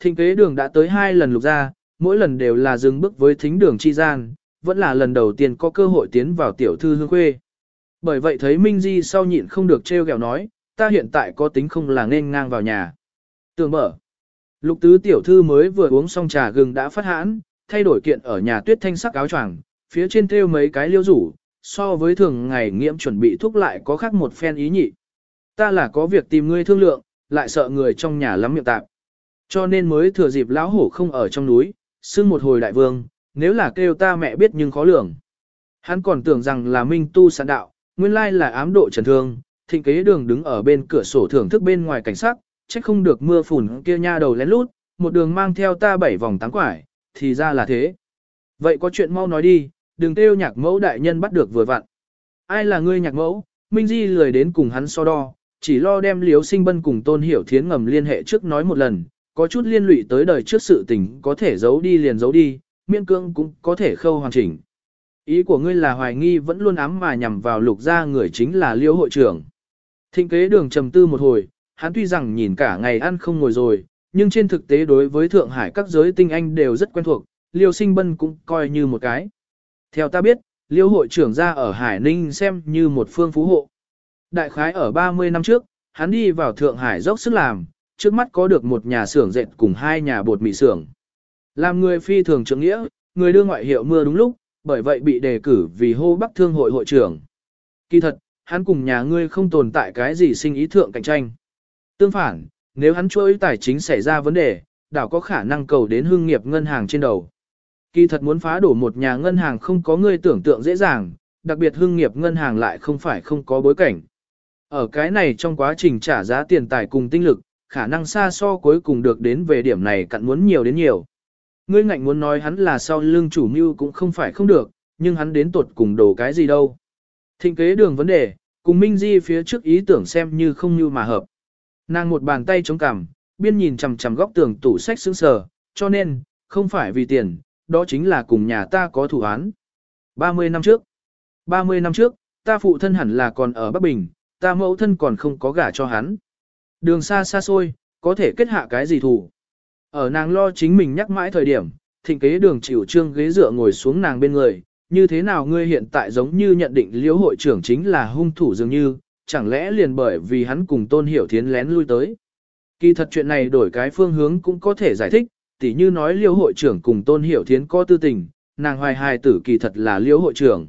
Thịnh kế đường đã tới hai lần lục ra, mỗi lần đều là dừng bước với thính đường chi gian, vẫn là lần đầu tiên có cơ hội tiến vào tiểu thư hương khuê. Bởi vậy thấy Minh Di sau nhịn không được treo gẹo nói, ta hiện tại có tính không là nên ngang vào nhà. Tường mở. Lục tứ tiểu thư mới vừa uống xong trà gừng đã phát hãn, thay đổi kiện ở nhà tuyết thanh sắc áo choàng, phía trên thêu mấy cái liêu rủ, so với thường ngày nghiễm chuẩn bị thuốc lại có khác một phen ý nhị. Ta là có việc tìm ngươi thương lượng, lại sợ người trong nhà lắm miệng tạp. Cho nên mới thừa dịp lão hổ không ở trong núi, xưng một hồi đại vương, nếu là kêu ta mẹ biết nhưng khó lường. Hắn còn tưởng rằng là minh tu sản đạo, nguyên lai là ám độ trần thương, thịnh kế đường đứng ở bên cửa sổ thưởng thức bên ngoài cảnh sắc, trách không được mưa phùn kia nha đầu lén lút, một đường mang theo ta bảy vòng tám quải, thì ra là thế. Vậy có chuyện mau nói đi, đừng kêu nhạc mẫu đại nhân bắt được vừa vặn. Ai là ngươi nhạc mẫu, Minh Di lười đến cùng hắn so đo, chỉ lo đem liếu sinh bân cùng tôn hiểu thiến ngầm liên hệ trước nói một lần, có chút liên lụy tới đời trước sự tình có thể giấu đi liền giấu đi, miễn cương cũng có thể khâu hoàn chỉnh. Ý của ngươi là hoài nghi vẫn luôn ám mà nhằm vào lục gia người chính là liêu hội trưởng. Thịnh kế đường trầm tư một hồi, hắn tuy rằng nhìn cả ngày ăn không ngồi rồi, nhưng trên thực tế đối với Thượng Hải các giới tinh anh đều rất quen thuộc, liêu sinh bân cũng coi như một cái. Theo ta biết, liêu hội trưởng ra ở Hải Ninh xem như một phương phú hộ. Đại khái ở 30 năm trước, hắn đi vào Thượng Hải dốc sức làm, trước mắt có được một nhà xưởng dệt cùng hai nhà bột mì xưởng. Làm người phi thường trưởng nghĩa, người đưa ngoại hiệu mưa đúng lúc, bởi vậy bị đề cử vì hô bắc thương hội hội trưởng. Kỳ thật, hắn cùng nhà ngươi không tồn tại cái gì sinh ý thượng cạnh tranh. Tương phản, nếu hắn chuỗi tài chính xảy ra vấn đề, đảo có khả năng cầu đến hương nghiệp ngân hàng trên đầu. Kỳ thật muốn phá đổ một nhà ngân hàng không có ngươi tưởng tượng dễ dàng, đặc biệt hương nghiệp ngân hàng lại không phải không có bối cảnh. Ở cái này trong quá trình trả giá tiền tài cùng tinh lực, khả năng xa so cuối cùng được đến về điểm này cặn muốn nhiều đến nhiều. Ngươi ngạnh muốn nói hắn là sau lưng chủ mưu cũng không phải không được, nhưng hắn đến tột cùng đổ cái gì đâu. Thịnh kế đường vấn đề, cùng Minh Di phía trước ý tưởng xem như không như mà hợp. Nàng một bàn tay chống cằm, biên nhìn chằm chằm góc tường tủ sách sững sờ, cho nên, không phải vì tiền, đó chính là cùng nhà ta có thủ án. 30 năm trước, 30 năm trước, ta phụ thân hẳn là còn ở Bắc Bình, ta mẫu thân còn không có gả cho hắn. Đường xa xa xôi, có thể kết hạ cái gì thủ. Ở nàng lo chính mình nhắc mãi thời điểm, thịnh kế đường chịu trương ghế dựa ngồi xuống nàng bên người, như thế nào ngươi hiện tại giống như nhận định liễu hội trưởng chính là hung thủ dường như, chẳng lẽ liền bởi vì hắn cùng tôn hiểu thiến lén lui tới. Kỳ thật chuyện này đổi cái phương hướng cũng có thể giải thích, tỉ như nói liễu hội trưởng cùng tôn hiểu thiến có tư tình, nàng hoài hài tử kỳ thật là liễu hội trưởng.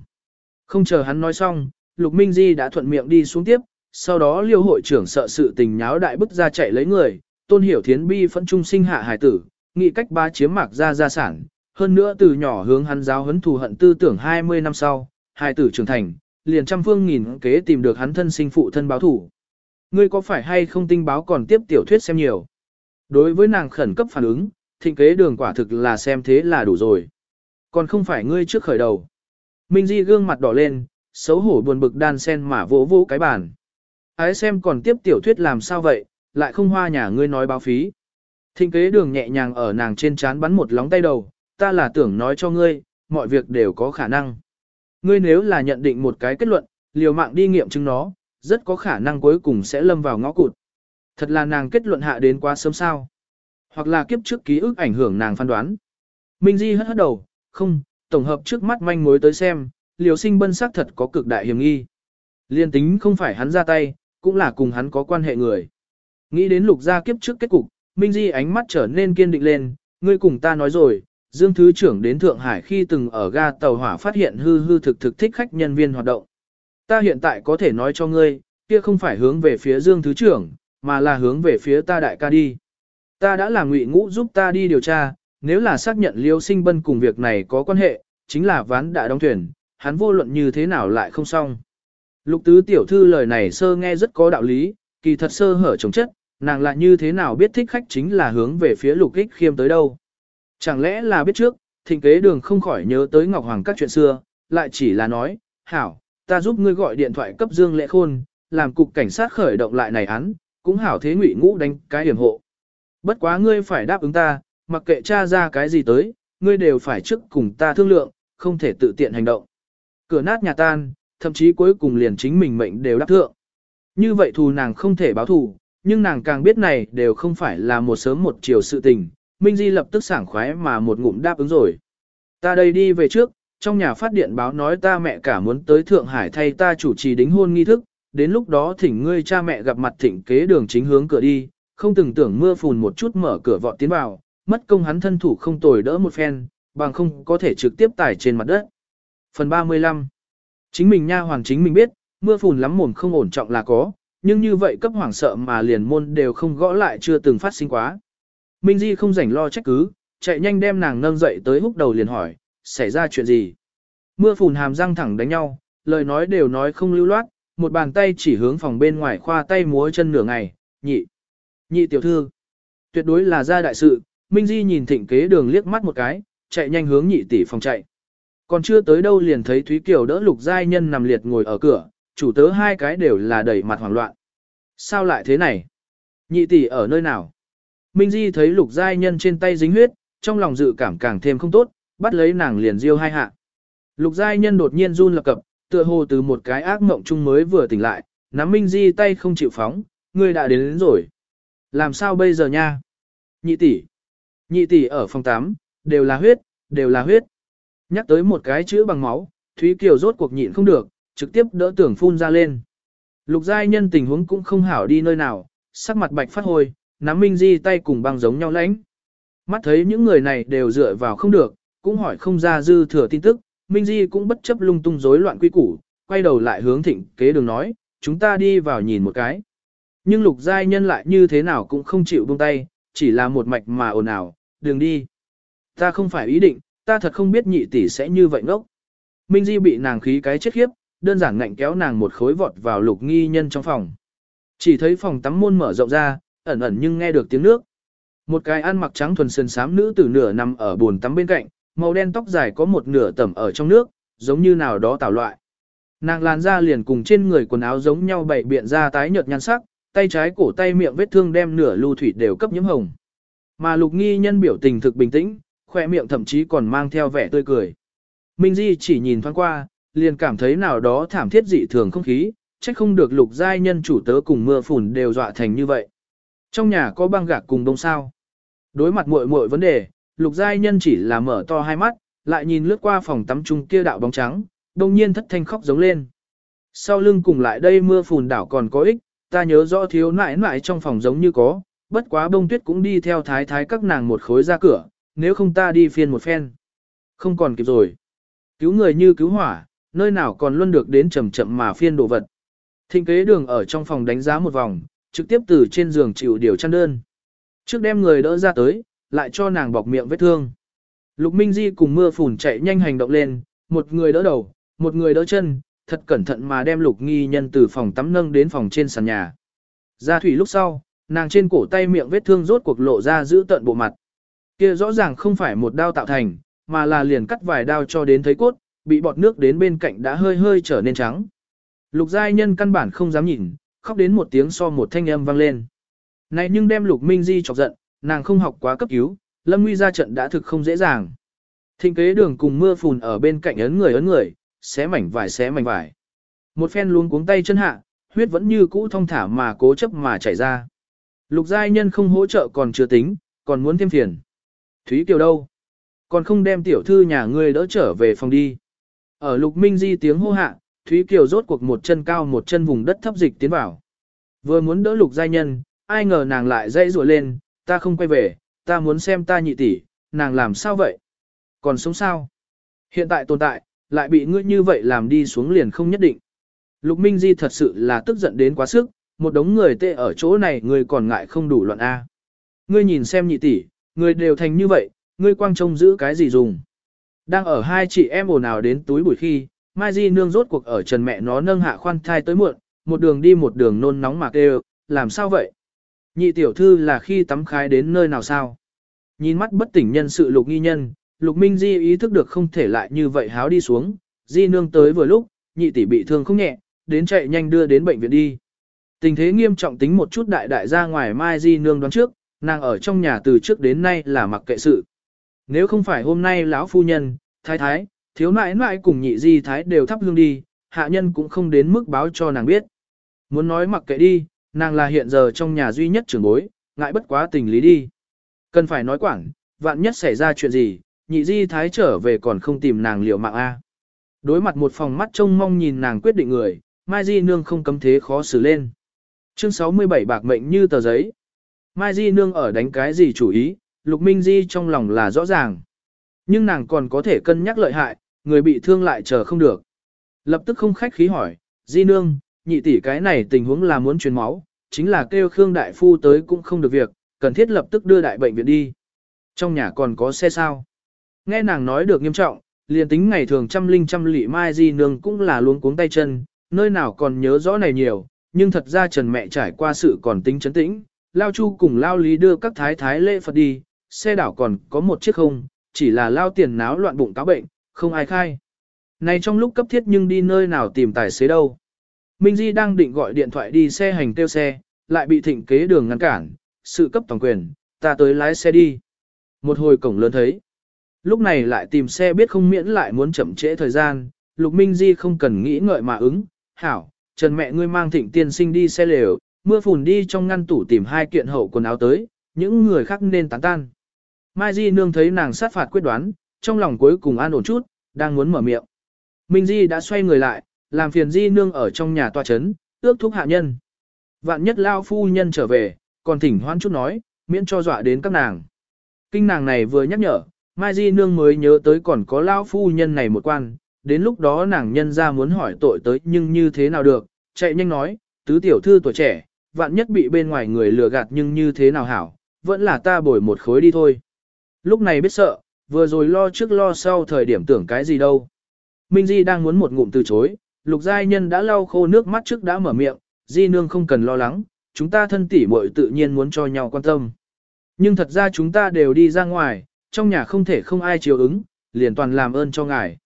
Không chờ hắn nói xong, Lục Minh Di đã thuận miệng đi xuống tiếp, sau đó liêu hội trưởng sợ sự tình nháo đại bức ra chạy lấy người, tôn hiểu thiến bi phẫn trung sinh hạ hài tử, nghị cách ba chiếm mạc ra gia sản, hơn nữa từ nhỏ hướng hắn giáo huấn thù hận tư tưởng 20 năm sau, hài tử trưởng thành, liền trăm phương nghìn kế tìm được hắn thân sinh phụ thân báo thủ. Ngươi có phải hay không tinh báo còn tiếp tiểu thuyết xem nhiều? Đối với nàng khẩn cấp phản ứng, thịnh kế đường quả thực là xem thế là đủ rồi. Còn không phải ngươi trước khởi đầu. Minh Di gương mặt đỏ lên, xấu hổ buồn bực đan sen mà vỗ vỗ cái bàn. Ái xem còn tiếp tiểu thuyết làm sao vậy, lại không hoa nhà ngươi nói báo phí. Thịnh kế đường nhẹ nhàng ở nàng trên chán bắn một lóng tay đầu, ta là tưởng nói cho ngươi, mọi việc đều có khả năng. Ngươi nếu là nhận định một cái kết luận, liều mạng đi nghiệm chứng nó, rất có khả năng cuối cùng sẽ lâm vào ngõ cụt. Thật là nàng kết luận hạ đến quá sớm sao. Hoặc là kiếp trước ký ức ảnh hưởng nàng phán đoán. Minh Di hất hất đầu, không, tổng hợp trước mắt manh mối tới xem, liều sinh bân sắc thật có cực đại hiểm nghi. Liên tính không phải hắn ra tay, cũng là cùng hắn có quan hệ người. Nghĩ đến lục gia kiếp trước kết cục, Minh Di ánh mắt trở nên kiên định lên, ngươi cùng ta nói rồi, Dương Thứ trưởng đến Thượng Hải khi từng ở ga tàu hỏa phát hiện hư hư thực thực thích khách nhân viên hoạt động. Ta hiện tại có thể nói cho ngươi, kia không phải hướng về phía Dương Thứ trưởng, mà là hướng về phía ta đại ca đi. Ta đã làm ngụy ngũ giúp ta đi điều tra, nếu là xác nhận liêu sinh bân cùng việc này có quan hệ, chính là ván đã đóng thuyền, hắn vô luận như thế nào lại không xong. Lục tứ tiểu thư lời này sơ nghe rất có đạo lý, kỳ thật sơ hở chống chất, nàng lại như thế nào biết thích khách chính là hướng về phía lục ích khiêm tới đâu. Chẳng lẽ là biết trước, thịnh kế đường không khỏi nhớ tới Ngọc Hoàng các chuyện xưa, lại chỉ là nói, hảo, ta giúp ngươi gọi điện thoại cấp Dương Lệ Khôn, làm cục cảnh sát khởi động lại này án, cũng hảo thế ngụy ngũ đánh cái hiểm hộ. Bất quá ngươi phải đáp ứng ta, mặc kệ cha ra cái gì tới, ngươi đều phải trước cùng ta thương lượng, không thể tự tiện hành động. Cửa nát nhà tan, thậm chí cuối cùng liền chính mình mệnh đều đắc thượng. Như vậy thù nàng không thể báo thù, nhưng nàng càng biết này đều không phải là một sớm một chiều sự tình, Minh Di lập tức sảng khoái mà một ngụm đáp ứng rồi. Ta đây đi về trước, trong nhà phát điện báo nói ta mẹ cả muốn tới Thượng Hải thay ta chủ trì đính hôn nghi thức, đến lúc đó thỉnh ngươi cha mẹ gặp mặt thỉnh kế đường chính hướng cửa đi, không từng tưởng mưa phùn một chút mở cửa vọt tiến vào, mất công hắn thân thủ không tồi đỡ một phen, bằng không có thể trực tiếp tải trên mặt đất. Phần 35 Chính mình nha hoàng chính mình biết, mưa phùn lắm mồm không ổn trọng là có, nhưng như vậy cấp hoảng sợ mà liền môn đều không gõ lại chưa từng phát sinh quá. Minh Di không rảnh lo trách cứ, chạy nhanh đem nàng nâng dậy tới húc đầu liền hỏi, xảy ra chuyện gì? Mưa phùn hàm răng thẳng đánh nhau, lời nói đều nói không lưu loát, một bàn tay chỉ hướng phòng bên ngoài khoa tay múa chân nửa ngày, nhị. Nhị tiểu thư. Tuyệt đối là ra đại sự, Minh Di nhìn thịnh kế đường liếc mắt một cái, chạy nhanh hướng nhị tỷ phòng chạy. Còn chưa tới đâu liền thấy Thúy Kiều đỡ lục giai nhân nằm liệt ngồi ở cửa, chủ tớ hai cái đều là đầy mặt hoảng loạn. Sao lại thế này? Nhị tỷ ở nơi nào? Minh Di thấy lục giai nhân trên tay dính huyết, trong lòng dự cảm càng thêm không tốt, bắt lấy nàng liền diêu hai hạ. Lục giai nhân đột nhiên run lập cập, tựa hồ từ một cái ác mộng chung mới vừa tỉnh lại, nắm Minh Di tay không chịu phóng, ngươi đã đến, đến rồi. Làm sao bây giờ nha? Nhị tỷ, nhị tỷ ở phòng 8, đều là huyết, đều là huyết. Nhắc tới một cái chữ bằng máu, Thúy Kiều rốt cuộc nhịn không được, trực tiếp đỡ tưởng phun ra lên. Lục giai nhân tình huống cũng không hảo đi nơi nào, sắc mặt bạch phát hồi, nắm Minh Di tay cùng băng giống nhau lãnh. Mắt thấy những người này đều dựa vào không được, cũng hỏi không ra dư thừa tin tức, Minh Di cũng bất chấp lung tung rối loạn quy củ, quay đầu lại hướng thịnh kế đường nói, chúng ta đi vào nhìn một cái. Nhưng lục giai nhân lại như thế nào cũng không chịu buông tay, chỉ là một mạch mà ồn ào, đường đi. Ta không phải ý định, ta thật không biết nhị tỷ sẽ như vậy ngốc. Minh Di bị nàng khí cái chết khiếp, đơn giản ngạnh kéo nàng một khối vọt vào lục nghi nhân trong phòng. Chỉ thấy phòng tắm môn mở rộng ra, ẩn ẩn nhưng nghe được tiếng nước. Một cái ăn mặc trắng thuần sơn xám nữ tử nửa nằm ở bồn tắm bên cạnh, màu đen tóc dài có một nửa tẩm ở trong nước, giống như nào đó tạo loại. Nàng làn da liền cùng trên người quần áo giống nhau bảy biện ra tái nhợt nhan sắc, tay trái cổ tay miệng vết thương đem nửa lưu thủy đều cấp nhiễm hồng. Mà lục nghi nhân biểu tình thực bình tĩnh, khoe miệng thậm chí còn mang theo vẻ tươi cười. Minh Di chỉ nhìn thoáng qua, liền cảm thấy nào đó thảm thiết dị thường không khí, trách không được lục giai nhân chủ tớ cùng mưa phùn đều dọa thành như vậy. Trong nhà có băng gạc cùng đông sao. Đối mặt muội muội vấn đề, lục giai nhân chỉ là mở to hai mắt, lại nhìn lướt qua phòng tắm chung kia đạo bóng trắng, đông nhiên thất thanh khóc giống lên. Sau lưng cùng lại đây mưa phùn đảo còn có ích, ta nhớ rõ thiếu nãi nãi trong phòng giống như có, bất quá bông tuyết cũng đi theo thái thái các nàng một khối ra cửa, nếu không ta đi phiên một phen. Không còn kịp rồi. Cứu người như cứu hỏa, nơi nào còn luôn được đến chậm chậm mà phiên đồ vật. Thịnh kế đường ở trong phòng đánh giá một vòng, trực tiếp từ trên giường chịu điều chăn đơn. Trước đem người đỡ ra tới, lại cho nàng bọc miệng vết thương. Lục Minh Di cùng mưa phùn chạy nhanh hành động lên, một người đỡ đầu, một người đỡ chân, thật cẩn thận mà đem lục nghi nhân từ phòng tắm nâng đến phòng trên sàn nhà. Ra thủy lúc sau, nàng trên cổ tay miệng vết thương rốt cuộc lộ ra giữ tận bộ mặt. Kia rõ ràng không phải một đao tạo thành, mà là liền cắt vài đao cho đến thấy cốt, bị bọt nước đến bên cạnh đã hơi hơi trở nên trắng. Lục giai nhân căn bản không dám nhìn, khóc đến một tiếng so một thanh âm vang lên. Này nhưng đem lục minh di chọc giận, nàng không học quá cấp cứu, lâm nguy ra trận đã thực không dễ dàng. Thịnh kế đường cùng mưa phùn ở bên cạnh ấn người ấn người, xé mảnh vải xé mảnh vải. Một phen luống cuống tay chân hạ, huyết vẫn như cũ thông thả mà cố chấp mà chảy ra. Lục giai nhân không hỗ trợ còn chưa tính, còn muốn thêm phiền. Thúy Kiều đâu? Còn không đem tiểu thư nhà ngươi đỡ trở về phòng đi. Ở lục minh di tiếng hô hạ, Thúy Kiều rốt cuộc một chân cao một chân vùng đất thấp dịch tiến vào. Vừa muốn đỡ lục giai nhân, ai ngờ nàng lại dây rùa lên, ta không quay về, ta muốn xem ta nhị tỷ, nàng làm sao vậy? Còn sống sao? Hiện tại tồn tại, lại bị ngươi như vậy làm đi xuống liền không nhất định. Lục Minh Di thật sự là tức giận đến quá sức, một đống người tê ở chỗ này người còn ngại không đủ loạn A. Ngươi nhìn xem nhị tỷ, người đều thành như vậy, ngươi quang trông giữ cái gì dùng. Đang ở hai chị em ồn ào đến túi buổi khi, Mai Di nương rốt cuộc ở trần mẹ nó nâng hạ khoan thai tới muộn, một đường đi một đường nôn nóng mạc đều, làm sao vậy? Nhị tiểu thư là khi tắm khai đến nơi nào sao? Nhìn mắt bất tỉnh nhân sự lục nghi nhân, lục minh Di ý thức được không thể lại như vậy háo đi xuống, Di nương tới vừa lúc, nhị tỷ bị thương không nhẹ, đến chạy nhanh đưa đến bệnh viện đi. Tình thế nghiêm trọng tính một chút đại đại ra ngoài Mai Di nương đoán trước, nàng ở trong nhà từ trước đến nay là mặc kệ sự. Nếu không phải hôm nay lão phu nhân, thái thái, thiếu nãi nãi cùng nhị di thái đều thắp hương đi, hạ nhân cũng không đến mức báo cho nàng biết. Muốn nói mặc kệ đi, nàng là hiện giờ trong nhà duy nhất trưởng bối, ngại bất quá tình lý đi. Cần phải nói quảng, vạn nhất xảy ra chuyện gì, nhị di thái trở về còn không tìm nàng liệu mạng A. Đối mặt một phòng mắt trông mong nhìn nàng quyết định người, Mai Di Nương không cấm thế khó xử lên. Chương 67 bạc mệnh như tờ giấy. Mai Di Nương ở đánh cái gì chủ ý, Lục Minh Di trong lòng là rõ ràng. Nhưng nàng còn có thể cân nhắc lợi hại, người bị thương lại chờ không được. Lập tức không khách khí hỏi, Di Nương, nhị tỷ cái này tình huống là muốn truyền máu, chính là kêu Khương Đại Phu tới cũng không được việc, cần thiết lập tức đưa đại bệnh viện đi. Trong nhà còn có xe sao? Nghe nàng nói được nghiêm trọng, liền tính ngày thường trăm linh trăm lị Mai Di Nương cũng là luống cuống tay chân, nơi nào còn nhớ rõ này nhiều, nhưng thật ra Trần mẹ trải qua sự còn tính chấn tĩnh, Lao Chu cùng Lao Lý đưa các thái thái lễ Phật đi, xe đảo còn có một chiếc không, chỉ là Lao tiền náo loạn bụng cáo bệnh, không ai khai. Này trong lúc cấp thiết nhưng đi nơi nào tìm tài xế đâu. Minh Di đang định gọi điện thoại đi xe hành tiêu xe, lại bị thịnh kế đường ngăn cản, sự cấp toàn quyền, ta tới lái xe đi. Một hồi cổng lớn thấy. Lúc này lại tìm xe biết không miễn lại muốn chậm trễ thời gian, Lục Minh Di không cần nghĩ ngợi mà ứng, hảo, Trần mẹ ngươi mang thịnh tiên sinh đi xe lều, mưa phùn đi trong ngăn tủ tìm hai kiện hậu quần áo tới, những người khác nên tán tan. Mai Di nương thấy nàng sát phạt quyết đoán, trong lòng cuối cùng an ổn chút, đang muốn mở miệng. Minh Di đã xoay người lại, làm phiền Di nương ở trong nhà tòa chấn, ước thúc hạ nhân. Vạn nhất lao phu nhân trở về, còn thỉnh hoan chút nói, miễn cho dọa đến các nàng. Kinh nàng này vừa nhắc nhở, Mai Di nương mới nhớ tới còn có lao phu nhân này một quan, đến lúc đó nàng nhân ra muốn hỏi tội tới nhưng như thế nào được, chạy nhanh nói, tứ tiểu thư tuổi trẻ, vạn nhất bị bên ngoài người lừa gạt nhưng như thế nào hảo, vẫn là ta bồi một khối đi thôi. Lúc này biết sợ, vừa rồi lo trước lo sau thời điểm tưởng cái gì đâu. Minh Di đang muốn một ngụm từ chối, lục giai nhân đã lau khô nước mắt trước đã mở miệng, Di nương không cần lo lắng, chúng ta thân tỉ muội tự nhiên muốn cho nhau quan tâm. Nhưng thật ra chúng ta đều đi ra ngoài, trong nhà không thể không ai chiều ứng, liền toàn làm ơn cho ngài.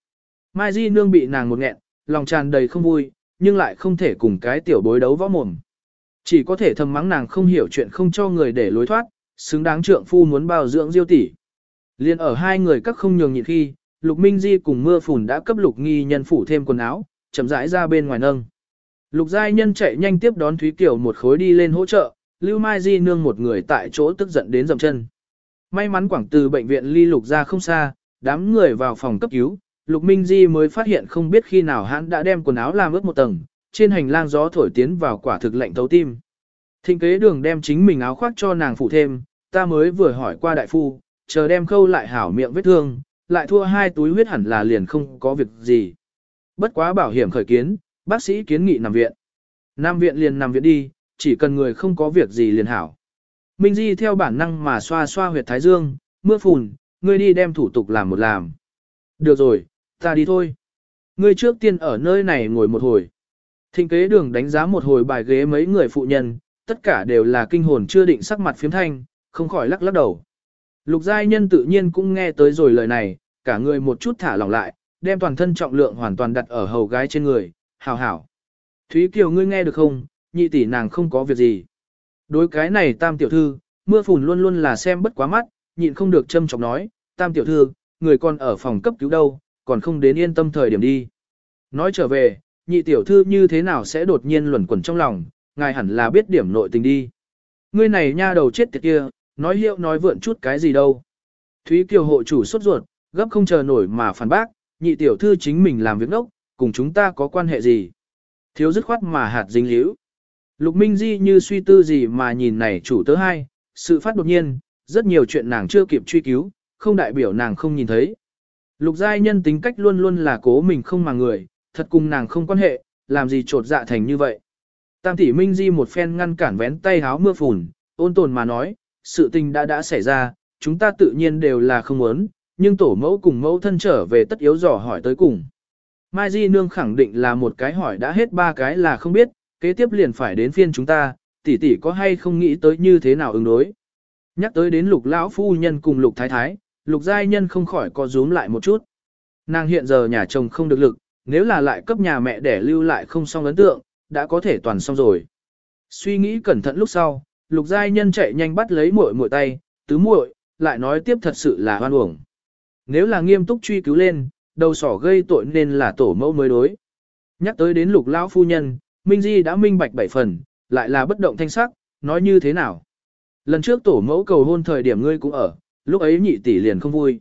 Mai Di nương bị nàng một nghẹn, lòng tràn đầy không vui, nhưng lại không thể cùng cái tiểu bối đấu võ mồm. Chỉ có thể thầm mắng nàng không hiểu chuyện không cho người để lối thoát, xứng đáng trượng phu muốn bao dưỡng diêu tỷ. Liên ở hai người các không nhường nhịn khi, Lục Minh Di cùng mưa phùn đã cấp Lục Nghi nhân phủ thêm quần áo, chậm rãi ra bên ngoài nâng. Lục Giai nhân chạy nhanh tiếp đón Thúy Kiều một khối đi lên hỗ trợ, Lưu Mai Di nương một người tại chỗ tức giận đến dầm chân. May mắn quảng từ bệnh viện ly Lục ra không xa, đám người vào phòng cấp cứu, Lục Minh Di mới phát hiện không biết khi nào hắn đã đem quần áo làm ướt một tầng, trên hành lang gió thổi tiến vào quả thực lạnh thấu tim. Thịnh kế đường đem chính mình áo khoác cho nàng phụ thêm, ta mới vừa hỏi qua đại phu, chờ đem khâu lại hảo miệng vết thương, lại thua hai túi huyết hẳn là liền không có việc gì. Bất quá bảo hiểm khởi kiến, bác sĩ kiến nghị nằm viện. Nam viện liền nằm viện đi, chỉ cần người không có việc gì liền hảo. Minh Di theo bản năng mà xoa xoa huyệt thái dương, mưa phùn, ngươi đi đem thủ tục làm một làm. Được rồi, ta đi thôi. Ngươi trước tiên ở nơi này ngồi một hồi. Thịnh kế đường đánh giá một hồi bài ghế mấy người phụ nhân, tất cả đều là kinh hồn chưa định sắc mặt phiếm thanh, không khỏi lắc lắc đầu. Lục giai nhân tự nhiên cũng nghe tới rồi lời này, cả người một chút thả lỏng lại, đem toàn thân trọng lượng hoàn toàn đặt ở hầu gái trên người, hảo hảo. Thúy Kiều ngươi nghe được không, nhị tỷ nàng không có việc gì. Đối cái này tam tiểu thư, mưa phùn luôn luôn là xem bất quá mắt, nhịn không được châm chọc nói, tam tiểu thư, người còn ở phòng cấp cứu đâu, còn không đến yên tâm thời điểm đi. Nói trở về, nhị tiểu thư như thế nào sẽ đột nhiên luẩn quẩn trong lòng, ngài hẳn là biết điểm nội tình đi. Ngươi này nha đầu chết tiệt kia, nói hiệu nói vượn chút cái gì đâu. Thúy Kiều hộ chủ sốt ruột, gấp không chờ nổi mà phản bác, nhị tiểu thư chính mình làm việc đốc, cùng chúng ta có quan hệ gì. Thiếu dứt khoát mà hạt dính liễu. Lục Minh Di như suy tư gì mà nhìn này chủ tớ hai, sự phát đột nhiên, rất nhiều chuyện nàng chưa kịp truy cứu, không đại biểu nàng không nhìn thấy. Lục giai nhân tính cách luôn luôn là cố mình không mà người, thật cùng nàng không quan hệ, làm gì trột dạ thành như vậy. Tam tỷ Minh Di một phen ngăn cản vén tay háo mưa phùn, ôn tồn mà nói, sự tình đã đã xảy ra, chúng ta tự nhiên đều là không muốn, nhưng tổ mẫu cùng mẫu thân trở về tất yếu dò hỏi tới cùng. Mai Di Nương khẳng định là một cái hỏi đã hết ba cái là không biết, kế tiếp liền phải đến phiên chúng ta, tỷ tỷ có hay không nghĩ tới như thế nào ứng đối. Nhắc tới đến lục lão phu nhân cùng lục thái thái, lục giai nhân không khỏi có rúm lại một chút. Nàng hiện giờ nhà chồng không được lực, nếu là lại cấp nhà mẹ để lưu lại không xong ấn tượng, đã có thể toàn xong rồi. Suy nghĩ cẩn thận lúc sau, lục giai nhân chạy nhanh bắt lấy muội muội tay, tứ muội, lại nói tiếp thật sự là hoan uổng. Nếu là nghiêm túc truy cứu lên, đầu sỏ gây tội nên là tổ mẫu mới đối. Nhắc tới đến lục lão phu nhân, Minh Di đã minh bạch bảy phần, lại là bất động thanh sắc, nói như thế nào. lần trước tổ mẫu cầu hôn thời điểm ngươi cũng ở, lúc ấy nhị tỷ liền không vui.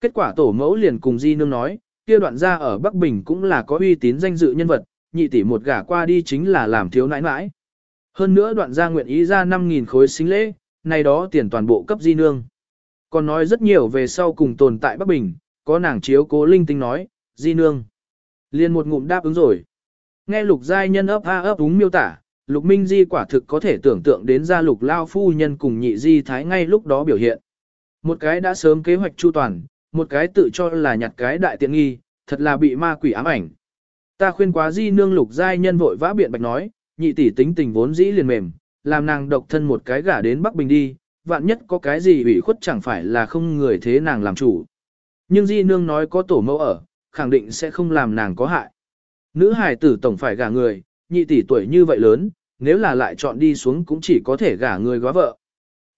Kết quả tổ mẫu liền cùng di nương nói, kia đoạn gia ở Bắc Bình cũng là có uy tín danh dự nhân vật, nhị tỷ một gả qua đi chính là làm thiếu nãi nãi. Hơn nữa đoạn gia nguyện ý ra 5.000 khối xính lễ, này đó tiền toàn bộ cấp di nương. Còn nói rất nhiều về sau cùng tồn tại Bắc Bình, có nàng chiếu cố linh tinh nói, di nương. Liên một ngụm đáp ứng rồi. Nghe lục giai nhân ấp a ấp úng miêu tả, lục minh di quả thực có thể tưởng tượng đến gia lục lao phu nhân cùng nhị di thái ngay lúc đó biểu hiện. Một cái đã sớm kế hoạch chu toàn, một cái tự cho là nhặt cái đại tiện nghi, thật là bị ma quỷ ám ảnh. Ta khuyên quá di nương lục giai nhân vội vã biện bạch nói, nhị tỷ tính tình vốn dĩ liền mềm, làm nàng độc thân một cái gả đến Bắc Bình đi, vạn nhất có cái gì ủy khuất chẳng phải là không người thế nàng làm chủ. Nhưng di nương nói có tổ mẫu ở, khẳng định sẽ không làm nàng có hại. Nữ hài tử tổng phải gả người, nhị tỷ tuổi như vậy lớn, nếu là lại chọn đi xuống cũng chỉ có thể gả người góa vợ.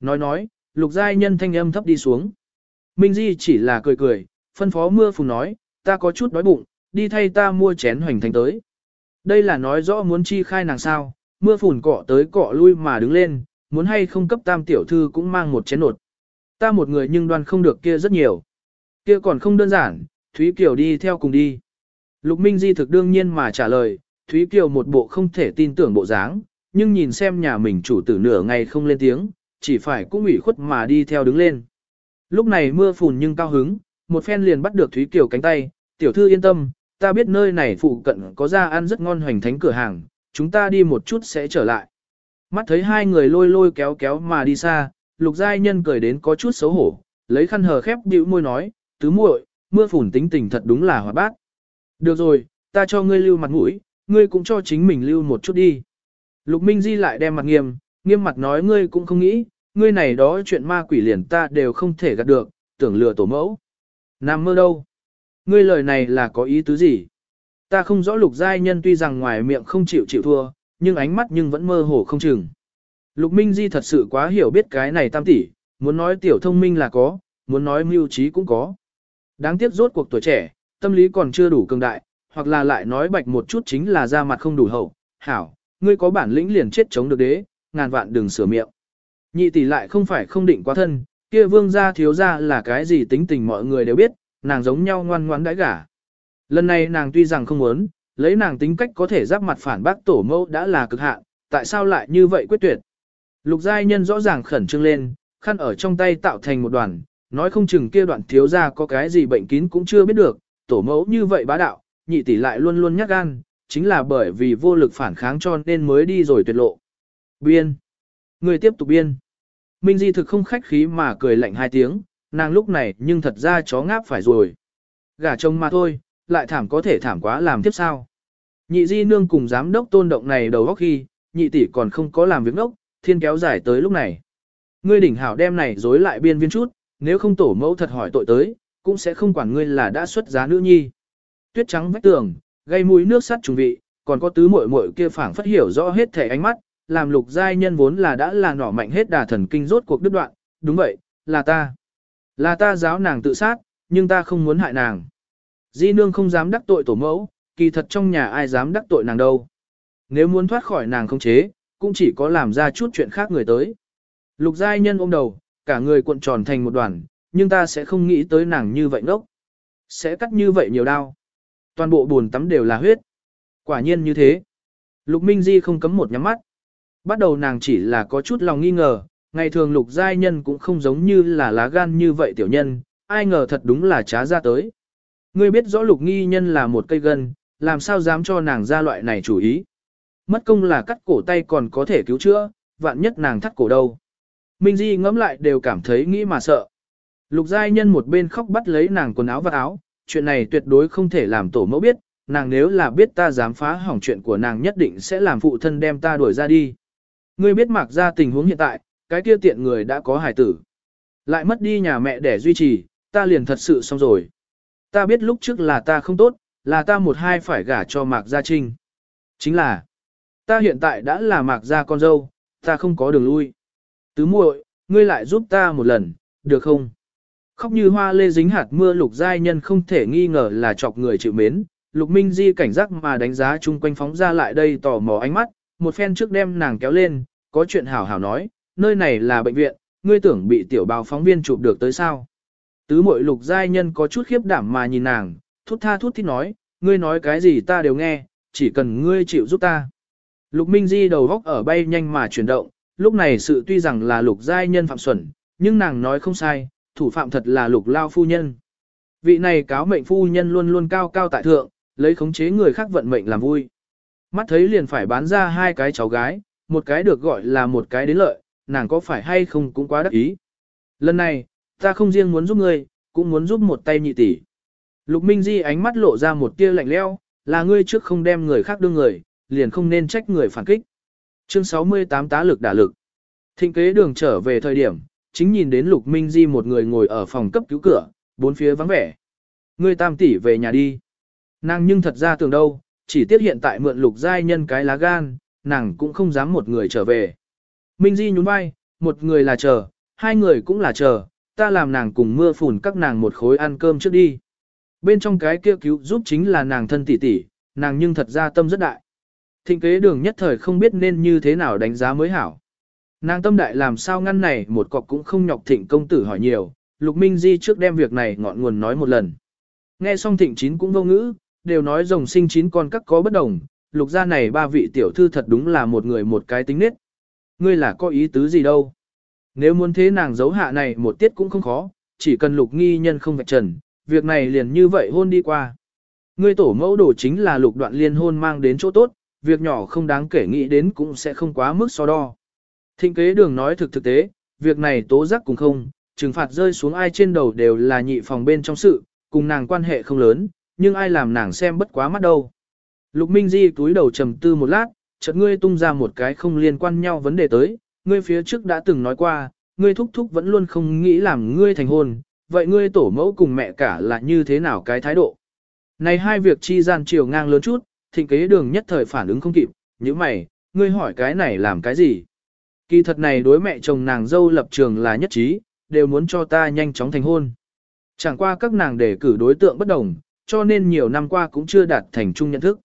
Nói nói, lục giai nhân thanh âm thấp đi xuống. Minh Di chỉ là cười cười, phân phó mưa phùng nói, ta có chút đói bụng, đi thay ta mua chén hoành thánh tới. Đây là nói rõ muốn chi khai nàng sao, mưa phùn cọ tới cọ lui mà đứng lên, muốn hay không cấp tam tiểu thư cũng mang một chén nột. Ta một người nhưng đoan không được kia rất nhiều. Kia còn không đơn giản, Thúy Kiều đi theo cùng đi. Lục Minh Di thực đương nhiên mà trả lời, Thúy Kiều một bộ không thể tin tưởng bộ dáng, nhưng nhìn xem nhà mình chủ tử nửa ngày không lên tiếng, chỉ phải cũng ủy khuất mà đi theo đứng lên. Lúc này mưa phùn nhưng cao hứng, một phen liền bắt được Thúy Kiều cánh tay, tiểu thư yên tâm, ta biết nơi này phụ cận có ra ăn rất ngon hoành thánh cửa hàng, chúng ta đi một chút sẽ trở lại. Mắt thấy hai người lôi lôi kéo kéo mà đi xa, lục giai nhân cười đến có chút xấu hổ, lấy khăn hờ khép bĩu môi nói, tứ muội, mưa phùn tính tình thật đúng là hoạt bát. Được rồi, ta cho ngươi lưu mặt mũi, ngươi cũng cho chính mình lưu một chút đi. Lục Minh Di lại đem mặt nghiêm, nghiêm mặt nói ngươi cũng không nghĩ, ngươi này đó chuyện ma quỷ liền ta đều không thể gạt được, tưởng lừa tổ mẫu. Nằm mơ đâu? Ngươi lời này là có ý tứ gì? Ta không rõ lục giai nhân tuy rằng ngoài miệng không chịu chịu thua, nhưng ánh mắt nhưng vẫn mơ hồ không chừng. Lục Minh Di thật sự quá hiểu biết cái này tam tỷ, muốn nói tiểu thông minh là có, muốn nói mưu trí cũng có. Đáng tiếc rốt cuộc tuổi trẻ, tâm lý còn chưa đủ cường đại, hoặc là lại nói bạch một chút chính là da mặt không đủ hậu. Hảo, ngươi có bản lĩnh liền chết chống được đế, ngàn vạn đừng sửa miệng. Nhị tỷ lại không phải không định quá thân, kia vương gia thiếu gia là cái gì tính tình mọi người đều biết, nàng giống nhau ngoan ngoãn đãi gả. Lần này nàng tuy rằng không muốn, lấy nàng tính cách có thể giáp mặt phản bác tổ mẫu đã là cực hạn, tại sao lại như vậy quyết tuyệt. Lục giai nhân rõ ràng khẩn trương lên, khăn ở trong tay tạo thành một đoàn, nói không chừng kia đoạn thiếu gia có cái gì bệnh kín cũng chưa biết được, tổ mẫu như vậy bá đạo, nhị tỷ lại luôn luôn nhắc gan, chính là bởi vì vô lực phản kháng cho nên mới đi rồi tuyệt lộ. Biên. Người tiếp tục biên. Minh Di thực không khách khí mà cười lạnh hai tiếng, nàng lúc này nhưng thật ra chó ngáp phải rồi. Gả chồng mà thôi, lại thảm có thể thảm quá làm tiếp sao. Nhị Di nương cùng giám đốc tôn động này đầu góc khi, nhị tỷ còn không có làm việc ngốc, thiên kéo dài tới lúc này. Ngươi đỉnh hảo đem này dối lại biên viên chút, nếu không tổ mẫu thật hỏi tội tới, cũng sẽ không quản ngươi là đã xuất giá nữ nhi. Tuyết trắng vách tường, gây mũi nước sắt trùng vị, còn có tứ muội muội kia phảng phất hiểu rõ hết thể ánh mắt, làm lục giai nhân vốn là đã là nỏ mạnh hết đà thần kinh rốt cuộc đứt đoạn, đúng vậy, là ta. Là ta giáo nàng tự sát, nhưng ta không muốn hại nàng. Di nương không dám đắc tội tổ mẫu, kỳ thật trong nhà ai dám đắc tội nàng đâu. Nếu muốn thoát khỏi nàng không chế, cũng chỉ có làm ra chút chuyện khác người tới. Lục giai nhân ôm đầu, cả người cuộn tròn thành một đoàn, nhưng ta sẽ không nghĩ tới nàng như vậy ngốc. Sẽ cắt như vậy nhiều đau. Toàn bộ buồn tắm đều là huyết. Quả nhiên như thế. Lục Minh Di không cấm một nhắm mắt. Bắt đầu nàng chỉ là có chút lòng nghi ngờ, ngày thường lục giai nhân cũng không giống như là lá gan như vậy tiểu nhân, ai ngờ thật đúng là trá ra tới. Ngươi biết rõ lục nghi nhân là một cây gân, làm sao dám cho nàng ra loại này chủ ý. Mất công là cắt cổ tay còn có thể cứu chữa, vạn nhất nàng thắt cổ đâu. Minh Di ngẫm lại đều cảm thấy nghĩ mà sợ. Lục giai nhân một bên khóc bắt lấy nàng quần áo và áo, chuyện này tuyệt đối không thể làm tổ mẫu biết, nàng nếu là biết ta dám phá hỏng chuyện của nàng nhất định sẽ làm phụ thân đem ta đuổi ra đi. Ngươi biết mặc ra tình huống hiện tại, cái kia tiện người đã có hài tử. Lại mất đi nhà mẹ để duy trì, ta liền thật sự xong rồi. Ta biết lúc trước là ta không tốt, là ta một hai phải gả cho Mạc Gia Trinh. Chính là, ta hiện tại đã là Mạc Gia con dâu, ta không có đường lui. Tứ muội, ngươi lại giúp ta một lần, được không? Khóc như hoa lê dính hạt mưa lục giai nhân không thể nghi ngờ là chọc người chịu mến. Lục Minh Di cảnh giác mà đánh giá chung quanh phóng ra lại đây tò mò ánh mắt, một phen trước đem nàng kéo lên, có chuyện hảo hảo nói, nơi này là bệnh viện, ngươi tưởng bị tiểu báo phóng viên chụp được tới sao. Tứ mội lục giai nhân có chút khiếp đảm mà nhìn nàng, thút tha thút thít nói, ngươi nói cái gì ta đều nghe, chỉ cần ngươi chịu giúp ta. Lục Minh Di đầu góc ở bay nhanh mà chuyển động, lúc này sự tuy rằng là lục giai nhân phạm xuẩn, nhưng nàng nói không sai, thủ phạm thật là lục lao phu nhân. Vị này cáo mệnh phu nhân luôn luôn cao cao tại thượng, lấy khống chế người khác vận mệnh làm vui. Mắt thấy liền phải bán ra hai cái cháu gái, một cái được gọi là một cái đến lợi, nàng có phải hay không cũng quá đắc ý. Lần này, ta không riêng muốn giúp ngươi, cũng muốn giúp một tay nhị tỷ. Lục Minh Di ánh mắt lộ ra một tia lạnh lẽo, là ngươi trước không đem người khác đưa người, liền không nên trách người phản kích. Chương 68 tá lực đả lực. Thịnh kế đường trở về thời điểm, chính nhìn đến Lục Minh Di một người ngồi ở phòng cấp cứu cửa, bốn phía vắng vẻ. Ngươi tam tỷ về nhà đi. Nàng nhưng thật ra tưởng đâu, chỉ tiếc hiện tại mượn Lục giai nhân cái lá gan, nàng cũng không dám một người trở về. Minh Di nhún vai, một người là chờ, hai người cũng là chờ, ta làm nàng cùng mưa phùn các nàng một khối ăn cơm trước đi. Bên trong cái kia cứu giúp chính là nàng thân tỷ tỷ, nàng nhưng thật ra tâm rất đại. Thịnh kế đường nhất thời không biết nên như thế nào đánh giá mới hảo. Nàng tâm đại làm sao ngăn này một cọc cũng không nhọc thịnh công tử hỏi nhiều, Lục Minh Di trước đem việc này ngọn nguồn nói một lần. Nghe xong thịnh chín cũng vô ngữ, đều nói rồng sinh chín con các có bất đồng, lục gia này ba vị tiểu thư thật đúng là một người một cái tính nết. Ngươi là có ý tứ gì đâu. Nếu muốn thế nàng giấu hạ này một tiết cũng không khó, chỉ cần lục nghi nhân không vạch trần, việc này liền như vậy hôn đi qua. Ngươi tổ mẫu đồ chính là lục đoạn liên hôn mang đến chỗ tốt, việc nhỏ không đáng kể nghĩ đến cũng sẽ không quá mức so đo. Thịnh kế đường nói thực thực tế, việc này tố giác cùng không, trừng phạt rơi xuống ai trên đầu đều là nhị phòng bên trong sự, cùng nàng quan hệ không lớn, nhưng ai làm nàng xem bất quá mắt đâu. Lục Minh Di túi đầu trầm tư một lát, chợt ngươi tung ra một cái không liên quan nhau vấn đề tới, ngươi phía trước đã từng nói qua, ngươi thúc thúc vẫn luôn không nghĩ làm ngươi thành hôn, vậy ngươi tổ mẫu cùng mẹ cả là như thế nào cái thái độ? Này hai việc chi gian chiều ngang lớn chút, thịnh kế đường nhất thời phản ứng không kịp, như mày, ngươi hỏi cái này làm cái gì? Kỳ thật này đối mẹ chồng nàng dâu lập trường là nhất trí, đều muốn cho ta nhanh chóng thành hôn. Chẳng qua các nàng đề cử đối tượng bất đồng, cho nên nhiều năm qua cũng chưa đạt thành chung nhận thức.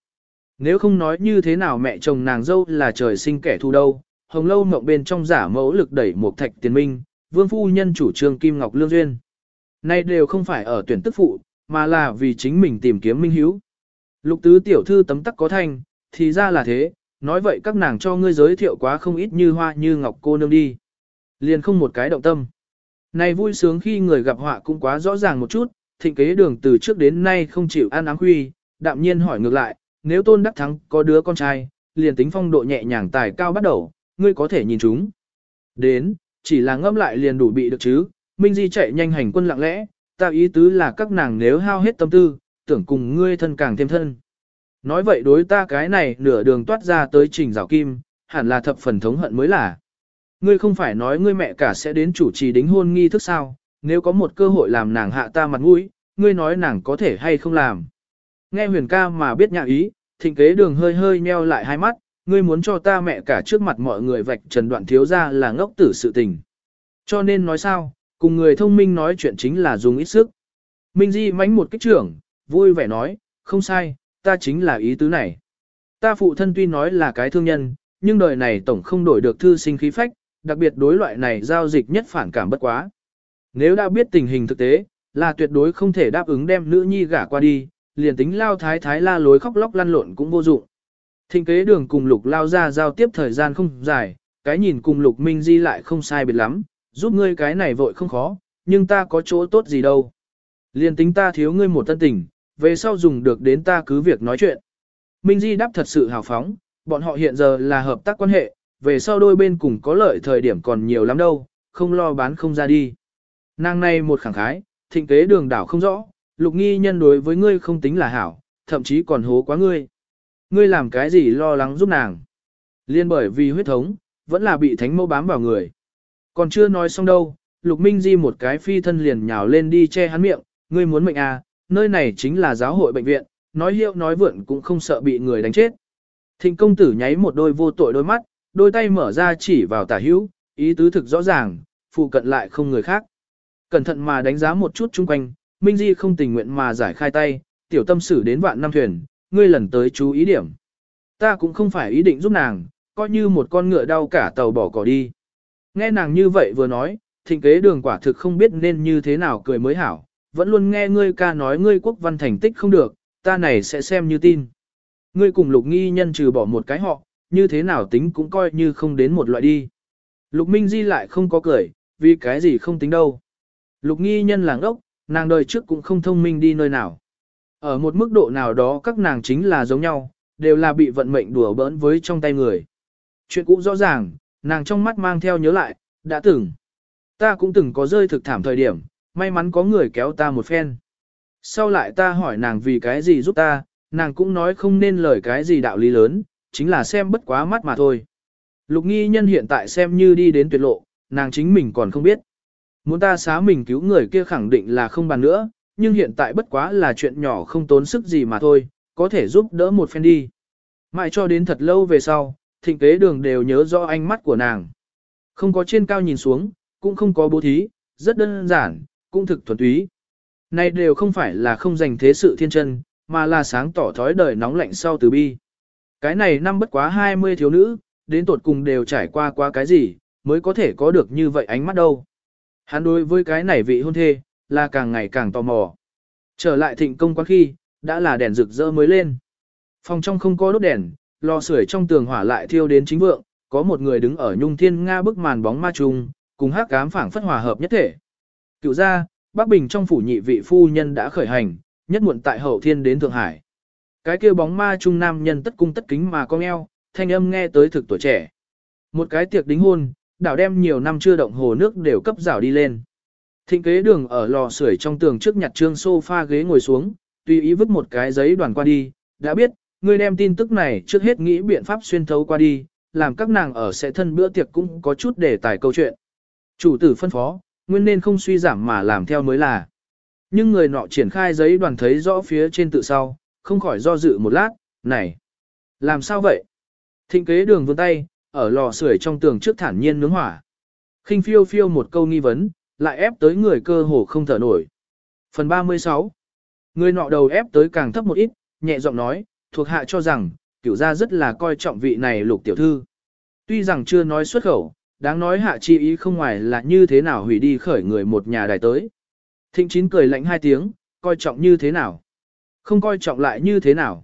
Nếu không nói như thế nào mẹ chồng nàng dâu là trời sinh kẻ thù đâu, hồng lâu mộng bên trong giả mẫu lực đẩy một thạch tiền minh, vương phu nhân chủ trương Kim Ngọc Lương Duyên. Nay đều không phải ở tuyển tức phụ, mà là vì chính mình tìm kiếm minh hiếu. Lục tứ tiểu thư tấm tắc có thanh, thì ra là thế, nói vậy các nàng cho ngươi giới thiệu quá không ít như hoa như ngọc cô nương đi. Liền không một cái động tâm. Này vui sướng khi người gặp họa cũng quá rõ ràng một chút, thịnh kế đường từ trước đến nay không chịu ăn áng huy đạm nhiên hỏi ngược lại, nếu tôn đắc thắng có đứa con trai, liền tính phong độ nhẹ nhàng tài cao bắt đầu, ngươi có thể nhìn chúng. Đến, chỉ là ngâm lại liền đủ bị được chứ, Minh Di chạy nhanh hành quân lặng lẽ, ta ý tứ là các nàng nếu hao hết tâm tư, tưởng cùng ngươi thân càng thêm thân. Nói vậy đối ta cái này nửa đường toát ra tới trình rào kim, hẳn là thập phần thống hận mới là. Ngươi không phải nói ngươi mẹ cả sẽ đến chủ trì đính hôn nghi thức sao, nếu có một cơ hội làm nàng hạ ta mặt mũi, ngươi nói nàng có thể hay không làm. Nghe huyền ca mà biết nhạc ý, thịnh kế đường hơi hơi nheo lại hai mắt, ngươi muốn cho ta mẹ cả trước mặt mọi người vạch trần đoạn thiếu ra là ngốc tử sự tình. Cho nên nói sao, cùng người thông minh nói chuyện chính là dùng ít sức. Minh Di mánh một kích trưởng, vui vẻ nói, không sai, ta chính là ý tứ này. Ta phụ thân tuy nói là cái thương nhân, nhưng đời này tổng không đổi được thư sinh khí phách, đặc biệt đối loại này giao dịch nhất phản cảm bất quá. Nếu đã biết tình hình thực tế, là tuyệt đối không thể đáp ứng đem nữ nhi gả qua đi, liền tính lao thái thái la lối khóc lóc lăn lộn cũng vô dụng. Thịnh kế đường cùng lục lao ra giao tiếp thời gian không dài, cái nhìn cùng lục minh di lại không sai biệt lắm, giúp ngươi cái này vội không khó, nhưng ta có chỗ tốt gì đâu. Liền tính ta thiếu ngươi một tân tình, về sau dùng được đến ta cứ việc nói chuyện. Minh Di đáp thật sự hào phóng, bọn họ hiện giờ là hợp tác quan hệ, về sau đôi bên cùng có lợi thời điểm còn nhiều lắm đâu, không lo bán không ra đi. Nàng này một khẳng khái, thịnh kế đường đảo không rõ, lục nghi nhân đối với ngươi không tính là hảo, thậm chí còn hố quá ngươi. Ngươi làm cái gì lo lắng giúp nàng. Liên bởi vì huyết thống, vẫn là bị thánh mẫu bám vào người. Còn chưa nói xong đâu, lục minh di một cái phi thân liền nhào lên đi che hắn miệng, ngươi muốn mệnh à, nơi này chính là giáo hội bệnh viện, nói hiệu nói vượn cũng không sợ bị người đánh chết. Thịnh công tử nháy một đôi vô tội đôi mắt, đôi tay mở ra chỉ vào tả hữu, ý tứ thực rõ ràng, phụ cận lại không người khác. Cẩn thận mà đánh giá một chút chung quanh, Minh Di không tình nguyện mà giải khai tay, tiểu tâm sử đến vạn năm thuyền, ngươi lần tới chú ý điểm. Ta cũng không phải ý định giúp nàng, coi như một con ngựa đau cả tàu bỏ cỏ đi. Nghe nàng như vậy vừa nói, thịnh kế đường quả thực không biết nên như thế nào cười mới hảo, vẫn luôn nghe ngươi ca nói ngươi quốc văn thành tích không được, ta này sẽ xem như tin. Ngươi cùng lục nghi nhân trừ bỏ một cái họ, như thế nào tính cũng coi như không đến một loại đi. Lục Minh Di lại không có cười, vì cái gì không tính đâu. Lục nghi nhân làng ốc, nàng đời trước cũng không thông minh đi nơi nào. Ở một mức độ nào đó các nàng chính là giống nhau, đều là bị vận mệnh đùa bỡn với trong tay người. Chuyện cũ rõ ràng, nàng trong mắt mang theo nhớ lại, đã từng. Ta cũng từng có rơi thực thảm thời điểm, may mắn có người kéo ta một phen. Sau lại ta hỏi nàng vì cái gì giúp ta, nàng cũng nói không nên lời cái gì đạo lý lớn, chính là xem bất quá mắt mà thôi. Lục nghi nhân hiện tại xem như đi đến tuyệt lộ, nàng chính mình còn không biết. Muốn ta xá mình cứu người kia khẳng định là không bàn nữa, nhưng hiện tại bất quá là chuyện nhỏ không tốn sức gì mà thôi, có thể giúp đỡ một phen đi. Mãi cho đến thật lâu về sau, thịnh kế đường đều nhớ rõ ánh mắt của nàng. Không có trên cao nhìn xuống, cũng không có bố thí, rất đơn giản, cũng thực thuần túy. Này đều không phải là không dành thế sự thiên chân, mà là sáng tỏ thói đời nóng lạnh sau từ bi. Cái này năm bất quá 20 thiếu nữ, đến tột cùng đều trải qua qua cái gì, mới có thể có được như vậy ánh mắt đâu. Hắn đối với cái này vị hôn thê, là càng ngày càng tò mò. Trở lại thịnh công quán khi, đã là đèn rực rỡ mới lên. Phòng trong không có đốt đèn, lò sưởi trong tường hỏa lại thiêu đến chính vượng, có một người đứng ở nhung thiên nga bức màn bóng ma trùng, cùng hát cám phảng phất hòa hợp nhất thể. Cựu ra, Bắc Bình trong phủ nhị vị phu nhân đã khởi hành, nhất muộn tại hậu thiên đến Thượng Hải. Cái kia bóng ma trung nam nhân tất cung tất kính mà cong eo, thanh âm nghe tới thực tuổi trẻ. Một cái tiệc đính hôn, đảo đem nhiều năm chưa động hồ nước đều cấp rào đi lên. Thịnh kế đường ở lò sưởi trong tường trước nhặt trương sofa ghế ngồi xuống, tùy ý vứt một cái giấy đoàn qua đi, đã biết, ngươi đem tin tức này trước hết nghĩ biện pháp xuyên thấu qua đi, làm các nàng ở sẽ thân bữa tiệc cũng có chút để tải câu chuyện. Chủ tử phân phó, nguyên nên không suy giảm mà làm theo mới là. Nhưng người nọ triển khai giấy đoàn thấy rõ phía trên tự sau, không khỏi do dự một lát, này, làm sao vậy? Thịnh kế đường vươn tay, ở lò sưởi trong tường trước thản nhiên nướng hỏa. khinh phiêu phiêu một câu nghi vấn, lại ép tới người cơ hồ không thở nổi. Phần 36 Người nọ đầu ép tới càng thấp một ít, nhẹ giọng nói, thuộc hạ cho rằng, cửu gia rất là coi trọng vị này lục tiểu thư. Tuy rằng chưa nói xuất khẩu, đáng nói hạ chi ý không ngoài là như thế nào hủy đi khởi người một nhà đài tới. Thịnh chín cười lạnh hai tiếng, coi trọng như thế nào? Không coi trọng lại như thế nào?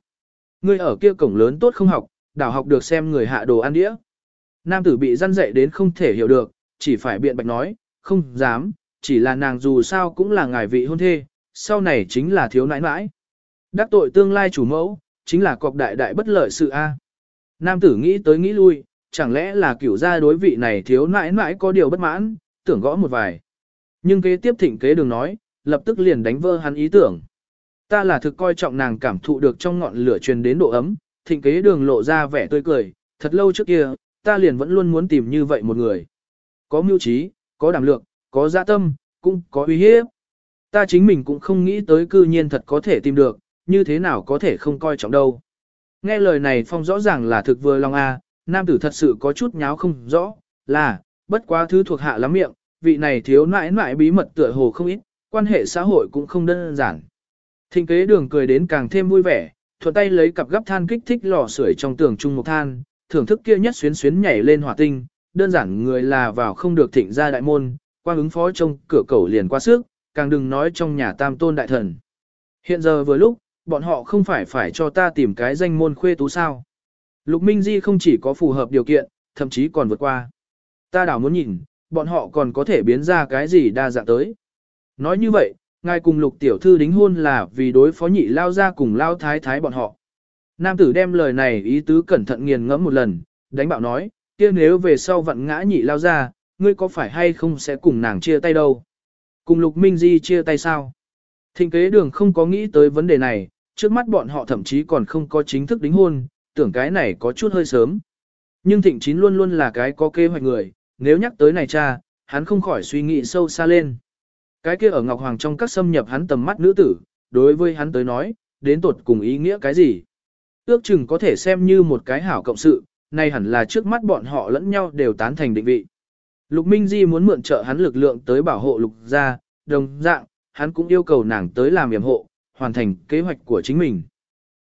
Ngươi ở kia cổng lớn tốt không học, đảo học được xem người hạ đồ ăn đĩa. Nam tử bị răn dậy đến không thể hiểu được, chỉ phải biện bạch nói, không dám, chỉ là nàng dù sao cũng là ngài vị hôn thê, sau này chính là thiếu nãi nãi. Đắc tội tương lai chủ mẫu, chính là cọc đại đại bất lợi sự A. Nam tử nghĩ tới nghĩ lui, chẳng lẽ là kiểu gia đối vị này thiếu nãi nãi có điều bất mãn, tưởng gõ một vài. Nhưng kế tiếp thịnh kế đường nói, lập tức liền đánh vỡ hắn ý tưởng. Ta là thực coi trọng nàng cảm thụ được trong ngọn lửa truyền đến độ ấm, thịnh kế đường lộ ra vẻ tươi cười, thật lâu trước kia, ta liền vẫn luôn muốn tìm như vậy một người. Có mưu trí, có đảm lược, có dạ tâm, cũng có uy hiếp. Ta chính mình cũng không nghĩ tới cư nhiên thật có thể tìm được, như thế nào có thể không coi trọng đâu. Nghe lời này phong rõ ràng là thực vừa lòng a, nam tử thật sự có chút nháo không rõ, là, bất quá thứ thuộc hạ lắm miệng, vị này thiếu nãi nãi bí mật tựa hồ không ít, quan hệ xã hội cũng không đơn giản. Thịnh kế đường cười đến càng thêm vui vẻ, thuận tay lấy cặp gấp than kích thích lò sưởi trong tường trung một than, thưởng thức kia nhất xuyến xuyến nhảy lên hỏa tinh, đơn giản người là vào không được thịnh ra đại môn, qua ứng phó trông cửa cầu liền qua sức, càng đừng nói trong nhà tam tôn đại thần. Hiện giờ vừa lúc, bọn họ không phải phải cho ta tìm cái danh môn khuê tú sao. Lục Minh Di không chỉ có phù hợp điều kiện, thậm chí còn vượt qua. Ta đảo muốn nhìn, bọn họ còn có thể biến ra cái gì đa dạng tới. Nói như vậy, ngài cùng lục tiểu thư đính hôn là vì đối phó nhị lao ra cùng lao thái thái bọn họ. Nam tử đem lời này ý tứ cẩn thận nghiền ngẫm một lần, đánh bạo nói, kia nếu về sau vặn ngã nhị lao ra, ngươi có phải hay không sẽ cùng nàng chia tay đâu? Cùng lục minh di chia tay sao? Thịnh kế đường không có nghĩ tới vấn đề này, trước mắt bọn họ thậm chí còn không có chính thức đính hôn, tưởng cái này có chút hơi sớm. Nhưng thịnh chín luôn luôn là cái có kế hoạch người, nếu nhắc tới này cha, hắn không khỏi suy nghĩ sâu xa lên. Cái kia ở Ngọc Hoàng trong các xâm nhập hắn tầm mắt nữ tử, đối với hắn tới nói, đến tột cùng ý nghĩa cái gì? Ước chừng có thể xem như một cái hảo cộng sự, nay hẳn là trước mắt bọn họ lẫn nhau đều tán thành định vị. Lục Minh Di muốn mượn trợ hắn lực lượng tới bảo hộ lục gia, đồng dạng, hắn cũng yêu cầu nàng tới làm yểm hộ, hoàn thành kế hoạch của chính mình.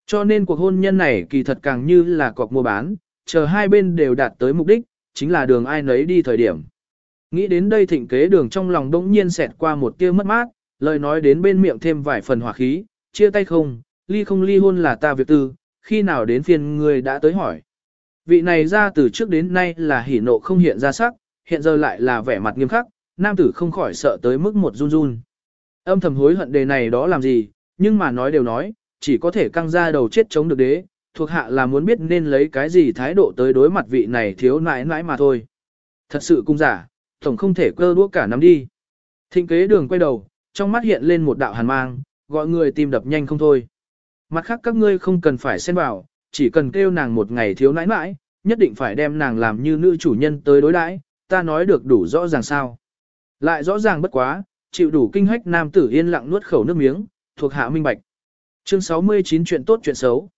Cho nên cuộc hôn nhân này kỳ thật càng như là cọc mua bán, chờ hai bên đều đạt tới mục đích, chính là đường ai nấy đi thời điểm. Nghĩ đến đây thịnh kế đường trong lòng đống nhiên xẹt qua một tia mất mát, lời nói đến bên miệng thêm vài phần hỏa khí, chia tay không, ly không ly hôn là ta việc tư, khi nào đến phiên người đã tới hỏi. Vị này ra từ trước đến nay là hỉ nộ không hiện ra sắc, hiện giờ lại là vẻ mặt nghiêm khắc, nam tử không khỏi sợ tới mức một run run. Âm thầm hối hận đề này đó làm gì, nhưng mà nói đều nói, chỉ có thể căng ra đầu chết chống được đế, thuộc hạ là muốn biết nên lấy cái gì thái độ tới đối mặt vị này thiếu nãi nãi mà thôi. Thật sự cung giả, tổng không thể cơ đũa cả nắm đi. Thịnh kế đường quay đầu, trong mắt hiện lên một đạo hàn mang, gọi người tim đập nhanh không thôi. Mặt khác các ngươi không cần phải xen vào, chỉ cần kêu nàng một ngày thiếu nãi nãi, nhất định phải đem nàng làm như nữ chủ nhân tới đối đãi, ta nói được đủ rõ ràng sao. Lại rõ ràng bất quá, chịu đủ kinh hách nam tử yên lặng nuốt khẩu nước miếng, thuộc hạ minh bạch. Chương 69 chuyện tốt chuyện xấu.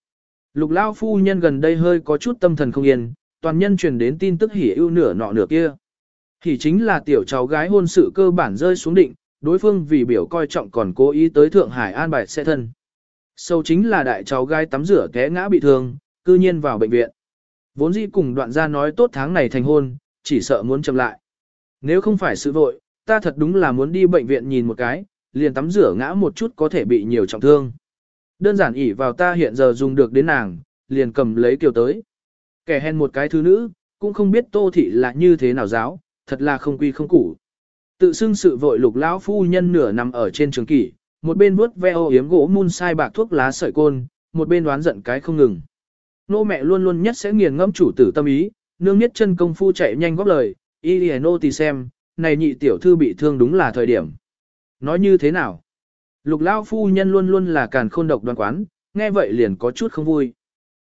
Lục lao phu nhân gần đây hơi có chút tâm thần không yên, toàn nhân truyền đến tin tức hỉ ưu nửa nọ nửa kia. Hỉ chính là tiểu cháu gái hôn sự cơ bản rơi xuống định, đối phương vì biểu coi trọng còn cố ý tới Thượng Hải an bài xe thân. Sâu chính là đại cháu gái tắm rửa té ngã bị thương, cư nhiên vào bệnh viện. Vốn dĩ cùng đoạn gia nói tốt tháng này thành hôn, chỉ sợ muốn chậm lại. Nếu không phải sự vội, ta thật đúng là muốn đi bệnh viện nhìn một cái, liền tắm rửa ngã một chút có thể bị nhiều trọng thương. Đơn giản ỉ vào ta hiện giờ dùng được đến nàng, liền cầm lấy kiều tới. Kẻ hèn một cái thứ nữ, cũng không biết tô thị là như thế nào giáo, thật là không quy không củ. Tự xưng sự vội lục lão phu nhân nửa nằm ở trên trường kỷ, một bên vuốt ve ô yếm gỗ mun sai bạc thuốc lá sợi côn, một bên đoán giận cái không ngừng. Nô mẹ luôn luôn nhất sẽ nghiền ngẫm chủ tử tâm ý, nương nhất chân công phu chạy nhanh góp lời, y lìa nô tì xem, này nhị tiểu thư bị thương đúng là thời điểm. Nói như thế nào? Lục lao phu nhân luôn luôn là càn khôn độc đoan quán, nghe vậy liền có chút không vui.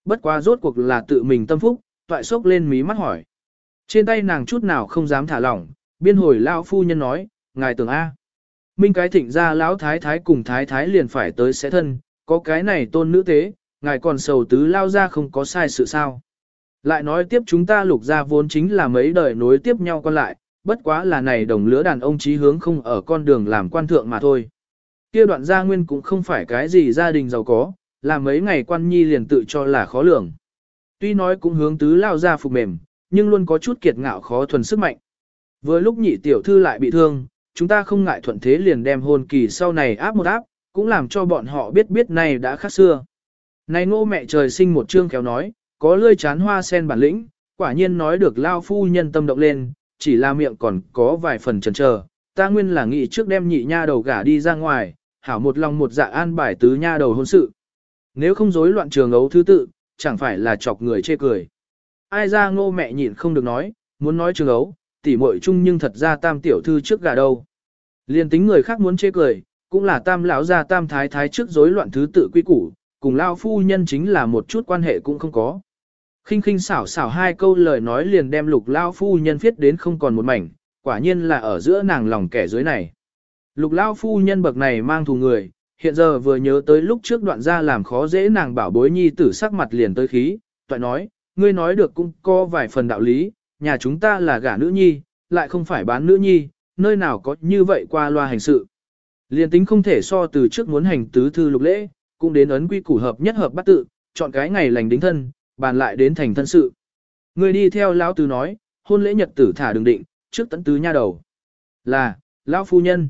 Bất quá rốt cuộc là tự mình tâm phúc, toại sốc lên mí mắt hỏi. Trên tay nàng chút nào không dám thả lỏng, biên hồi lao phu nhân nói, ngài tưởng A. Minh cái thịnh ra lão thái thái cùng thái thái liền phải tới sẽ thân, có cái này tôn nữ tế, ngài còn sầu tứ lao ra không có sai sự sao. Lại nói tiếp chúng ta lục ra vốn chính là mấy đời nối tiếp nhau con lại, bất quá là này đồng lứa đàn ông trí hướng không ở con đường làm quan thượng mà thôi. Kia đoạn gia nguyên cũng không phải cái gì gia đình giàu có, là mấy ngày quan nhi liền tự cho là khó lường. Tuy nói cũng hướng tứ lao ra phục mềm, nhưng luôn có chút kiệt ngạo khó thuần sức mạnh. Vừa lúc nhị tiểu thư lại bị thương, chúng ta không ngại thuận thế liền đem hôn kỳ sau này áp một áp, cũng làm cho bọn họ biết biết này đã khác xưa. Này ngô mẹ trời sinh một chương kéo nói, có lươi chán hoa sen bản lĩnh, quả nhiên nói được lao phu nhân tâm động lên, chỉ là miệng còn có vài phần chần chờ. Ta nguyên là nghĩ trước đem nhị nha đầu gả đi ra ngoài, hảo một lòng một dạ an bài tứ nha đầu hôn sự. Nếu không rối loạn trường ấu thứ tự, chẳng phải là chọc người chê cười. Ai ra ngô mẹ nhịn không được nói, muốn nói trường ấu, tỉ muội chung nhưng thật ra tam tiểu thư trước gà đâu. Liên tính người khác muốn chê cười, cũng là tam lão gia tam thái thái trước rối loạn thứ tự quy củ, cùng lao phu nhân chính là một chút quan hệ cũng không có. khinh khinh xảo xảo hai câu lời nói liền đem lục lao phu nhân viết đến không còn một mảnh, quả nhiên là ở giữa nàng lòng kẻ dưới này. Lục lao phu nhân bậc này mang thù người, hiện giờ vừa nhớ tới lúc trước đoạn ra làm khó dễ nàng bảo bối nhi tử sắc mặt liền tới khí, toại nói, ngươi nói được cũng có vài phần đạo lý, nhà chúng ta là gả nữ nhi, lại không phải bán nữ nhi, nơi nào có như vậy qua loa hành sự. Liên tính không thể so từ trước muốn hành tứ thư lục lễ, cũng đến ấn quy củ hợp nhất hợp bắt tự, chọn cái ngày lành đính thân, bàn lại đến thành thân sự. Người đi theo lão tứ nói, hôn lễ nhật tử thả đường định, trước tấn tứ nha đầu. Là, lão phu nhân.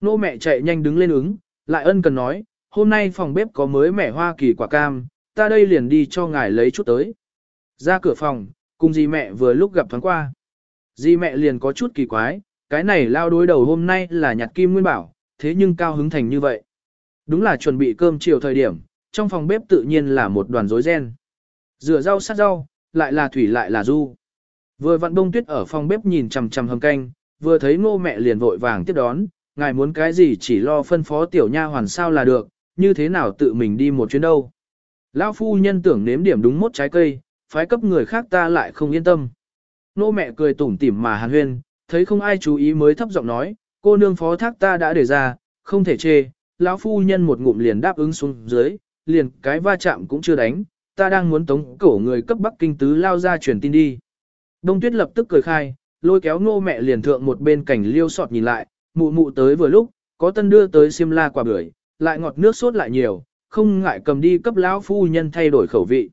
Nô mẹ chạy nhanh đứng lên ứng, lại ân cần nói, hôm nay phòng bếp có mới mẻ hoa kỳ quả cam, ta đây liền đi cho ngài lấy chút tới. Ra cửa phòng, cùng dì mẹ vừa lúc gặp thoáng qua. Dì mẹ liền có chút kỳ quái, cái này lao đối đầu hôm nay là nhặt kim nguyên bảo, thế nhưng cao hứng thành như vậy. Đúng là chuẩn bị cơm chiều thời điểm, trong phòng bếp tự nhiên là một đoàn rối ren. Rửa rau sát rau, lại là thủy lại là du. Vừa vặn đông tuyết ở phòng bếp nhìn chằm chằm hầm canh, vừa thấy ngô mẹ liền vội vàng tiếp đón, ngài muốn cái gì chỉ lo phân phó tiểu nha hoàn sao là được, như thế nào tự mình đi một chuyến đâu. Lão phu nhân tưởng nếm điểm đúng mốt trái cây, phái cấp người khác ta lại không yên tâm. Nô mẹ cười tủm tỉm mà hàn huyên, thấy không ai chú ý mới thấp giọng nói, cô nương phó thác ta đã đề ra, không thể chê, lão phu nhân một ngụm liền đáp ứng xuống dưới, liền cái va chạm cũng chưa đánh, ta đang muốn tống cổ người cấp Bắc Kinh tứ lao ra truyền tin đi. Đông tuyết lập tức cười khai, lôi kéo nô mẹ liền thượng một bên cảnh liêu sọt nhìn lại, mụ mụ tới vừa lúc, có tân đưa tới xiêm la quả bưởi, lại ngọt nước sốt lại nhiều, không ngại cầm đi cấp lão phu nhân thay đổi khẩu vị.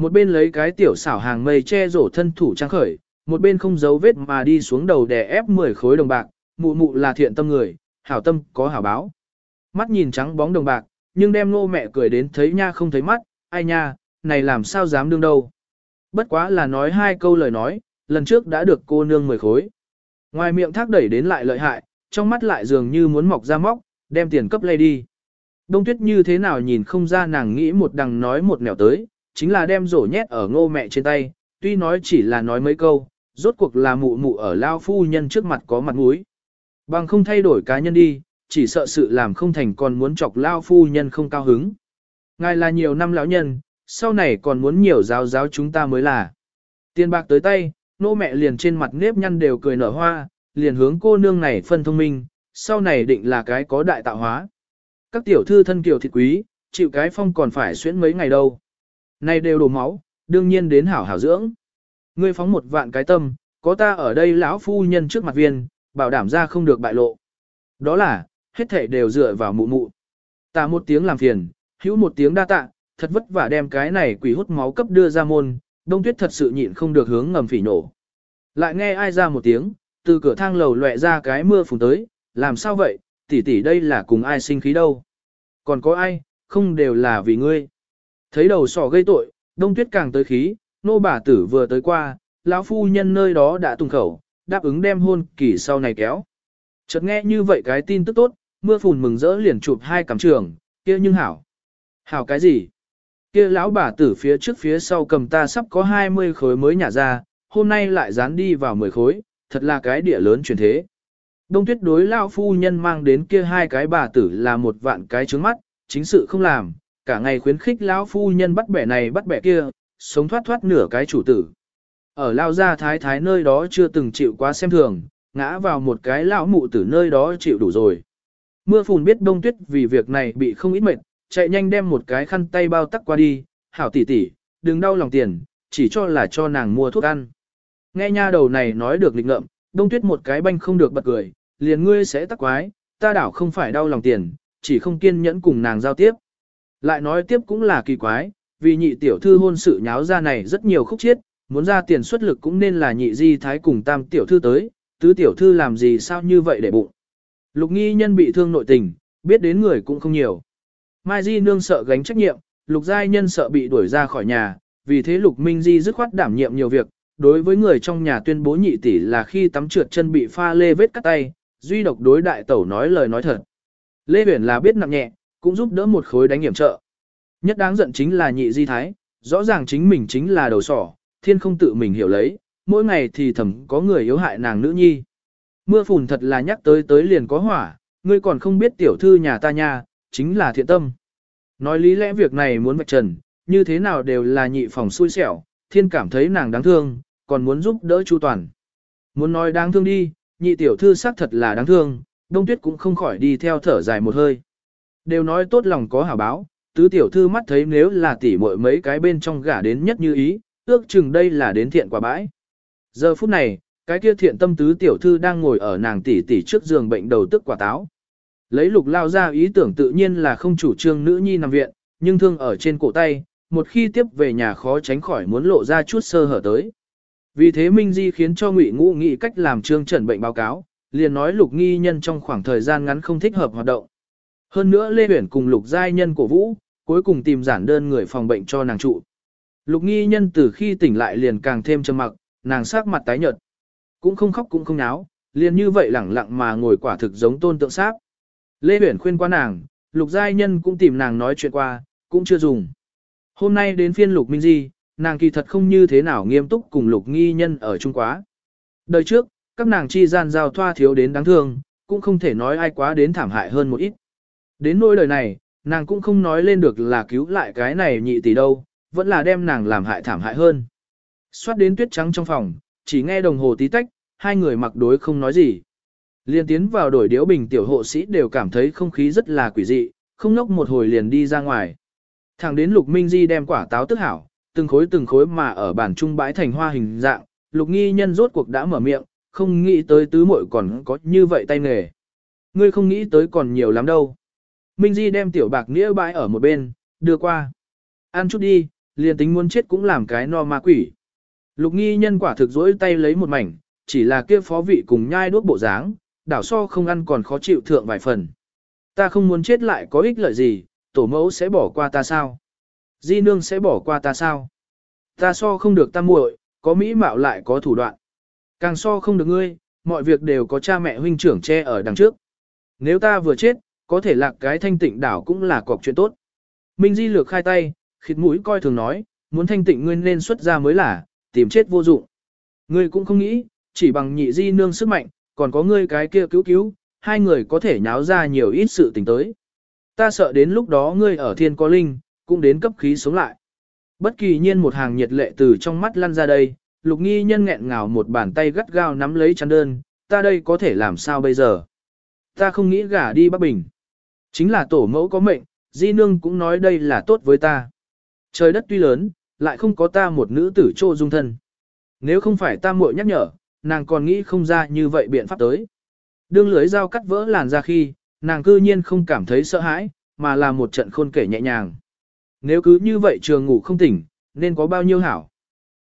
Một bên lấy cái tiểu xảo hàng mây che rổ thân thủ trang khởi, một bên không giấu vết mà đi xuống đầu đè ép 10 khối đồng bạc, mụ mụ là thiện tâm người, hảo tâm có hảo báo. Mắt nhìn trắng bóng đồng bạc, nhưng đem nô mẹ cười đến thấy nha không thấy mắt, ai nha, này làm sao dám đương đâu. Bất quá là nói hai câu lời nói, lần trước đã được cô nương 10 khối. Ngoài miệng thác đẩy đến lại lợi hại, trong mắt lại dường như muốn mọc ra móc, đem tiền cấp lay đi. Đông tuyết như thế nào nhìn không ra nàng nghĩ một đằng nói một nẻo tới, chính là đem rổ nhét ở ngô mẹ trên tay, tuy nói chỉ là nói mấy câu, rốt cuộc là mụ mụ ở lao phu nhân trước mặt có mặt mũi. Bằng không thay đổi cá nhân đi, chỉ sợ sự làm không thành còn muốn chọc lao phu nhân không cao hứng. Ngài là nhiều năm lão nhân, sau này còn muốn nhiều giáo giáo chúng ta mới là. Tiền bạc tới tay, nô mẹ liền trên mặt nếp nhăn đều cười nở hoa, liền hướng cô nương này phân thông minh, sau này định là cái có đại tạo hóa. Các tiểu thư thân kiều thịt quý, chịu cái phong còn phải xuyễn mấy ngày đâu. Này đều đổ máu, đương nhiên đến hảo hảo dưỡng. Ngươi phóng một vạn cái tâm, có ta ở đây lão phu nhân trước mặt viên, bảo đảm ra không được bại lộ. Đó là, hết thảy đều dựa vào mụ mụ. Ta một tiếng làm phiền, hữu một tiếng đa tạ, thật vất vả đem cái này quỷ hút máu cấp đưa ra môn, đông tuyết thật sự nhịn không được hướng ngầm phỉ nổ. Lại nghe ai ra một tiếng, từ cửa thang lầu lệ ra cái mưa phùn tới, làm sao vậy, tỷ tỷ đây là cùng ai sinh khí đâu. Còn có ai, không đều là vì ngươi. Thấy đầu sỏ gây tội, đông tuyết càng tới khí, nô bà tử vừa tới qua, lão phu nhân nơi đó đã tung khẩu, đáp ứng đem hôn kỳ sau này kéo. Chợt nghe như vậy cái tin tức tốt, mưa phùn mừng rỡ liền chụp hai cắm trường, kia nhưng hảo. Hảo cái gì? Kia lão bà tử phía trước phía sau cầm ta sắp có 20 khối mới nhả ra, hôm nay lại dán đi vào 10 khối, thật là cái địa lớn chuyển thế. Đông tuyết đối lão phu nhân mang đến kia hai cái bà tử là một vạn cái trứng mắt, chính sự không làm, cả ngày khuyến khích lão phu nhân bắt bẻ này bắt bẻ kia, sống thoát thoát nửa cái chủ tử. Ở lao gia thái thái nơi đó chưa từng chịu quá xem thường, ngã vào một cái lão mụ tử nơi đó chịu đủ rồi. Mưa phùn biết đông tuyết vì việc này bị không ít mệt, chạy nhanh đem một cái khăn tay bao tắc qua đi, hảo tỷ tỷ, đừng đau lòng tiền, chỉ cho là cho nàng mua thuốc ăn. Nghe nha đầu này nói được lịch ngợm, đông tuyết một cái banh không được bật cười, liền ngươi sẽ tắc quái, ta đảo không phải đau lòng tiền, chỉ không kiên nhẫn cùng nàng giao tiếp. Lại nói tiếp cũng là kỳ quái, vì nhị tiểu thư hôn sự nháo ra này rất nhiều khúc chiết, muốn ra tiền xuất lực cũng nên là nhị di thái cùng tam tiểu thư tới, tứ tiểu thư làm gì sao như vậy để bụng. Lục nghi nhân bị thương nội tình, biết đến người cũng không nhiều. Mai Di nương sợ gánh trách nhiệm, lục giai nhân sợ bị đuổi ra khỏi nhà, vì thế lục minh di dứt khoát đảm nhiệm nhiều việc, đối với người trong nhà tuyên bố nhị tỷ là khi tắm trượt chân bị pha lê vết cắt tay, duy độc đối đại tẩu nói lời nói thật. Lê Huyền là biết nặng nhẹ, cũng giúp đỡ một khối đánh hiểm trợ. Nhất đáng giận chính là nhị di thái, rõ ràng chính mình chính là đầu sỏ, thiên không tự mình hiểu lấy, mỗi ngày thì thầm có người yếu hại nàng nữ nhi. Mưa phùn thật là nhắc tới tới liền có hỏa, ngươi còn không biết tiểu thư nhà ta nha, chính là thiện tâm. Nói lý lẽ việc này muốn vạch trần, như thế nào đều là nhị phòng xui xẻo, thiên cảm thấy nàng đáng thương, còn muốn giúp đỡ chu toàn. Muốn nói đáng thương đi, nhị tiểu thư xác thật là đáng thương, đông tuyết cũng không khỏi đi theo thở dài một hơi. Đều nói tốt lòng có hảo báo, tứ tiểu thư mắt thấy nếu là tỉ muội mấy cái bên trong gả đến nhất như ý, ước chừng đây là đến thiện quả bãi. Giờ phút này, cái kia thiện tâm tứ tiểu thư đang ngồi ở nàng tỷ tỷ trước giường bệnh đầu tức quả táo. Lấy lục lao ra ý tưởng tự nhiên là không chủ trương nữ nhi nằm viện, nhưng thương ở trên cổ tay, một khi tiếp về nhà khó tránh khỏi muốn lộ ra chút sơ hở tới. Vì thế Minh Di khiến cho Ngụy Ngũ nghĩ cách làm trương trần bệnh báo cáo, liền nói lục nghi nhân trong khoảng thời gian ngắn không thích hợp hoạt động. Hơn nữa Lê uyển cùng lục giai nhân cổ vũ, cuối cùng tìm giản đơn người phòng bệnh cho nàng trụ. Lục nghi nhân từ khi tỉnh lại liền càng thêm trầm mặc, nàng sắc mặt tái nhợt. Cũng không khóc cũng không náo, liền như vậy lẳng lặng mà ngồi quả thực giống tôn tượng sáp. Lê uyển khuyên qua nàng, lục giai nhân cũng tìm nàng nói chuyện qua, cũng chưa dùng. Hôm nay đến phiên lục minh di, nàng kỳ thật không như thế nào nghiêm túc cùng lục nghi nhân ở chung quá. Đời trước, các nàng chi gian giao thoa thiếu đến đáng thương, cũng không thể nói ai quá đến thảm hại hơn một ít. Đến nỗi đời này, nàng cũng không nói lên được là cứu lại cái này nhị tỷ đâu, vẫn là đem nàng làm hại thảm hại hơn. Xoát đến tuyết trắng trong phòng, chỉ nghe đồng hồ tí tách, hai người mặc đối không nói gì. Liên tiến vào đổi điếu bình tiểu hộ sĩ đều cảm thấy không khí rất là quỷ dị, không nốc một hồi liền đi ra ngoài. Thẳng đến Lục Minh Di đem quả táo tức hảo, từng khối từng khối mà ở bản trung bãi thành hoa hình dạng, Lục Nghi nhân rốt cuộc đã mở miệng, không nghĩ tới tứ muội còn có như vậy tay nghề. Ngươi không nghĩ tới còn nhiều lắm đâu. Minh Di đem tiểu bạc nĩa bãi ở một bên, đưa qua. Ăn chút đi, liền tính muốn chết cũng làm cái no ma quỷ. Lục nghi nhân quả thực dỗi tay lấy một mảnh, chỉ là kia phó vị cùng nhai đuốc bộ dáng, đảo so không ăn còn khó chịu thượng vài phần. Ta không muốn chết lại có ích lợi gì, tổ mẫu sẽ bỏ qua ta sao? Di nương sẽ bỏ qua ta sao? Ta so không được ta muội, có mỹ mạo lại có thủ đoạn. Càng so không được ngươi, mọi việc đều có cha mẹ huynh trưởng che ở đằng trước. Nếu ta vừa chết, có thể lạc cái thanh tịnh đảo cũng là cọc chuyện tốt. Minh Di lược khai tay, khịt mũi coi thường nói, muốn thanh tịnh ngươi nên xuất ra mới là, tìm chết vô dụng. Ngươi cũng không nghĩ, chỉ bằng nhị di nương sức mạnh, còn có ngươi cái kia cứu cứu, hai người có thể nháo ra nhiều ít sự tình tới. Ta sợ đến lúc đó ngươi ở thiên có linh, cũng đến cấp khí sống lại. Bất kỳ nhiên một hàng nhiệt lệ từ trong mắt lăn ra đây, lục nghi nhân nghẹn ngào một bàn tay gắt gao nắm lấy chăn đơn, ta đây có thể làm sao bây giờ? Ta không nghĩ gả đi Bắc Bình. Chính là tổ mẫu có mệnh, di nương cũng nói đây là tốt với ta. Trời đất tuy lớn, lại không có ta một nữ tử trô dung thân. Nếu không phải ta muội nhắc nhở, nàng còn nghĩ không ra như vậy biện pháp tới. Đương lưới dao cắt vỡ làn ra khi, nàng cư nhiên không cảm thấy sợ hãi, mà là một trận khôn kể nhẹ nhàng. Nếu cứ như vậy trường ngủ không tỉnh, nên có bao nhiêu hảo.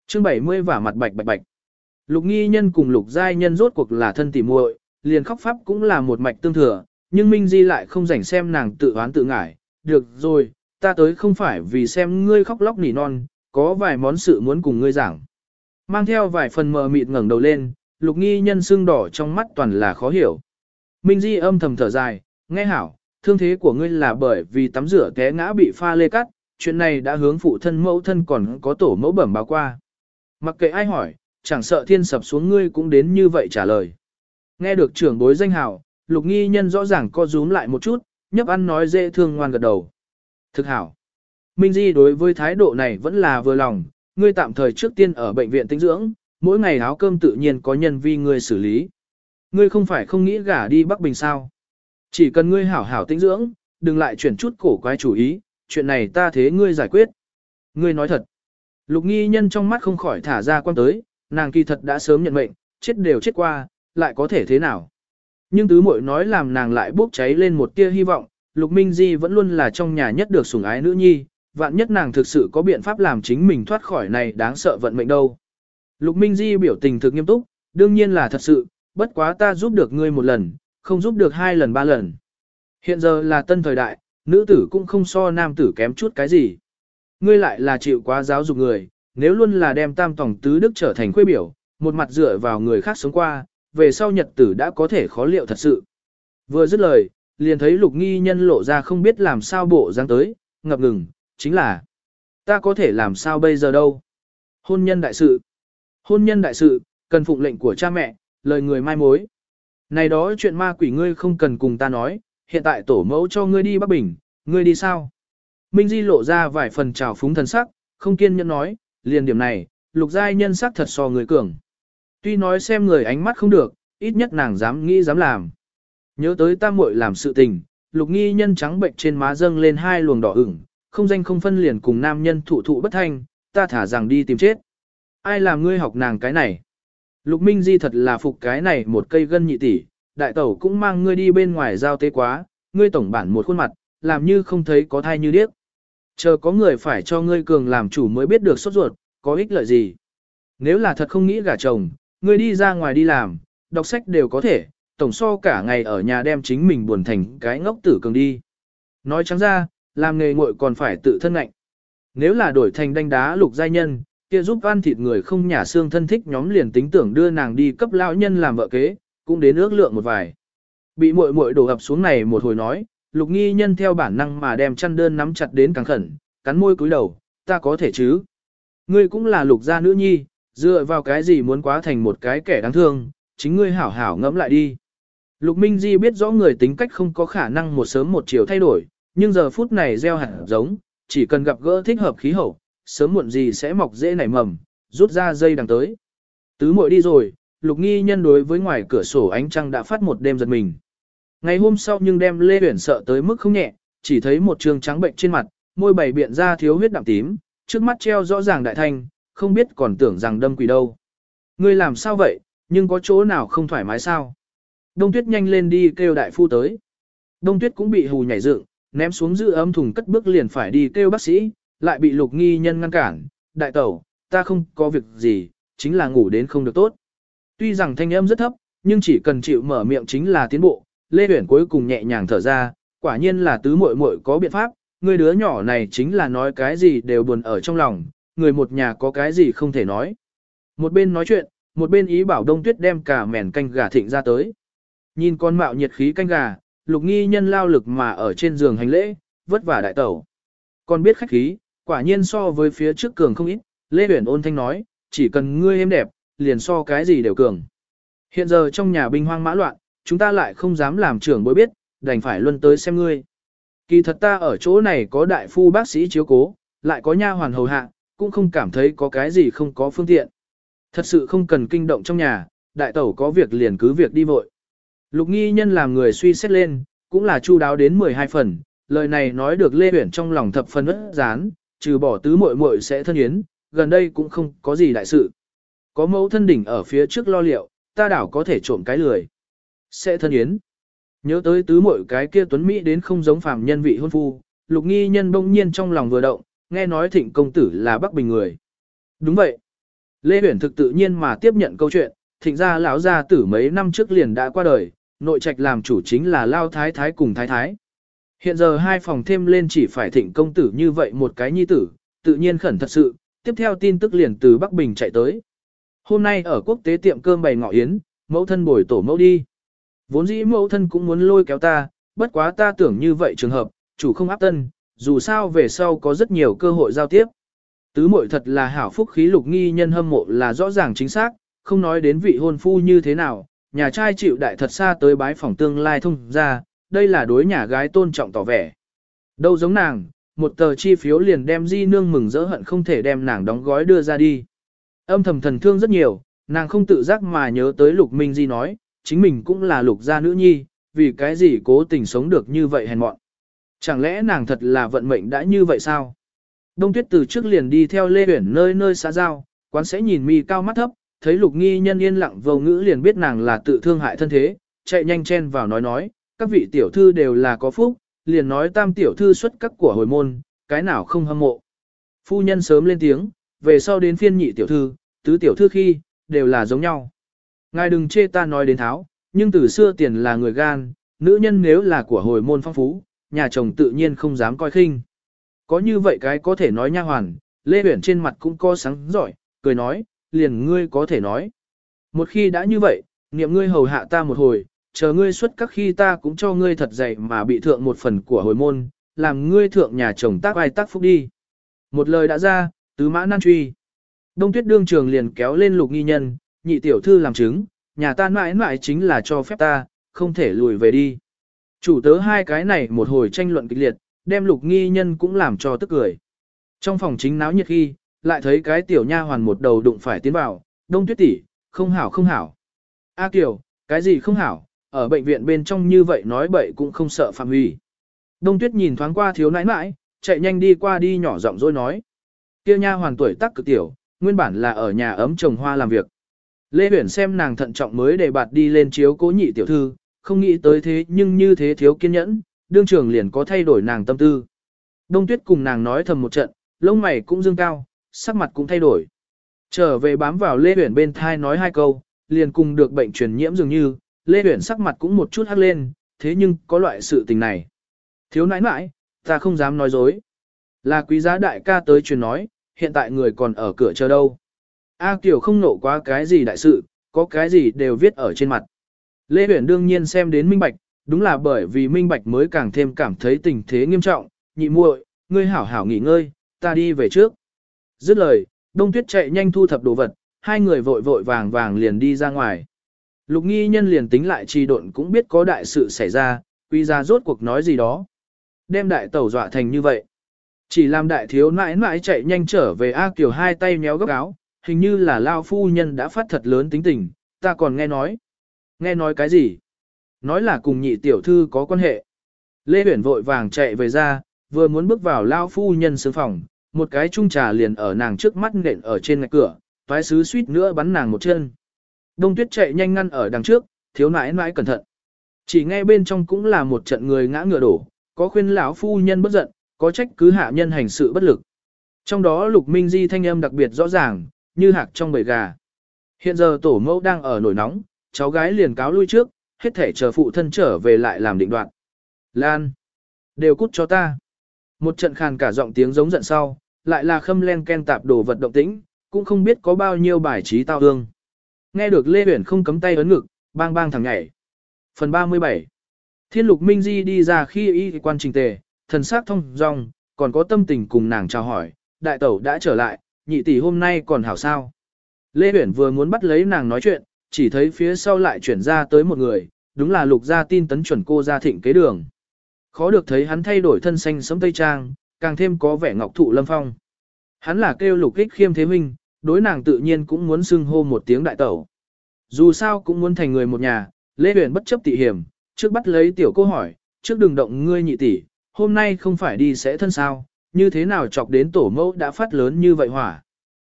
chương 70 và mặt bạch bạch bạch. Lục nghi nhân cùng lục giai nhân rốt cuộc là thân tỉ muội, liền khóc pháp cũng là một mạch tương thừa, nhưng Minh Di lại không rảnh xem nàng tự oán tự ngải. Được rồi, ta tới không phải vì xem ngươi khóc lóc nỉ non, có vài món sự muốn cùng ngươi giảng. Mang theo vài phần mờ mịt ngẩng đầu lên, lục nghi nhân sưng đỏ trong mắt toàn là khó hiểu. Minh Di âm thầm thở dài, nghe hảo, thương thế của ngươi là bởi vì tắm rửa té ngã bị pha lê cắt, chuyện này đã hướng phụ thân mẫu thân còn có tổ mẫu bẩm báo qua. Mặc kệ ai hỏi, chẳng sợ thiên sập xuống ngươi cũng đến như vậy trả lời. Nghe được trưởng bối danh hảo, lục nghi nhân rõ ràng co rúm lại một chút, nhấp ăn nói dễ thương ngoan gật đầu. Thực hảo. Minh Di đối với thái độ này vẫn là vừa lòng, ngươi tạm thời trước tiên ở bệnh viện tinh dưỡng, mỗi ngày áo cơm tự nhiên có nhân vi ngươi xử lý. Ngươi không phải không nghĩ gả đi Bắc Bình sao. Chỉ cần ngươi hảo hảo tinh dưỡng, đừng lại chuyển chút cổ quái chủ ý, chuyện này ta thế ngươi giải quyết. Ngươi nói thật. Lục nghi nhân trong mắt không khỏi thả ra quan tới, nàng kỳ thật đã sớm nhận mệnh, chết đều chết qua, lại có thể thế nào. Nhưng tứ muội nói làm nàng lại bốc cháy lên một tia hy vọng, Lục Minh Di vẫn luôn là trong nhà nhất được sủng ái nữ nhi, vạn nhất nàng thực sự có biện pháp làm chính mình thoát khỏi này đáng sợ vận mệnh đâu. Lục Minh Di biểu tình thực nghiêm túc, đương nhiên là thật sự, bất quá ta giúp được ngươi một lần, không giúp được hai lần ba lần. Hiện giờ là tân thời đại, nữ tử cũng không so nam tử kém chút cái gì. Ngươi lại là chịu quá giáo dục người, nếu luôn là đem tam tổng tứ đức trở thành khuê biểu, một mặt dựa vào người khác sống qua, về sau nhật tử đã có thể khó liệu thật sự. Vừa dứt lời, liền thấy lục nghi nhân lộ ra không biết làm sao bộ dáng tới, ngập ngừng, chính là ta có thể làm sao bây giờ đâu. Hôn nhân đại sự. Hôn nhân đại sự, cần phụng lệnh của cha mẹ, lời người mai mối. Này đó chuyện ma quỷ ngươi không cần cùng ta nói, hiện tại tổ mẫu cho ngươi đi Bắc Bình, ngươi đi sao? Minh Di lộ ra vài phần trào phúng thần sắc, không kiên nhẫn nói, liền điểm này, lục giai nhân sắc thật so người cường. Tuy nói xem người ánh mắt không được, ít nhất nàng dám nghĩ dám làm. Nhớ tới tam muội làm sự tình, lục nghi nhân trắng bệnh trên má dâng lên hai luồng đỏ ửng, không danh không phân liền cùng nam nhân thụ thụ bất thanh, ta thả rằng đi tìm chết. Ai làm ngươi học nàng cái này? Lục Minh Di thật là phục cái này một cây gân nhị tỷ, đại tẩu cũng mang ngươi đi bên ngoài giao tế quá, ngươi tổng bản một khuôn mặt, làm như không thấy có thai như điếc. Chờ có người phải cho ngươi cường làm chủ mới biết được sốt ruột, có ích lợi gì. Nếu là thật không nghĩ gả chồng, ngươi đi ra ngoài đi làm, đọc sách đều có thể, tổng so cả ngày ở nhà đem chính mình buồn thành cái ngốc tử cường đi. Nói trắng ra, làm nghề nguội còn phải tự thân ngạnh. Nếu là đổi thành đanh đá lục giai nhân, kia giúp ăn thịt người không nhà xương thân thích nhóm liền tính tưởng đưa nàng đi cấp lão nhân làm vợ kế, cũng đến ước lượng một vài. Bị muội muội đổ ập xuống này một hồi nói, lục nghi nhân theo bản năng mà đem chăn đơn nắm chặt đến càng khẩn, cắn môi cúi đầu, ta có thể chứ. Ngươi cũng là lục gia nữ nhi, dựa vào cái gì muốn quá thành một cái kẻ đáng thương, chính ngươi hảo hảo ngẫm lại đi. Lục Minh Di biết rõ người tính cách không có khả năng một sớm một chiều thay đổi, nhưng giờ phút này gieo hạt giống, chỉ cần gặp gỡ thích hợp khí hậu, sớm muộn gì sẽ mọc dễ nảy mầm, rút ra dây đằng tới. Tứ muội đi rồi, lục nghi nhân đối với ngoài cửa sổ ánh trăng đã phát một đêm giật mình. Ngày hôm sau nhưng đem Lê Uyển sợ tới mức không nhẹ, chỉ thấy một trường trắng bệnh trên mặt, môi bảy biện ra thiếu huyết đậm tím, trước mắt treo rõ ràng đại thanh, không biết còn tưởng rằng đâm quỷ đâu. Ngươi làm sao vậy, nhưng có chỗ nào không thoải mái sao? Đông tuyết nhanh lên đi kêu đại phu tới. Đông tuyết cũng bị hù nhảy dựng, ném xuống giữ ấm thùng cất bước liền phải đi kêu bác sĩ, lại bị lục nghi nhân ngăn cản. Đại tẩu, ta không có việc gì, chính là ngủ đến không được tốt. Tuy rằng thanh âm rất thấp, nhưng chỉ cần chịu mở miệng chính là tiến bộ, Lê Uyển cuối cùng nhẹ nhàng thở ra, quả nhiên là tứ muội muội có biện pháp, người đứa nhỏ này chính là nói cái gì đều buồn ở trong lòng, người một nhà có cái gì không thể nói. Một bên nói chuyện, một bên ý bảo Đông Tuyết đem cả mẻn canh gà thịnh ra tới. Nhìn con mạo nhiệt khí canh gà, lục nghi nhân lao lực mà ở trên giường hành lễ, vất vả đại tẩu. Còn biết khách khí, quả nhiên so với phía trước cường không ít, Lê Uyển ôn thanh nói, chỉ cần ngươi êm đẹp, liền so cái gì đều cường. Hiện giờ trong nhà binh hoang mã loạn, chúng ta lại không dám làm trưởng bối biết, đành phải luân tới xem ngươi. Kỳ thật ta ở chỗ này có đại phu bác sĩ chiếu cố, lại có nha hoàn hầu hạ, cũng không cảm thấy có cái gì không có phương tiện. Thật sự không cần kinh động trong nhà, đại tẩu có việc liền cứ việc đi vội. Lục nghi nhân làm người suy xét lên, cũng là chu đáo đến 12 phần, lời này nói được Lê Huyển trong lòng thập phần ức dán, trừ bỏ tứ muội muội sẽ thân yến, gần đây cũng không có gì đại sự. Có mẫu thân đỉnh ở phía trước lo liệu, ta đảo có thể trộm cái lười. Sẽ thân yến. Nhớ tới tứ muội cái kia tuấn Mỹ đến không giống phàm nhân vị hôn phu, lục nghi nhân bỗng nhiên trong lòng vừa động, nghe nói thịnh công tử là Bắc Bình người. Đúng vậy. Lê Huyền thực tự nhiên mà tiếp nhận câu chuyện, thịnh gia lão gia tử mấy năm trước liền đã qua đời, nội trạch làm chủ chính là Lao Thái Thái cùng Thái Thái. Hiện giờ hai phòng thêm lên chỉ phải thịnh công tử như vậy một cái nhi tử, tự nhiên khẩn thật sự, tiếp theo tin tức liền từ Bắc Bình chạy tới. Hôm nay ở quốc tế tiệm cơm bày ngọ yến, mẫu thân bồi tổ mẫu đi. Vốn dĩ mẫu thân cũng muốn lôi kéo ta, bất quá ta tưởng như vậy trường hợp, chủ không áp tân, dù sao về sau có rất nhiều cơ hội giao tiếp. Tứ muội thật là hảo phúc khí lục nghi nhân hâm mộ là rõ ràng chính xác, không nói đến vị hôn phu như thế nào, nhà trai chịu đại thật xa tới bái phòng tương lai thông ra, đây là đối nhà gái tôn trọng tỏ vẻ. Đâu giống nàng, một tờ chi phiếu liền đem di nương mừng rỡ hận không thể đem nàng đóng gói đưa ra đi. Âm thầm thần thương rất nhiều, nàng không tự giác mà nhớ tới lục minh di nói, chính mình cũng là lục gia nữ nhi, vì cái gì cố tình sống được như vậy hèn mọn. Chẳng lẽ nàng thật là vận mệnh đã như vậy sao? Đông tuyết từ trước liền đi theo Lê Huyển nơi nơi xã giao, quán sẽ nhìn mi cao mắt thấp, thấy lục nghi nhân yên lặng vô ngữ liền biết nàng là tự thương hại thân thế, chạy nhanh chen vào nói nói, các vị tiểu thư đều là có phúc, liền nói tam tiểu thư xuất các của hồi môn, cái nào không hâm mộ. Phu nhân sớm lên tiếng, về sau đến phiên nhị tiểu thư, tứ tiểu thư khi, đều là giống nhau. Ngài đừng chê ta nói đến tháo, nhưng từ xưa tiền là người gan, nữ nhân nếu là của hồi môn phong phú, nhà chồng tự nhiên không dám coi khinh. Có như vậy cái có thể nói nha hoàn, Lê Uyển trên mặt cũng có sáng giỏi, cười nói, liền ngươi có thể nói. Một khi đã như vậy, niệm ngươi hầu hạ ta một hồi, chờ ngươi xuất các khi ta cũng cho ngươi thật dày mà bị thượng một phần của hồi môn, làm ngươi thượng nhà chồng tác ai tác phúc đi. Một lời đã ra, tứ mã nan truy. Đông tuyết đương trường liền kéo lên lục nghi nhân, nhị tiểu thư làm chứng, nhà ta mãi mãi chính là cho phép ta, không thể lùi về đi. Chủ tớ hai cái này một hồi tranh luận kịch liệt, đem lục nghi nhân cũng làm cho tức cười. Trong phòng chính náo nhiệt khi, lại thấy cái tiểu nha hoàn một đầu đụng phải tiến vào, đông tuyết tỷ, không hảo không hảo. A Kiều, cái gì không hảo, ở bệnh viện bên trong như vậy nói bậy cũng không sợ phạm hủy. Đông tuyết nhìn thoáng qua thiếu nãi nãi, chạy nhanh đi qua đi nhỏ giọng rồi nói. Kia nha hoàn tuổi tác cực tiểu, nguyên bản là ở nhà ấm trồng hoa làm việc. Lê Huyển xem nàng thận trọng mới để bạt đi lên chiếu cố nhị tiểu thư, không nghĩ tới thế nhưng như thế thiếu kiên nhẫn, đương trưởng liền có thay đổi nàng tâm tư. Đông tuyết cùng nàng nói thầm một trận, lông mày cũng dương cao, sắc mặt cũng thay đổi. Trở về bám vào Lê Huyển bên thai nói hai câu, liền cùng được bệnh truyền nhiễm dường như, Lê Huyển sắc mặt cũng một chút hắc lên, thế nhưng có loại sự tình này. Thiếu nãi nãi, ta không dám nói dối. Là quý giá đại ca tới truyền nói, hiện tại người còn ở cửa chờ đâu. A Kiều không nộ quá cái gì đại sự, có cái gì đều viết ở trên mặt. Lê Huyển đương nhiên xem đến minh bạch, đúng là bởi vì minh bạch mới càng thêm cảm thấy tình thế nghiêm trọng, nhị muội, ngươi hảo hảo nghỉ ngơi, ta đi về trước. Dứt lời, đông tuyết chạy nhanh thu thập đồ vật, hai người vội vội vàng vàng liền đi ra ngoài. Lục nghi nhân liền tính lại trì độn cũng biết có đại sự xảy ra, quy ra rốt cuộc nói gì đó. Đem đại tẩu dọa thành như vậy. Chỉ làm đại thiếu nãi nãi chạy nhanh trở về A Kiều hai tay nhéo gấp áo, hình như là lao phu nhân đã phát thật lớn tính tình, ta còn nghe nói. Nghe nói cái gì? Nói là cùng nhị tiểu thư có quan hệ. Lê Huyển vội vàng chạy về ra, vừa muốn bước vào lao phu nhân sướng phòng, một cái chung trà liền ở nàng trước mắt nện ở trên ngạch cửa, toái sứ suýt nữa bắn nàng một chân. Đông tuyết chạy nhanh ngăn ở đằng trước, thiếu nãi nãi cẩn thận. Chỉ nghe bên trong cũng là một trận người ngã ngựa đổ, có khuyên lão phu nhân bất giận, có trách cứ hạ nhân hành sự bất lực. Trong đó lục minh di thanh âm đặc biệt rõ ràng, như hạc trong bầy gà. Hiện giờ tổ mẫu đang ở nổi nóng, cháu gái liền cáo lui trước, hết thể chờ phụ thân trở về lại làm định đoạn. Lan! Đều cút cho ta! Một trận khàn cả giọng tiếng giống giận sau, lại là khâm len ken tạp đồ vật động tĩnh, cũng không biết có bao nhiêu bài trí tao hương. Nghe được Lê Uyển không cấm tay ấn ngực, bang bang thẳng nhảy. Phần 37 Thiên lục minh di đi ra khi y quan trình tề, thần sắc thông dong, còn có tâm tình cùng nàng chào hỏi, đại tẩu đã trở lại, nhị tỷ hôm nay còn hảo sao. Lê Huyển vừa muốn bắt lấy nàng nói chuyện, chỉ thấy phía sau lại chuyển ra tới một người, đúng là lục gia tin tấn chuẩn cô gia thịnh kế đường. Khó được thấy hắn thay đổi thân xanh sẫm tây trang, càng thêm có vẻ ngọc thụ lâm phong. Hắn là kêu lục kích khiêm thế huynh, đối nàng tự nhiên cũng muốn xưng hô một tiếng đại tẩu. Dù sao cũng muốn thành người một nhà, Lê Huyền bất chấp tị hiểm, trước bắt lấy tiểu cô hỏi, trước đừng động ngươi nhị tỷ, hôm nay không phải đi sẽ thân sao, như thế nào chọc đến tổ mẫu đã phát lớn như vậy hỏa.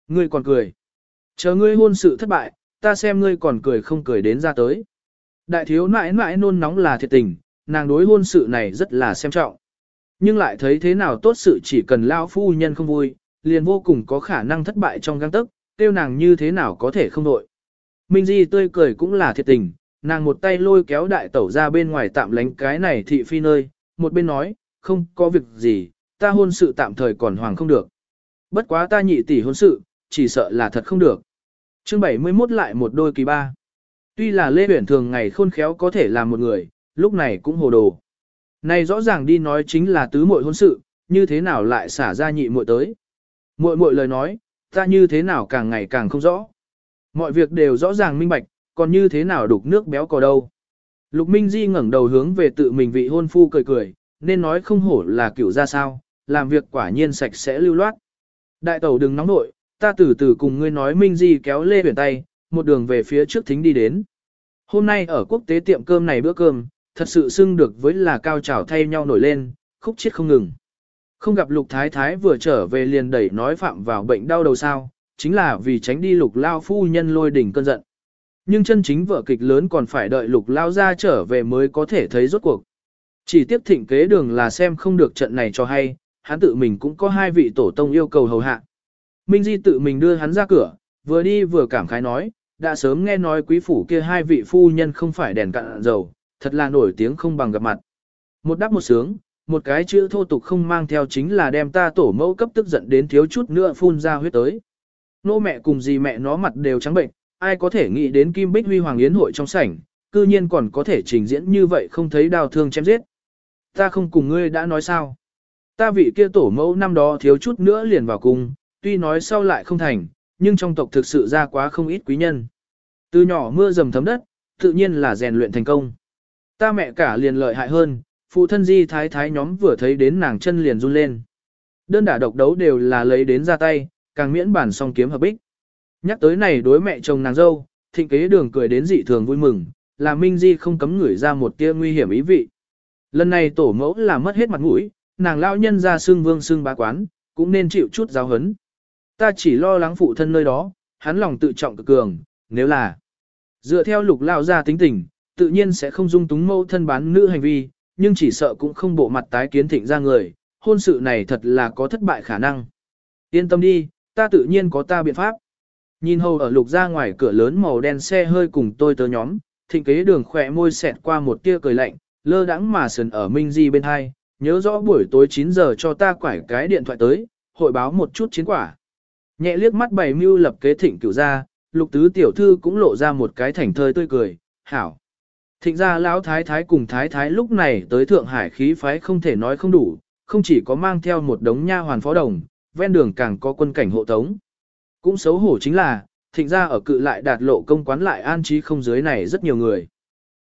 Ngươi còn cười. Chờ ngươi hôn sự thất bại, ta xem ngươi còn cười không cười đến ra tới. Đại thiếu mãi mãi nôn nóng là thiệt tình, nàng đối hôn sự này rất là xem trọng. Nhưng lại thấy thế nào tốt sự chỉ cần lao phu nhân không vui, liền vô cùng có khả năng thất bại trong găng tức, tiêu nàng như thế nào có thể không đội. Minh Di tươi cười cũng là thiệt tình, nàng một tay lôi kéo đại tẩu ra bên ngoài tạm lánh cái này thị phi nơi, một bên nói, không có việc gì, ta hôn sự tạm thời còn hoàng không được. Bất quá ta nhị tỷ hôn sự, chỉ sợ là thật không được. Chương 71 lại một đôi kỳ ba. Tuy là Lê Uyển thường ngày khôn khéo có thể làm một người, lúc này cũng hồ đồ. Này rõ ràng đi nói chính là tứ muội hôn sự, như thế nào lại xả ra nhị muội tới. Muội muội lời nói, ta như thế nào càng ngày càng không rõ. Mọi việc đều rõ ràng minh bạch, còn như thế nào đục nước béo cò đâu. Lục Minh Di ngẩng đầu hướng về tự mình vị hôn phu cười cười, nên nói không hổ là kiểu ra sao, làm việc quả nhiên sạch sẽ lưu loát. Đại tẩu đừng nóng nội, ta từ từ cùng ngươi nói Minh Di kéo lê huyền tay, một đường về phía trước thính đi đến. Hôm nay ở quốc tế tiệm cơm này bữa cơm, thật sự xưng được với là cao trào thay nhau nổi lên, khúc chết không ngừng. Không gặp lục thái thái vừa trở về liền đẩy nói phạm vào bệnh đau đầu sao, chính là vì tránh đi lục lao phu nhân lôi đỉnh cơn giận. Nhưng chân chính vở kịch lớn còn phải đợi lục lao ra trở về mới có thể thấy rốt cuộc. Chỉ tiếp thịnh kế đường là xem không được trận này cho hay, hắn tự mình cũng có hai vị tổ tông yêu cầu hầu hạ. Minh Di tự mình đưa hắn ra cửa, vừa đi vừa cảm khái nói, đã sớm nghe nói quý phủ kia hai vị phu nhân không phải đèn cạn dầu, thật là nổi tiếng không bằng gặp mặt. Một đáp một sướng, một cái chữ thô tục không mang theo chính là đem ta tổ mẫu cấp tức giận đến thiếu chút nữa phun ra huyết tới. Nô mẹ cùng gì mẹ nó mặt đều trắng bệnh, ai có thể nghĩ đến Kim Bích Huy Hoàng Yến hội trong sảnh, cư nhiên còn có thể trình diễn như vậy không thấy đau thương chém giết. Ta không cùng ngươi đã nói sao. Ta vị kia tổ mẫu năm đó thiếu chút nữa liền vào cùng tuy nói sau lại không thành, nhưng trong tộc thực sự ra quá không ít quý nhân. Từ nhỏ mưa dầm thấm đất, tự nhiên là rèn luyện thành công. Ta mẹ cả liền lợi hại hơn, phụ thân di thái thái nhóm vừa thấy đến nàng chân liền run lên. Đơn đả độc đấu đều là lấy đến ra tay, càng miễn bản song kiếm hợp bích. Nhắc tới này đối mẹ chồng nàng dâu, thịnh kế đường cười đến dị thường vui mừng, là Minh Di không cấm ngửi ra một tia nguy hiểm ý vị. Lần này tổ mẫu là mất hết mặt mũi, nàng lão nhân ra xương vương xương bá quán, cũng nên chịu chút giáo hấn. Ta chỉ lo lắng phụ thân nơi đó, hắn lòng tự trọng cực cường, nếu là dựa theo lục lao ra tính tình, tự nhiên sẽ không dung túng mẫu thân bán nữ hành vi, nhưng chỉ sợ cũng không bộ mặt tái kiến thịnh ra người, hôn sự này thật là có thất bại khả năng. Yên tâm đi, ta tự nhiên có ta biện pháp. Nhìn hầu ở lục ra ngoài cửa lớn màu đen xe hơi cùng tôi tớ nhóm, thịnh kế đường khỏe môi xẹt qua một tia cười lạnh, lơ đãng mà sườn ở Minh Di bên hai, nhớ rõ buổi tối 9 giờ cho ta quải cái điện thoại tới, hội báo một chút chiến quả. Nhẹ liếc mắt bảy mưu lập kế thịnh cửu ra, lục tứ tiểu thư cũng lộ ra một cái thành thơi tươi cười, hảo. Thịnh ra lão thái thái cùng thái thái lúc này tới Thượng Hải khí phái không thể nói không đủ, không chỉ có mang theo một đống nha hoàn phó đồng, ven đường càng có quân cảnh hộ tống. Cũng xấu hổ chính là, thịnh ra ở cự lại đạt lộ công quán lại an trí không dưới này rất nhiều người.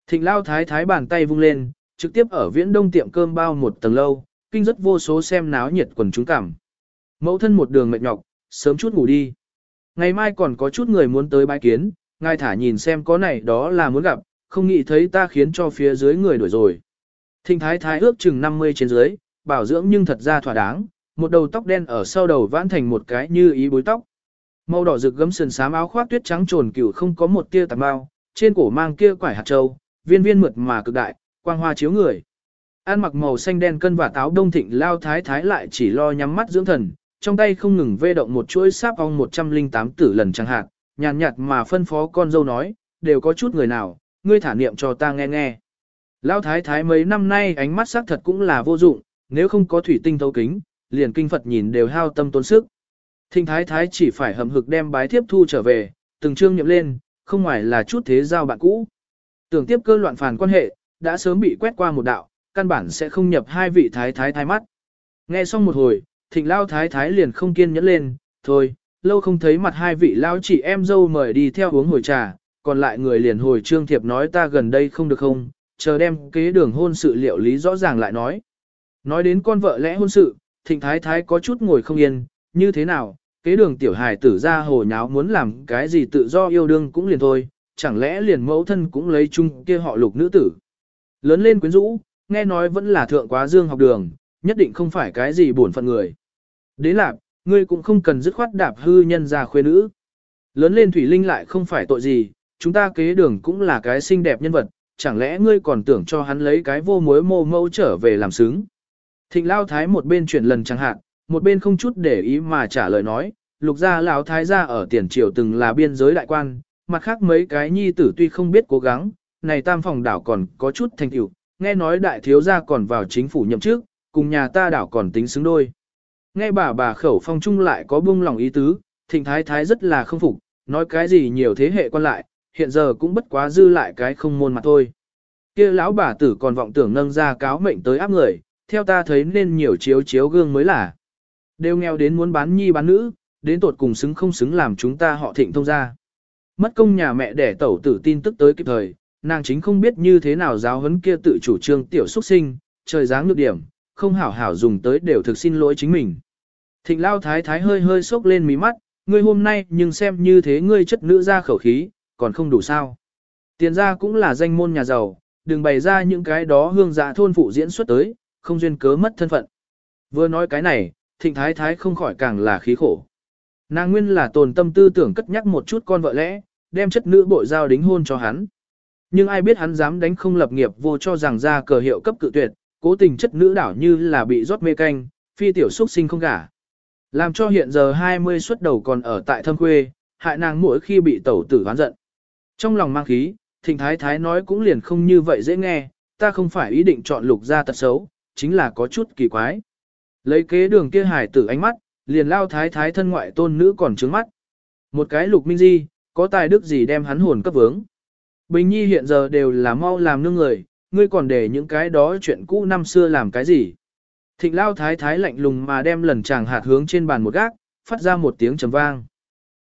Thịnh lao thái thái bàn tay vung lên, trực tiếp ở viễn đông tiệm cơm bao một tầng lâu, kinh rất vô số xem náo nhiệt quần chúng cảm. Mẫu thân một đường mệt nhọc, sớm chút ngủ đi. Ngày mai còn có chút người muốn tới bái kiến, ngài thả nhìn xem có này đó là muốn gặp, không nghĩ thấy ta khiến cho phía dưới người đuổi rồi. Thịnh thái thái ước chừng 50 trên dưới, bảo dưỡng nhưng thật ra thỏa đáng, một đầu tóc đen ở sau đầu vãn thành một cái như ý bối tóc. Màu đỏ rực gấm sườn xám áo khoác tuyết trắng trồn cửu không có một tia tạp bao, trên cổ mang kia quải hạt châu, viên viên mượt mà cực đại, quang hoa chiếu người. An mặc màu xanh đen cân và táo đông thịnh lao thái thái lại chỉ lo nhắm mắt dưỡng thần, trong tay không ngừng vê động một chuỗi sáp ong 108 tử lần chẳng hạn, nhàn nhạt mà phân phó con dâu nói, đều có chút người nào, ngươi thả niệm cho ta nghe nghe. Lão thái thái mấy năm nay ánh mắt sắc thật cũng là vô dụng, nếu không có thủy tinh thấu kính, liền kinh Phật nhìn đều hao tâm tốn sức. Thinh thái thái chỉ phải hầm hực đem bái thiếp thu trở về, từng chương nhậm lên, không ngoài là chút thế giao bạn cũ. Tưởng tiếp cơ loạn phản quan hệ, đã sớm bị quét qua một đạo, căn bản sẽ không nhập hai vị thái thái thái mắt. Nghe xong một hồi, thịnh lao thái thái liền không kiên nhẫn lên, thôi, lâu không thấy mặt hai vị lao chị em dâu mời đi theo uống hồi trà, còn lại người liền hồi trương thiệp nói ta gần đây không được không, chờ đem kế đường hôn sự liệu lý rõ ràng lại nói. Nói đến con vợ lẽ hôn sự, thịnh thái thái có chút ngồi không yên, như thế nào, kế đường tiểu hài tử ra hồ nháo muốn làm cái gì tự do yêu đương cũng liền thôi, chẳng lẽ liền mẫu thân cũng lấy chung kia họ lục nữ tử. Lớn lên quyến rũ, nghe nói vẫn là thượng quá dương học đường, nhất định không phải cái gì buồn phận người. Đế lạc, ngươi cũng không cần dứt khoát đạp hư nhân ra khuê nữ. Lớn lên Thủy Linh lại không phải tội gì, chúng ta kế đường cũng là cái xinh đẹp nhân vật, chẳng lẽ ngươi còn tưởng cho hắn lấy cái vô mối mô mẫu trở về làm xứng. Thịnh Lao Thái một bên chuyển lần chẳng hạn, một bên không chút để ý mà trả lời nói, lục gia Lão Thái gia ở tiền triều từng là biên giới đại quan, mặt khác mấy cái nhi tử tuy không biết cố gắng, này tam phòng đảo còn có chút thành tựu, nghe nói đại thiếu gia còn vào chính phủ nhậm chức, cùng nhà ta đảo còn tính xứng đôi. Nghe bà bà khẩu phong trung lại có buông lòng ý tứ, thịnh thái thái rất là không phục, nói cái gì nhiều thế hệ quan lại, hiện giờ cũng bất quá dư lại cái không môn mặt thôi. kia lão bà tử còn vọng tưởng nâng ra cáo mệnh tới áp người, theo ta thấy nên nhiều chiếu chiếu gương mới là. Đều nghèo đến muốn bán nhi bán nữ, đến tột cùng xứng không xứng làm chúng ta họ thịnh thông ra. Mất công nhà mẹ đẻ tẩu tử tin tức tới kịp thời, nàng chính không biết như thế nào giáo huấn kia tự chủ trương tiểu xuất sinh, trời dáng nhược điểm, không hảo hảo dùng tới đều thực xin lỗi chính mình. Thịnh lao thái thái hơi hơi sốc lên mí mắt, ngươi hôm nay nhưng xem như thế ngươi chất nữ ra khẩu khí, còn không đủ sao. Tiền ra cũng là danh môn nhà giàu, đừng bày ra những cái đó hương dạ thôn phụ diễn xuất tới, không duyên cớ mất thân phận. Vừa nói cái này, thịnh thái thái không khỏi càng là khí khổ. Nàng nguyên là tồn tâm tư tưởng cất nhắc một chút con vợ lẽ, đem chất nữ bội giao đính hôn cho hắn. Nhưng ai biết hắn dám đánh không lập nghiệp vô cho rằng ra cờ hiệu cấp cự tuyệt, cố tình chất nữ đảo như là bị rót mê canh, phi tiểu xuất sinh không gả. Làm cho hiện giờ 20 xuất đầu còn ở tại thâm quê, hại nàng mỗi khi bị tẩu tử hoán giận. Trong lòng mang khí, thịnh thái thái nói cũng liền không như vậy dễ nghe, ta không phải ý định chọn lục ra tật xấu, chính là có chút kỳ quái. Lấy kế đường kia hải tử ánh mắt, liền lao thái thái thân ngoại tôn nữ còn trướng mắt. Một cái lục minh di, có tài đức gì đem hắn hồn cấp vướng. Bình nhi hiện giờ đều là mau làm nương người, ngươi còn để những cái đó chuyện cũ năm xưa làm cái gì. Thịnh lao thái thái lạnh lùng mà đem lần chàng hạt hướng trên bàn một gác, phát ra một tiếng trầm vang.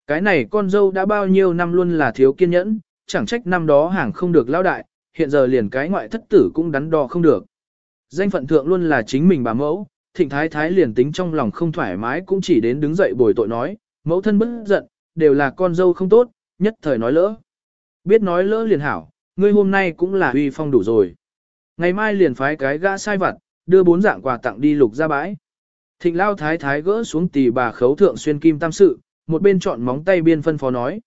Cái này con dâu đã bao nhiêu năm luôn là thiếu kiên nhẫn, chẳng trách năm đó hàng không được lao đại, hiện giờ liền cái ngoại thất tử cũng đắn đo không được. Danh phận thượng luôn là chính mình bà mẫu, thịnh thái thái liền tính trong lòng không thoải mái cũng chỉ đến đứng dậy bồi tội nói, mẫu thân bất giận, đều là con dâu không tốt, nhất thời nói lỡ. Biết nói lỡ liền hảo, ngươi hôm nay cũng là uy phong đủ rồi. Ngày mai liền phái cái gã sai vặt, đưa bốn dạng quà tặng đi lục ra bãi. Thịnh lao thái thái gỡ xuống tỷ bà khấu thượng xuyên kim tam sự, một bên chọn móng tay biên phân phó nói.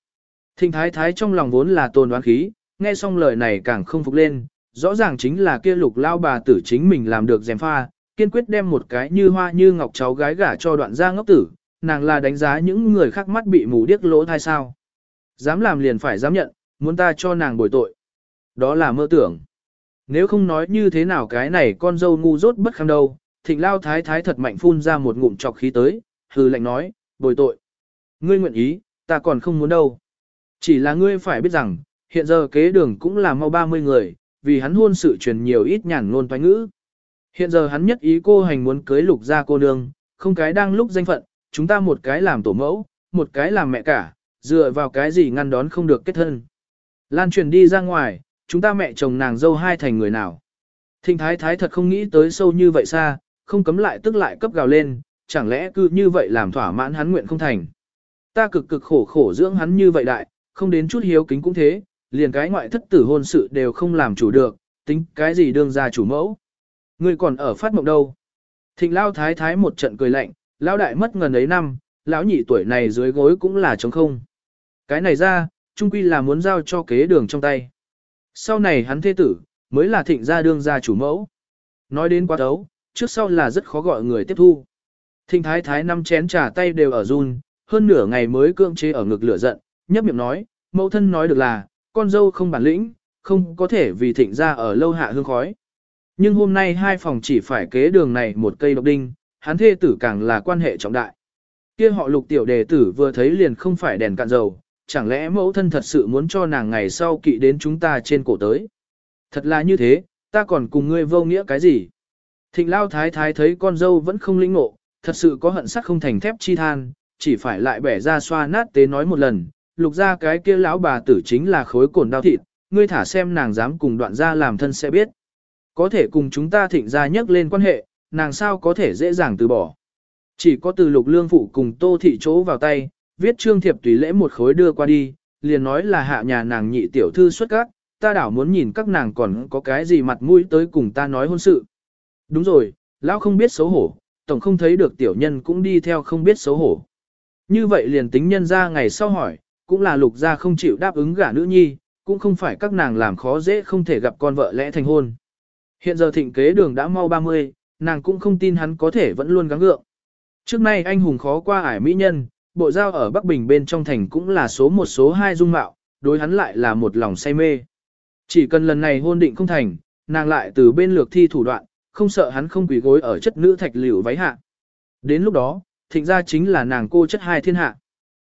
Thịnh thái thái trong lòng vốn là tồn đoán khí, nghe xong lời này càng không phục lên, rõ ràng chính là kia lục lao bà tử chính mình làm được dèm pha, kiên quyết đem một cái như hoa như ngọc cháu gái gả cho đoạn gia ngốc tử, nàng là đánh giá những người khác mắt bị mù điếc lỗ thai sao. Dám làm liền phải dám nhận, muốn ta cho nàng bồi tội. Đó là mơ tưởng. Nếu không nói như thế nào cái này con dâu ngu dốt bất kham đâu, thịnh lao thái thái thật mạnh phun ra một ngụm trọc khí tới, hừ lạnh nói, bồi tội. Ngươi nguyện ý, ta còn không muốn đâu. Chỉ là ngươi phải biết rằng, hiện giờ kế đường cũng là mau 30 người, vì hắn hôn sự truyền nhiều ít nhàn ngôn toán ngữ. Hiện giờ hắn nhất ý cô hành muốn cưới lục ra cô nương, không cái đang lúc danh phận, chúng ta một cái làm tổ mẫu, một cái làm mẹ cả, dựa vào cái gì ngăn đón không được kết thân. Lan truyền đi ra ngoài, chúng ta mẹ chồng nàng dâu hai thành người nào. Thịnh thái thái thật không nghĩ tới sâu như vậy xa, không cấm lại tức lại cấp gào lên, chẳng lẽ cứ như vậy làm thỏa mãn hắn nguyện không thành. Ta cực cực khổ khổ dưỡng hắn như vậy đại, không đến chút hiếu kính cũng thế, liền cái ngoại thất tử hôn sự đều không làm chủ được, tính cái gì đương ra chủ mẫu. Ngươi còn ở phát mộng đâu? Thịnh lao thái thái một trận cười lạnh, lao đại mất ngần ấy năm, lão nhị tuổi này dưới gối cũng là trống không. Cái này ra, trung quy là muốn giao cho kế đường trong tay. Sau này hắn thế tử, mới là thịnh gia đương gia chủ mẫu. Nói đến quá đấu, trước sau là rất khó gọi người tiếp thu. Thịnh thái thái năm chén trà tay đều ở run, hơn nửa ngày mới cưỡng chế ở ngực lửa giận, nhấp miệng nói, mẫu thân nói được là, con dâu không bản lĩnh, không có thể vì thịnh ra ở lâu hạ hương khói. Nhưng hôm nay hai phòng chỉ phải kế đường này một cây độc đinh, hắn thê tử càng là quan hệ trọng đại. Kia họ lục tiểu đề tử vừa thấy liền không phải đèn cạn dầu, chẳng lẽ mẫu thân thật sự muốn cho nàng ngày sau kỵ đến chúng ta trên cổ tới. Thật là như thế, ta còn cùng ngươi vô nghĩa cái gì? Thịnh lao thái thái thấy con dâu vẫn không lĩnh ngộ, thật sự có hận sắc không thành thép chi than, chỉ phải lại bẻ ra xoa nát tế nói một lần, lục ra cái kia lão bà tử chính là khối cồn đau thịt, ngươi thả xem nàng dám cùng đoạn ra làm thân sẽ biết. Có thể cùng chúng ta thịnh ra nhắc lên quan hệ, nàng sao có thể dễ dàng từ bỏ. Chỉ có từ lục lương phụ cùng tô thị chỗ vào tay, viết trương thiệp tùy lễ một khối đưa qua đi, liền nói là hạ nhà nàng nhị tiểu thư xuất các, ta đảo muốn nhìn các nàng còn có cái gì mặt mũi tới cùng ta nói hôn sự. Đúng rồi, lão không biết xấu hổ, tổng không thấy được tiểu nhân cũng đi theo không biết xấu hổ. Như vậy liền tính nhân ra ngày sau hỏi, cũng là lục gia không chịu đáp ứng gả nữ nhi, cũng không phải các nàng làm khó dễ không thể gặp con vợ lẽ thành hôn. Hiện giờ thịnh kế đường đã mau 30, nàng cũng không tin hắn có thể vẫn luôn gắng gượng. Trước nay anh hùng khó qua ải mỹ nhân, bộ giao ở Bắc Bình bên trong thành cũng là số một số hai dung mạo, đối hắn lại là một lòng say mê. Chỉ cần lần này hôn định không thành, nàng lại từ bên lược thi thủ đoạn, không sợ hắn không quỳ gối ở chất nữ thạch liễu váy hạ. Đến lúc đó, thịnh ra chính là nàng cô chất hai thiên hạ.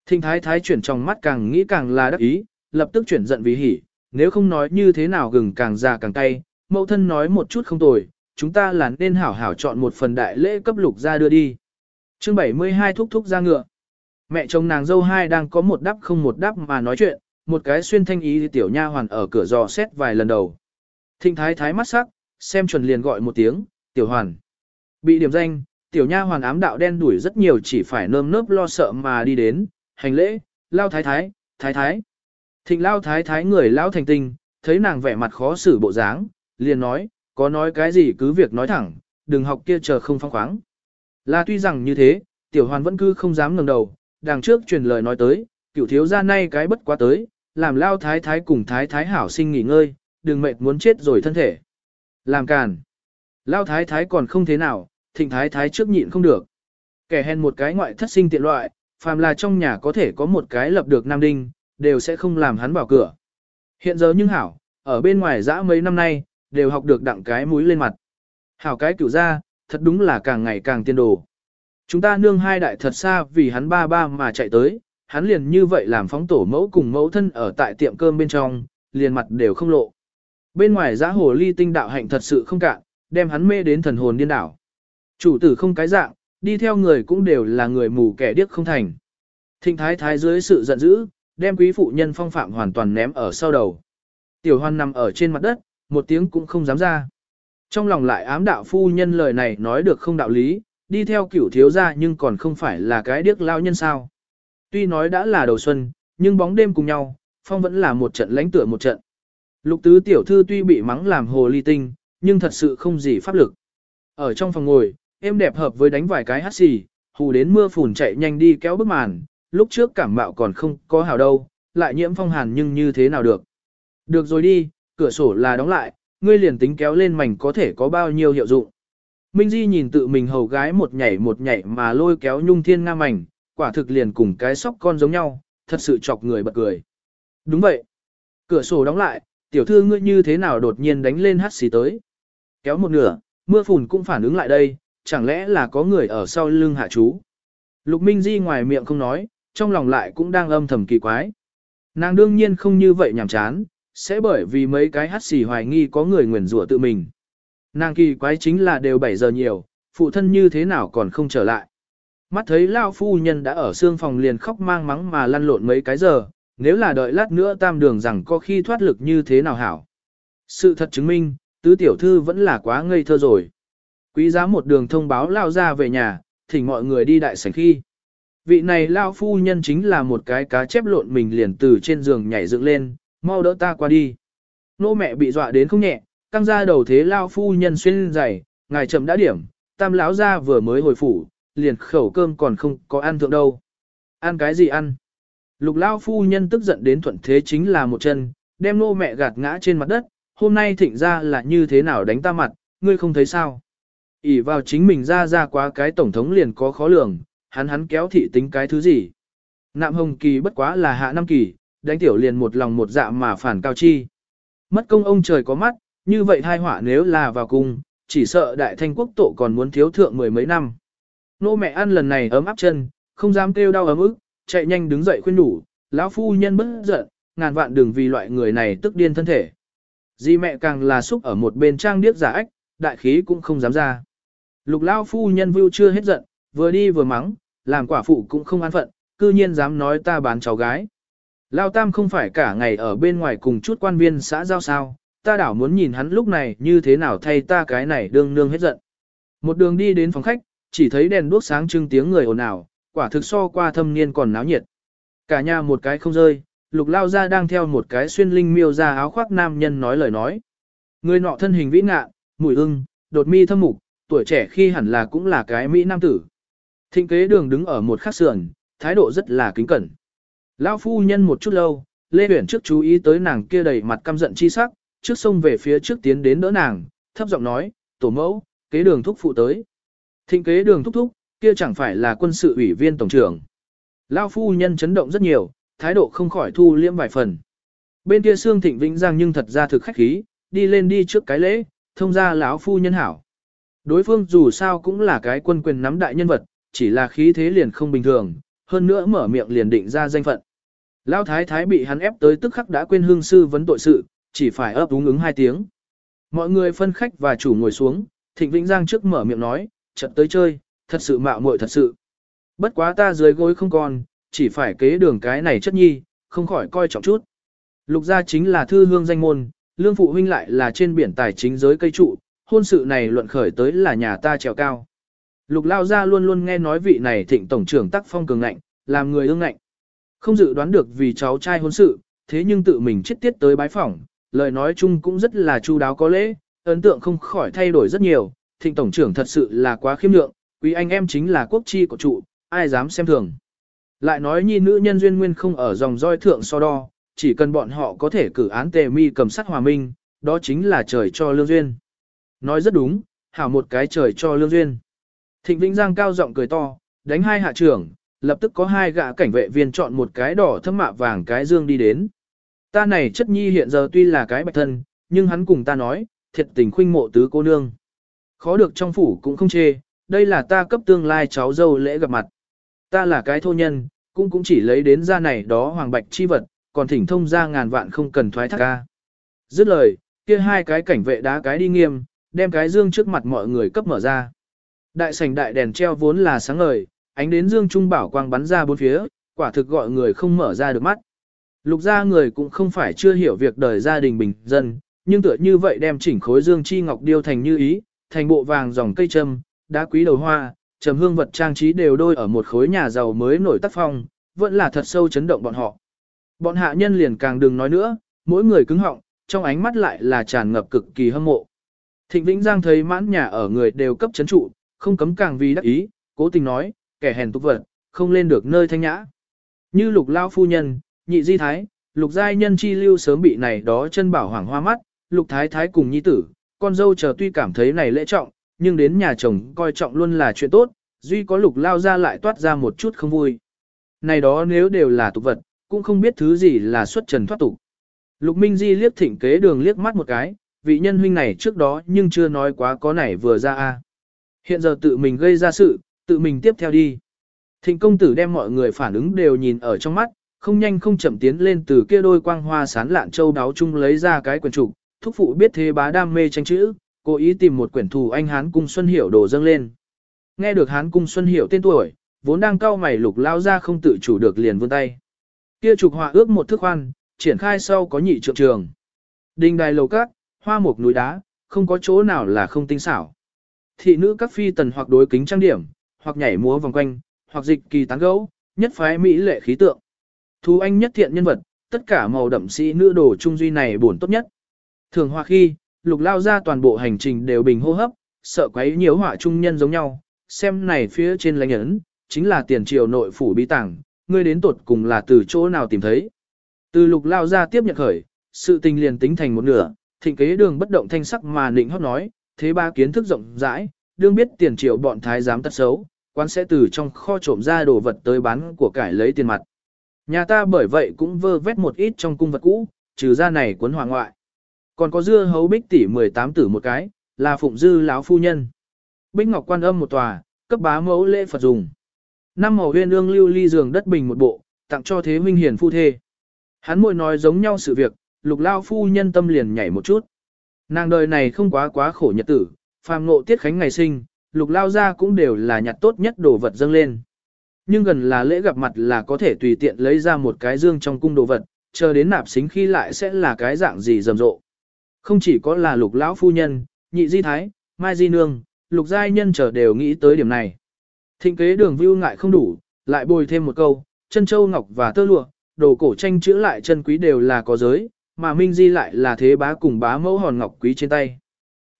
Thịnh thái thái chuyển trong mắt càng nghĩ càng là đắc ý, lập tức chuyển giận vì hỉ, nếu không nói như thế nào gừng càng già càng cay, mẫu thân nói một chút không tồi, chúng ta là nên hảo hảo chọn một phần đại lễ cấp lục ra đưa đi. chương 72 thúc thúc ra ngựa. Mẹ chồng nàng dâu hai đang có một đắp không một đắp mà nói chuyện, một cái xuyên thanh ý tiểu nha hoàn ở cửa dò xét vài lần đầu. Thịnh thái thái mắt sắc, xem chuẩn liền gọi một tiếng, tiểu hoàn. Bị điểm danh, tiểu nha hoàn ám đạo đen đuổi rất nhiều chỉ phải nơm nớp lo sợ mà đi đến, hành lễ, lao thái thái, thái thái. Thịnh lao thái thái người lao thành tinh, thấy nàng vẻ mặt khó xử bộ dáng, liền nói, có nói cái gì cứ việc nói thẳng, đừng học kia chờ không phong khoáng. Là tuy rằng như thế, tiểu hoàn vẫn cứ không dám ngẩng đầu, đằng trước truyền lời nói tới, cựu thiếu gia nay cái bất quá tới, làm lao thái thái cùng thái thái hảo sinh nghỉ ngơi, đừng mệt muốn chết rồi thân thể. Làm càn. Lao thái thái còn không thế nào, thịnh thái thái trước nhịn không được. Kẻ hèn một cái ngoại thất sinh tiện loại, phàm là trong nhà có thể có một cái lập được nam đinh, đều sẽ không làm hắn vào cửa. Hiện giờ nhưng hảo, ở bên ngoài dã mấy năm nay, đều học được đặng cái mũi lên mặt. Hảo cái cửu ra, thật đúng là càng ngày càng tiên đồ. Chúng ta nương hai đại thật xa vì hắn ba ba mà chạy tới, hắn liền như vậy làm phóng tổ mẫu cùng mẫu thân ở tại tiệm cơm bên trong, liền mặt đều không lộ. Bên ngoài giã hồ ly tinh đạo hạnh thật sự không cạn, đem hắn mê đến thần hồn điên đảo. Chủ tử không cái dạng, đi theo người cũng đều là người mù kẻ điếc không thành. Thịnh thái thái dưới sự giận dữ, đem quý phụ nhân phong phạm hoàn toàn ném ở sau đầu. Tiểu hoan nằm ở trên mặt đất, một tiếng cũng không dám ra. Trong lòng lại ám đạo phu nhân lời này nói được không đạo lý, đi theo cửu thiếu gia nhưng còn không phải là cái điếc lao nhân sao. Tuy nói đã là đầu xuân, nhưng bóng đêm cùng nhau, phong vẫn là một trận lãnh tựa một trận. Lục tứ tiểu thư tuy bị mắng làm hồ ly tinh, nhưng thật sự không gì pháp lực. Ở trong phòng ngồi, em đẹp hợp với đánh vài cái hát xì, hù đến mưa phùn chạy nhanh đi kéo bức màn, lúc trước cảm mạo còn không có hào đâu, lại nhiễm phong hàn nhưng như thế nào được. Được rồi đi, cửa sổ là đóng lại, ngươi liền tính kéo lên mảnh có thể có bao nhiêu hiệu dụng. Minh Di nhìn tự mình hầu gái một nhảy một nhảy mà lôi kéo nhung thiên nga mảnh, quả thực liền cùng cái sóc con giống nhau, thật sự chọc người bật cười. Đúng vậy. Cửa sổ đóng lại, tiểu thư ngươi như thế nào đột nhiên đánh lên hát xì tới. Kéo một nửa, mưa phùn cũng phản ứng lại đây, chẳng lẽ là có người ở sau lưng hạ chú. Lục Minh Di ngoài miệng không nói, trong lòng lại cũng đang âm thầm kỳ quái. Nàng đương nhiên không như vậy nhảm chán, sẽ bởi vì mấy cái hát xì hoài nghi có người nguyền rủa tự mình. Nàng kỳ quái chính là đều 7 giờ nhiều, phụ thân như thế nào còn không trở lại. Mắt thấy Lao phu nhân đã ở xương phòng liền khóc mang mắng mà lăn lộn mấy cái giờ, nếu là đợi lát nữa tam đường rằng có khi thoát lực như thế nào hảo. Sự thật chứng minh, tứ tiểu thư vẫn là quá ngây thơ rồi. Quý giá một đường thông báo Lao ra về nhà, thỉnh mọi người đi đại sảnh khi. Vị này Lao phu nhân chính là một cái cá chép lộn mình liền từ trên giường nhảy dựng lên, mau đỡ ta qua đi. Nô mẹ bị dọa đến không nhẹ, căng ra đầu thế Lao phu nhân xuyên dày, ngài chậm đã điểm, tam lão ra vừa mới hồi phủ, liền khẩu cơm còn không có ăn thượng đâu. Ăn cái gì ăn? Lục lao phu nhân tức giận đến thuận thế chính là một chân, đem nô mẹ gạt ngã trên mặt đất, hôm nay thịnh ra là như thế nào đánh ta mặt, ngươi không thấy sao? ỉ vào chính mình ra ra quá cái tổng thống liền có khó lường, hắn hắn kéo thị tính cái thứ gì? Nạm hồng kỳ bất quá là hạ năm kỳ, đánh tiểu liền một lòng một dạ mà phản cao chi. Mất công ông trời có mắt, như vậy thai họa nếu là vào cung, chỉ sợ đại thanh quốc tổ còn muốn thiếu thượng mười mấy năm. Nô mẹ ăn lần này ấm áp chân, không dám kêu đau ấm ức, chạy nhanh đứng dậy khuyên đủ, lão phu nhân bất giận, ngàn vạn đừng vì loại người này tức điên thân thể. Di mẹ càng là xúc ở một bên trang điếc giả ách, đại khí cũng không dám ra. Lục lão phu nhân vưu chưa hết giận, vừa đi vừa mắng, làm quả phụ cũng không an phận, cư nhiên dám nói ta bán cháu gái. Lao Tam không phải cả ngày ở bên ngoài cùng chút quan viên xã giao sao, ta đảo muốn nhìn hắn lúc này như thế nào thay ta cái này đương nương hết giận. Một đường đi đến phòng khách, chỉ thấy đèn đuốc sáng trưng tiếng người ồn ào, quả thực so qua thâm niên còn náo nhiệt. Cả nhà một cái không rơi, lục lao ra đang theo một cái xuyên linh miêu ra áo khoác nam nhân nói lời nói. Người nọ thân hình vĩ ngạ, mùi ưng, đột mi thâm mục, tuổi trẻ khi hẳn là cũng là cái Mỹ nam tử. Thịnh kế đường đứng ở một khắc sườn, thái độ rất là kính cẩn. Lão phu nhân một chút lâu, Lê Uyển trước chú ý tới nàng kia đầy mặt căm giận chi sắc, trước sông về phía trước tiến đến đỡ nàng, thấp giọng nói, tổ mẫu, kế đường thúc phụ tới. Thịnh kế đường thúc thúc, kia chẳng phải là quân sự ủy viên tổng trưởng. Lão phu nhân chấn động rất nhiều, thái độ không khỏi thu liễm vài phần. Bên kia xương thịnh vĩnh giang nhưng thật ra thực khách khí, đi lên đi trước cái lễ, thông ra lão phu nhân hảo. Đối phương dù sao cũng là cái quân quyền nắm đại nhân vật, chỉ là khí thế liền không bình thường, hơn nữa mở miệng liền định ra danh phận. Lão thái thái bị hắn ép tới tức khắc đã quên hương sư vấn tội sự, chỉ phải ấp úng ứng hai tiếng. Mọi người phân khách và chủ ngồi xuống, Thịnh Vĩnh Giang trước mở miệng nói, trận tới chơi, thật sự mạo muội thật sự. Bất quá ta dưới gối không còn, chỉ phải kế đường cái này chất nhi, không khỏi coi trọng chút. Lục gia chính là thư hương danh môn, lương phụ huynh lại là trên biển tài chính giới cây trụ, hôn sự này luận khởi tới là nhà ta trèo cao. Lục lao gia luôn luôn nghe nói vị này thịnh tổng trưởng tắc phong cường ngạnh, làm người ương ngạnh. Không dự đoán được vì cháu trai hôn sự, thế nhưng tự mình chết tiết tới bái phỏng, lời nói chung cũng rất là chu đáo có lễ, ấn tượng không khỏi thay đổi rất nhiều, thịnh tổng trưởng thật sự là quá khiêm lượng, quý anh em chính là quốc chi của trụ, ai dám xem thường. Lại nói nhi nữ nhân duyên nguyên không ở dòng roi thượng so đo, chỉ cần bọn họ có thể cử án tề mi cầm sắt hòa minh, đó chính là trời cho lương duyên. Nói rất đúng, hảo một cái trời cho lương duyên. Thịnh Vĩnh Giang cao giọng cười to, đánh hai hạ trưởng, lập tức có hai gã cảnh vệ viên chọn một cái đỏ thâm mạ vàng cái dương đi đến. Ta này chất nhi hiện giờ tuy là cái bạch thân, nhưng hắn cùng ta nói, thiệt tình khuynh mộ tứ cô nương. Khó được trong phủ cũng không chê, đây là ta cấp tương lai cháu dâu lễ gặp mặt. Ta là cái thô nhân, cũng cũng chỉ lấy đến ra này đó hoàng bạch chi vật, còn thỉnh thông ra ngàn vạn không cần thoái thác ca. Dứt lời, kia hai cái cảnh vệ đá cái đi nghiêm, đem cái dương trước mặt mọi người cấp mở ra. Đại sảnh đại đèn treo vốn là sáng ngời, ánh đến dương trung bảo quang bắn ra bốn phía, quả thực gọi người không mở ra được mắt. Lục gia người cũng không phải chưa hiểu việc đời gia đình bình dân, nhưng tựa như vậy đem chỉnh khối dương chi ngọc điêu thành như ý, thành bộ vàng dòng cây trâm, đá quý đầu hoa, trầm hương vật trang trí đều đôi ở một khối nhà giàu mới nổi tác phong, vẫn là thật sâu chấn động bọn họ. Bọn hạ nhân liền càng đừng nói nữa, mỗi người cứng họng, trong ánh mắt lại là tràn ngập cực kỳ hâm mộ. Thịnh Vĩnh Giang thấy mãn nhà ở người đều cấp chấn trụ, không cấm càng vì đắc ý, cố tình nói, kẻ hèn tục vật, không lên được nơi thanh nhã. Như lục lao phu nhân, nhị di thái, lục giai nhân chi lưu sớm bị này đó chân bảo hoàng hoa mắt, lục thái thái cùng nhi tử, con dâu chờ tuy cảm thấy này lễ trọng, nhưng đến nhà chồng coi trọng luôn là chuyện tốt, duy có lục lao ra lại toát ra một chút không vui. Này đó nếu đều là tục vật, cũng không biết thứ gì là xuất trần thoát tục. Lục Minh Di liếc thỉnh kế đường liếc mắt một cái, vị nhân huynh này trước đó nhưng chưa nói quá có này vừa ra a. Hiện giờ tự mình gây ra sự, tự mình tiếp theo đi. Thịnh công tử đem mọi người phản ứng đều nhìn ở trong mắt, không nhanh không chậm tiến lên từ kia đôi quang hoa sán lạn châu đáo chung lấy ra cái quyển trục, thúc phụ biết thế bá đam mê tranh chữ, cố ý tìm một quyển thù anh Hán Cung Xuân Hiểu đổ dâng lên. Nghe được Hán Cung Xuân Hiểu tên tuổi, vốn đang cao mày lục lao ra không tự chủ được liền vươn tay. Kia trục họa ước một thước khoan, triển khai sau có nhị trượng trường. Đình đài lầu cát, hoa mục núi đá, không có chỗ nào là không tinh xảo. Thị nữ các phi tần hoặc đối kính trang điểm, hoặc nhảy múa vòng quanh, hoặc dịch kỳ tán gẫu, nhất phái mỹ lệ khí tượng. Thú anh nhất thiện nhân vật, tất cả màu đậm sĩ nữ đồ trung duy này buồn tốt nhất. Thường hoa khi, lục lao ra toàn bộ hành trình đều bình hô hấp, sợ quấy nhiều họa trung nhân giống nhau, xem này phía trên lãnh ấn, chính là tiền triều nội phủ bí tàng, ngươi đến tột cùng là từ chỗ nào tìm thấy. Từ lục lao ra tiếp nhận khởi, sự tình liền tính thành một nửa, thịnh kế đường bất động thanh sắc mà nịnh hót nói, thế ba kiến thức rộng rãi, đương biết tiền triều bọn thái giám tật xấu, quán sẽ từ trong kho trộm ra đồ vật tới bán của cải lấy tiền mặt. Nhà ta bởi vậy cũng vơ vét một ít trong cung vật cũ, trừ ra này cuốn hoàng ngoại. Còn có dưa hấu bích tỷ 18 tử một cái, là phụng dư lão phu nhân. Bích ngọc quan âm một tòa, cấp bá mẫu lễ Phật dùng. Năm màu huyên ương lưu ly giường đất bình một bộ, tặng cho thế huynh hiền phu thê. Hắn môi nói giống nhau sự việc, lục lao phu nhân tâm liền nhảy một chút. Nàng đời này không quá quá khổ nhật tử, phàm ngộ tiết khánh ngày sinh, lục lao ra cũng đều là nhặt tốt nhất đồ vật dâng lên. Nhưng gần là lễ gặp mặt là có thể tùy tiện lấy ra một cái dương trong cung đồ vật, chờ đến nạp xính khi lại sẽ là cái dạng gì rầm rộ. Không chỉ có là lục lão phu nhân, nhị di thái, mai di nương, lục giai nhân chờ đều nghĩ tới điểm này. Thịnh kế đường view ngại không đủ, lại bồi thêm một câu, chân châu ngọc và tơ lụa, đồ cổ tranh chữ lại chân quý đều là có giới, mà Minh Di lại là thế bá cùng bá mẫu hòn ngọc quý trên tay.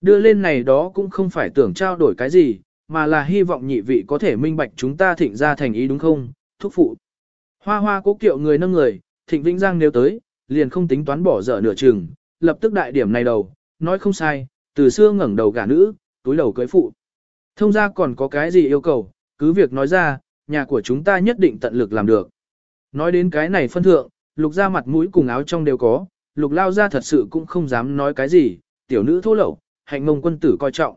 Đưa lên này đó cũng không phải tưởng trao đổi cái gì, mà là hy vọng nhị vị có thể minh bạch chúng ta thịnh ra thành ý đúng không, thúc phụ. Hoa hoa cố kiệu người nâng người, thịnh Vĩnh Giang nếu tới, liền không tính toán bỏ dở nửa chừng, lập tức đại điểm này đầu, nói không sai, từ xưa ngẩng đầu gả nữ, túi đầu cưới phụ. Thông ra còn có cái gì yêu cầu, cứ việc nói ra, nhà của chúng ta nhất định tận lực làm được. Nói đến cái này phân thượng, lục ra mặt mũi cùng áo trong đều có, lục lao ra thật sự cũng không dám nói cái gì, tiểu nữ thô lẩu, hạnh mông quân tử coi trọng.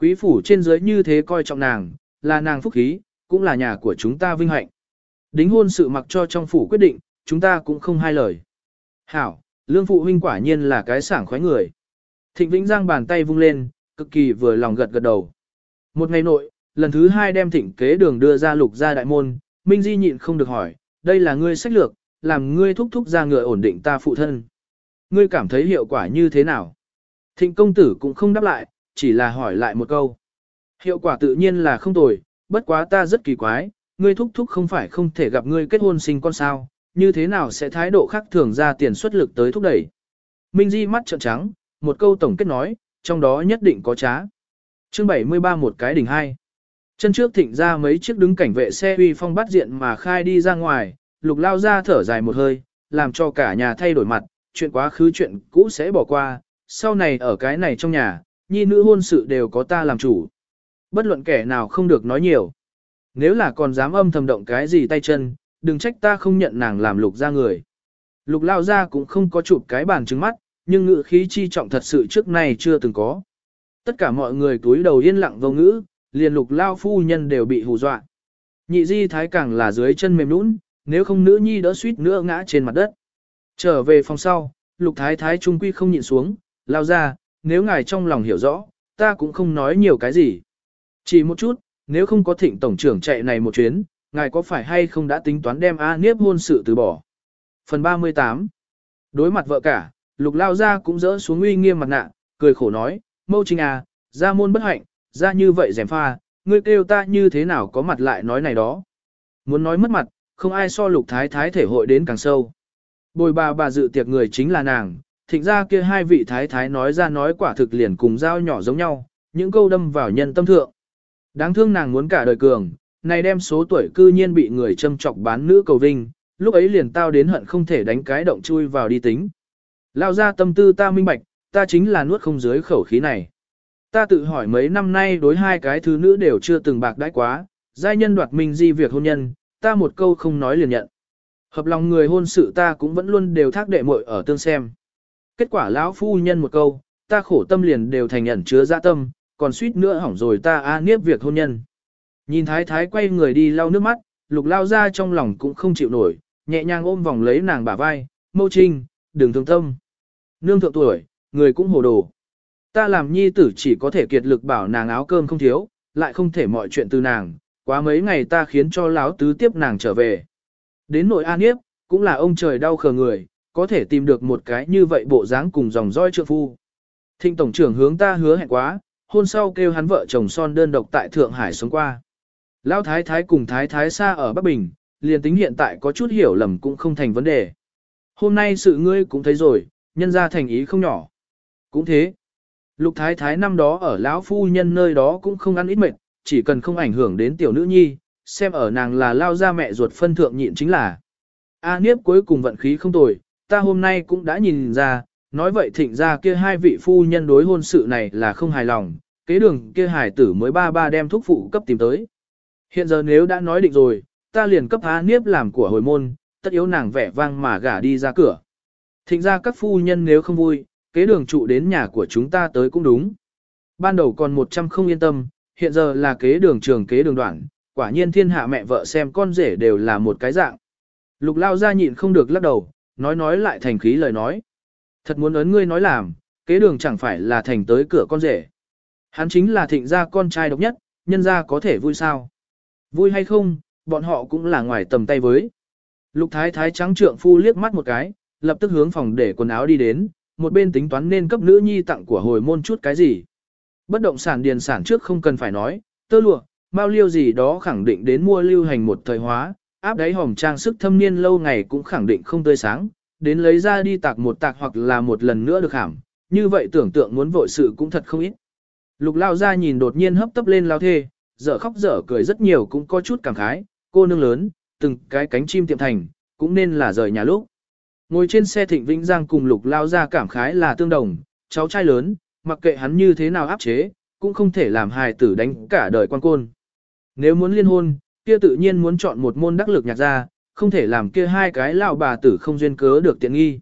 Quý phủ trên dưới như thế coi trọng nàng, là nàng phúc khí, cũng là nhà của chúng ta vinh hạnh. Đính hôn sự mặc cho trong phủ quyết định, chúng ta cũng không hai lời. Hảo, lương phụ huynh quả nhiên là cái sảng khoái người. Thịnh Vĩnh Giang bàn tay vung lên, cực kỳ vừa lòng gật gật đầu. Một ngày nội, lần thứ hai đem thịnh kế đường đưa ra lục ra đại môn, Minh Di nhịn không được hỏi, đây là ngươi sách lược, làm ngươi thúc thúc ra ngựa ổn định ta phụ thân. Ngươi cảm thấy hiệu quả như thế nào? Thịnh công tử cũng không đáp lại, chỉ là hỏi lại một câu. Hiệu quả tự nhiên là không tồi, bất quá ta rất kỳ quái, ngươi thúc thúc không phải không thể gặp ngươi kết hôn sinh con sao, như thế nào sẽ thái độ khác thường ra tiền xuất lực tới thúc đẩy. Minh Di mắt trợn trắng, một câu tổng kết nói, trong đó nhất định có trá. Chương 73 một cái đỉnh hai. Chân trước thịnh ra mấy chiếc đứng cảnh vệ xe uy phong bắt diện mà khai đi ra ngoài, lục lao ra thở dài một hơi, làm cho cả nhà thay đổi mặt, chuyện quá khứ chuyện cũ sẽ bỏ qua, sau này ở cái này trong nhà, nhi nữ hôn sự đều có ta làm chủ. Bất luận kẻ nào không được nói nhiều. Nếu là còn dám âm thầm động cái gì tay chân, đừng trách ta không nhận nàng làm lục ra người. Lục lao ra cũng không có chụp cái bàn trứng mắt, nhưng ngự khí chi trọng thật sự trước nay chưa từng có. Tất cả mọi người túi đầu yên lặng vô ngữ, liền lục lao phu nhân đều bị hù dọa. Nhị di thái càng là dưới chân mềm nũng, nếu không nữ nhi đỡ suýt nữa ngã trên mặt đất. Trở về phòng sau, lục thái thái trung quy không nhịn xuống, lao ra, nếu ngài trong lòng hiểu rõ, ta cũng không nói nhiều cái gì. Chỉ một chút, nếu không có thịnh tổng trưởng chạy này một chuyến, ngài có phải hay không đã tính toán đem A Niếp hôn sự từ bỏ. Phần 38 Đối mặt vợ cả, lục lao ra cũng dỡ xuống uy nghiêm mặt nạ, cười khổ nói, mâu trình à, ra môn bất hạnh, ra như vậy rèm pha, ngươi kêu ta như thế nào có mặt lại nói này đó. Muốn nói mất mặt, không ai so lục thái thái thể hội đến càng sâu. Bồi bà bà dự tiệc người chính là nàng, thịnh ra kia hai vị thái thái nói ra nói quả thực liền cùng dao nhỏ giống nhau, những câu đâm vào nhân tâm thượng. Đáng thương nàng muốn cả đời cường, này đem số tuổi cư nhiên bị người châm chọc bán nữ cầu vinh, lúc ấy liền tao đến hận không thể đánh cái động chui vào đi tính. Lao ra tâm tư ta minh bạch, ta chính là nuốt không dưới khẩu khí này. Ta tự hỏi mấy năm nay đối hai cái thứ nữ đều chưa từng bạc đãi quá, giai nhân đoạt mình di việc hôn nhân, ta một câu không nói liền nhận. Hợp lòng người hôn sự ta cũng vẫn luôn đều thác đệ muội ở tương xem. Kết quả lão phu nhân một câu, ta khổ tâm liền đều thành ẩn chứa dạ tâm, còn suýt nữa hỏng rồi ta a niếp việc hôn nhân. Nhìn thái thái quay người đi lau nước mắt, lục lao ra trong lòng cũng không chịu nổi, nhẹ nhàng ôm vòng lấy nàng bả vai, mâu trinh, đừng thương tâm. Nương thượng tuổi, người cũng hồ đồ. Ta làm nhi tử chỉ có thể kiệt lực bảo nàng áo cơm không thiếu, lại không thể mọi chuyện từ nàng, quá mấy ngày ta khiến cho láo tứ tiếp nàng trở về. Đến nội an yếp, cũng là ông trời đau khờ người, có thể tìm được một cái như vậy bộ dáng cùng dòng roi trượng phu. Thịnh tổng trưởng hướng ta hứa hẹn quá, hôn sau kêu hắn vợ chồng son đơn độc tại Thượng Hải sống qua. Lão thái thái cùng thái thái xa ở Bắc Bình, liền tính hiện tại có chút hiểu lầm cũng không thành vấn đề. Hôm nay sự ngươi cũng thấy rồi, nhân ra thành ý không nhỏ. Cũng thế. Lục thái thái năm đó ở lão phu nhân nơi đó cũng không ăn ít mệt, chỉ cần không ảnh hưởng đến tiểu nữ nhi, xem ở nàng là lao ra mẹ ruột phân thượng nhịn chính là. A Niếp cuối cùng vận khí không tồi, ta hôm nay cũng đã nhìn ra, nói vậy thịnh ra kia hai vị phu nhân đối hôn sự này là không hài lòng, kế đường kia hải tử mới ba ba đem thuốc phụ cấp tìm tới. Hiện giờ nếu đã nói định rồi, ta liền cấp á Niếp làm của hồi môn, tất yếu nàng vẻ vang mà gả đi ra cửa. Thịnh ra các phu nhân nếu không vui, kế đường trụ đến nhà của chúng ta tới cũng đúng. Ban đầu còn 100 không yên tâm, hiện giờ là kế đường trường kế đường đoạn, quả nhiên thiên hạ mẹ vợ xem con rể đều là một cái dạng. Lục lao ra nhịn không được lắc đầu, nói nói lại thành khí lời nói. Thật muốn ấn ngươi nói làm, kế đường chẳng phải là thành tới cửa con rể. Hắn chính là thịnh gia con trai độc nhất, nhân gia có thể vui sao. Vui hay không, bọn họ cũng là ngoài tầm tay với. Lục thái thái trắng trượng phu liếc mắt một cái, lập tức hướng phòng để quần áo đi đến, một bên tính toán nên cấp nữ nhi tặng của hồi môn chút cái gì. Bất động sản điền sản trước không cần phải nói, tơ lụa, mao liêu gì đó khẳng định đến mua lưu hành một thời hóa, áp đáy hòm trang sức thâm niên lâu ngày cũng khẳng định không tươi sáng, đến lấy ra đi tạc một tạc hoặc là một lần nữa được hàm, như vậy tưởng tượng muốn vội sự cũng thật không ít. Lục lao ra nhìn đột nhiên hấp tấp lên lao thê, dở khóc dở cười rất nhiều cũng có chút cảm khái, cô nương lớn, từng cái cánh chim tiệm thành, cũng nên là rời nhà lúc. Ngồi trên xe thịnh Vĩnh Giang cùng lục lao ra cảm khái là tương đồng, cháu trai lớn, mặc kệ hắn như thế nào áp chế, cũng không thể làm hài tử đánh cả đời quan côn. Nếu muốn liên hôn, kia tự nhiên muốn chọn một môn đắc lực nhạc ra, không thể làm kia hai cái lão bà tử không duyên cớ được tiện nghi.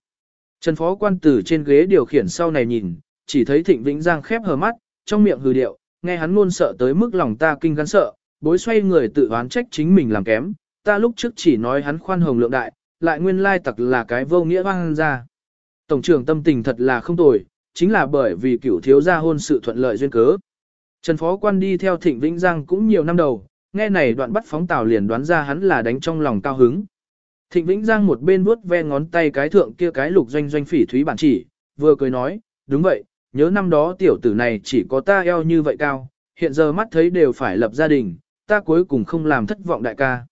Trần phó quan tử trên ghế điều khiển sau này nhìn, chỉ thấy Thịnh Vĩnh Giang khép hờ mắt, trong miệng hừ điệu, nghe hắn luôn sợ tới mức lòng ta kinh gan sợ, bối xoay người tự oán trách chính mình làm kém, ta lúc trước chỉ nói hắn khoan hồng lượng đại, lại nguyên lai tặc là cái vô nghĩa hoang ra. Tổng trưởng tâm tình thật là không tồi, chính là bởi vì cửu thiếu gia hôn sự thuận lợi duyên cớ. Trần phó quan đi theo Thịnh Vĩnh Giang cũng nhiều năm đầu, nghe này đoạn bắt phóng tào liền đoán ra hắn là đánh trong lòng cao hứng. Thịnh Vĩnh Giang một bên vuốt ve ngón tay cái thượng kia cái lục doanh doanh phỉ thúy bản chỉ, vừa cười nói, đúng vậy, nhớ năm đó tiểu tử này chỉ có ta eo như vậy cao, hiện giờ mắt thấy đều phải lập gia đình, ta cuối cùng không làm thất vọng đại ca.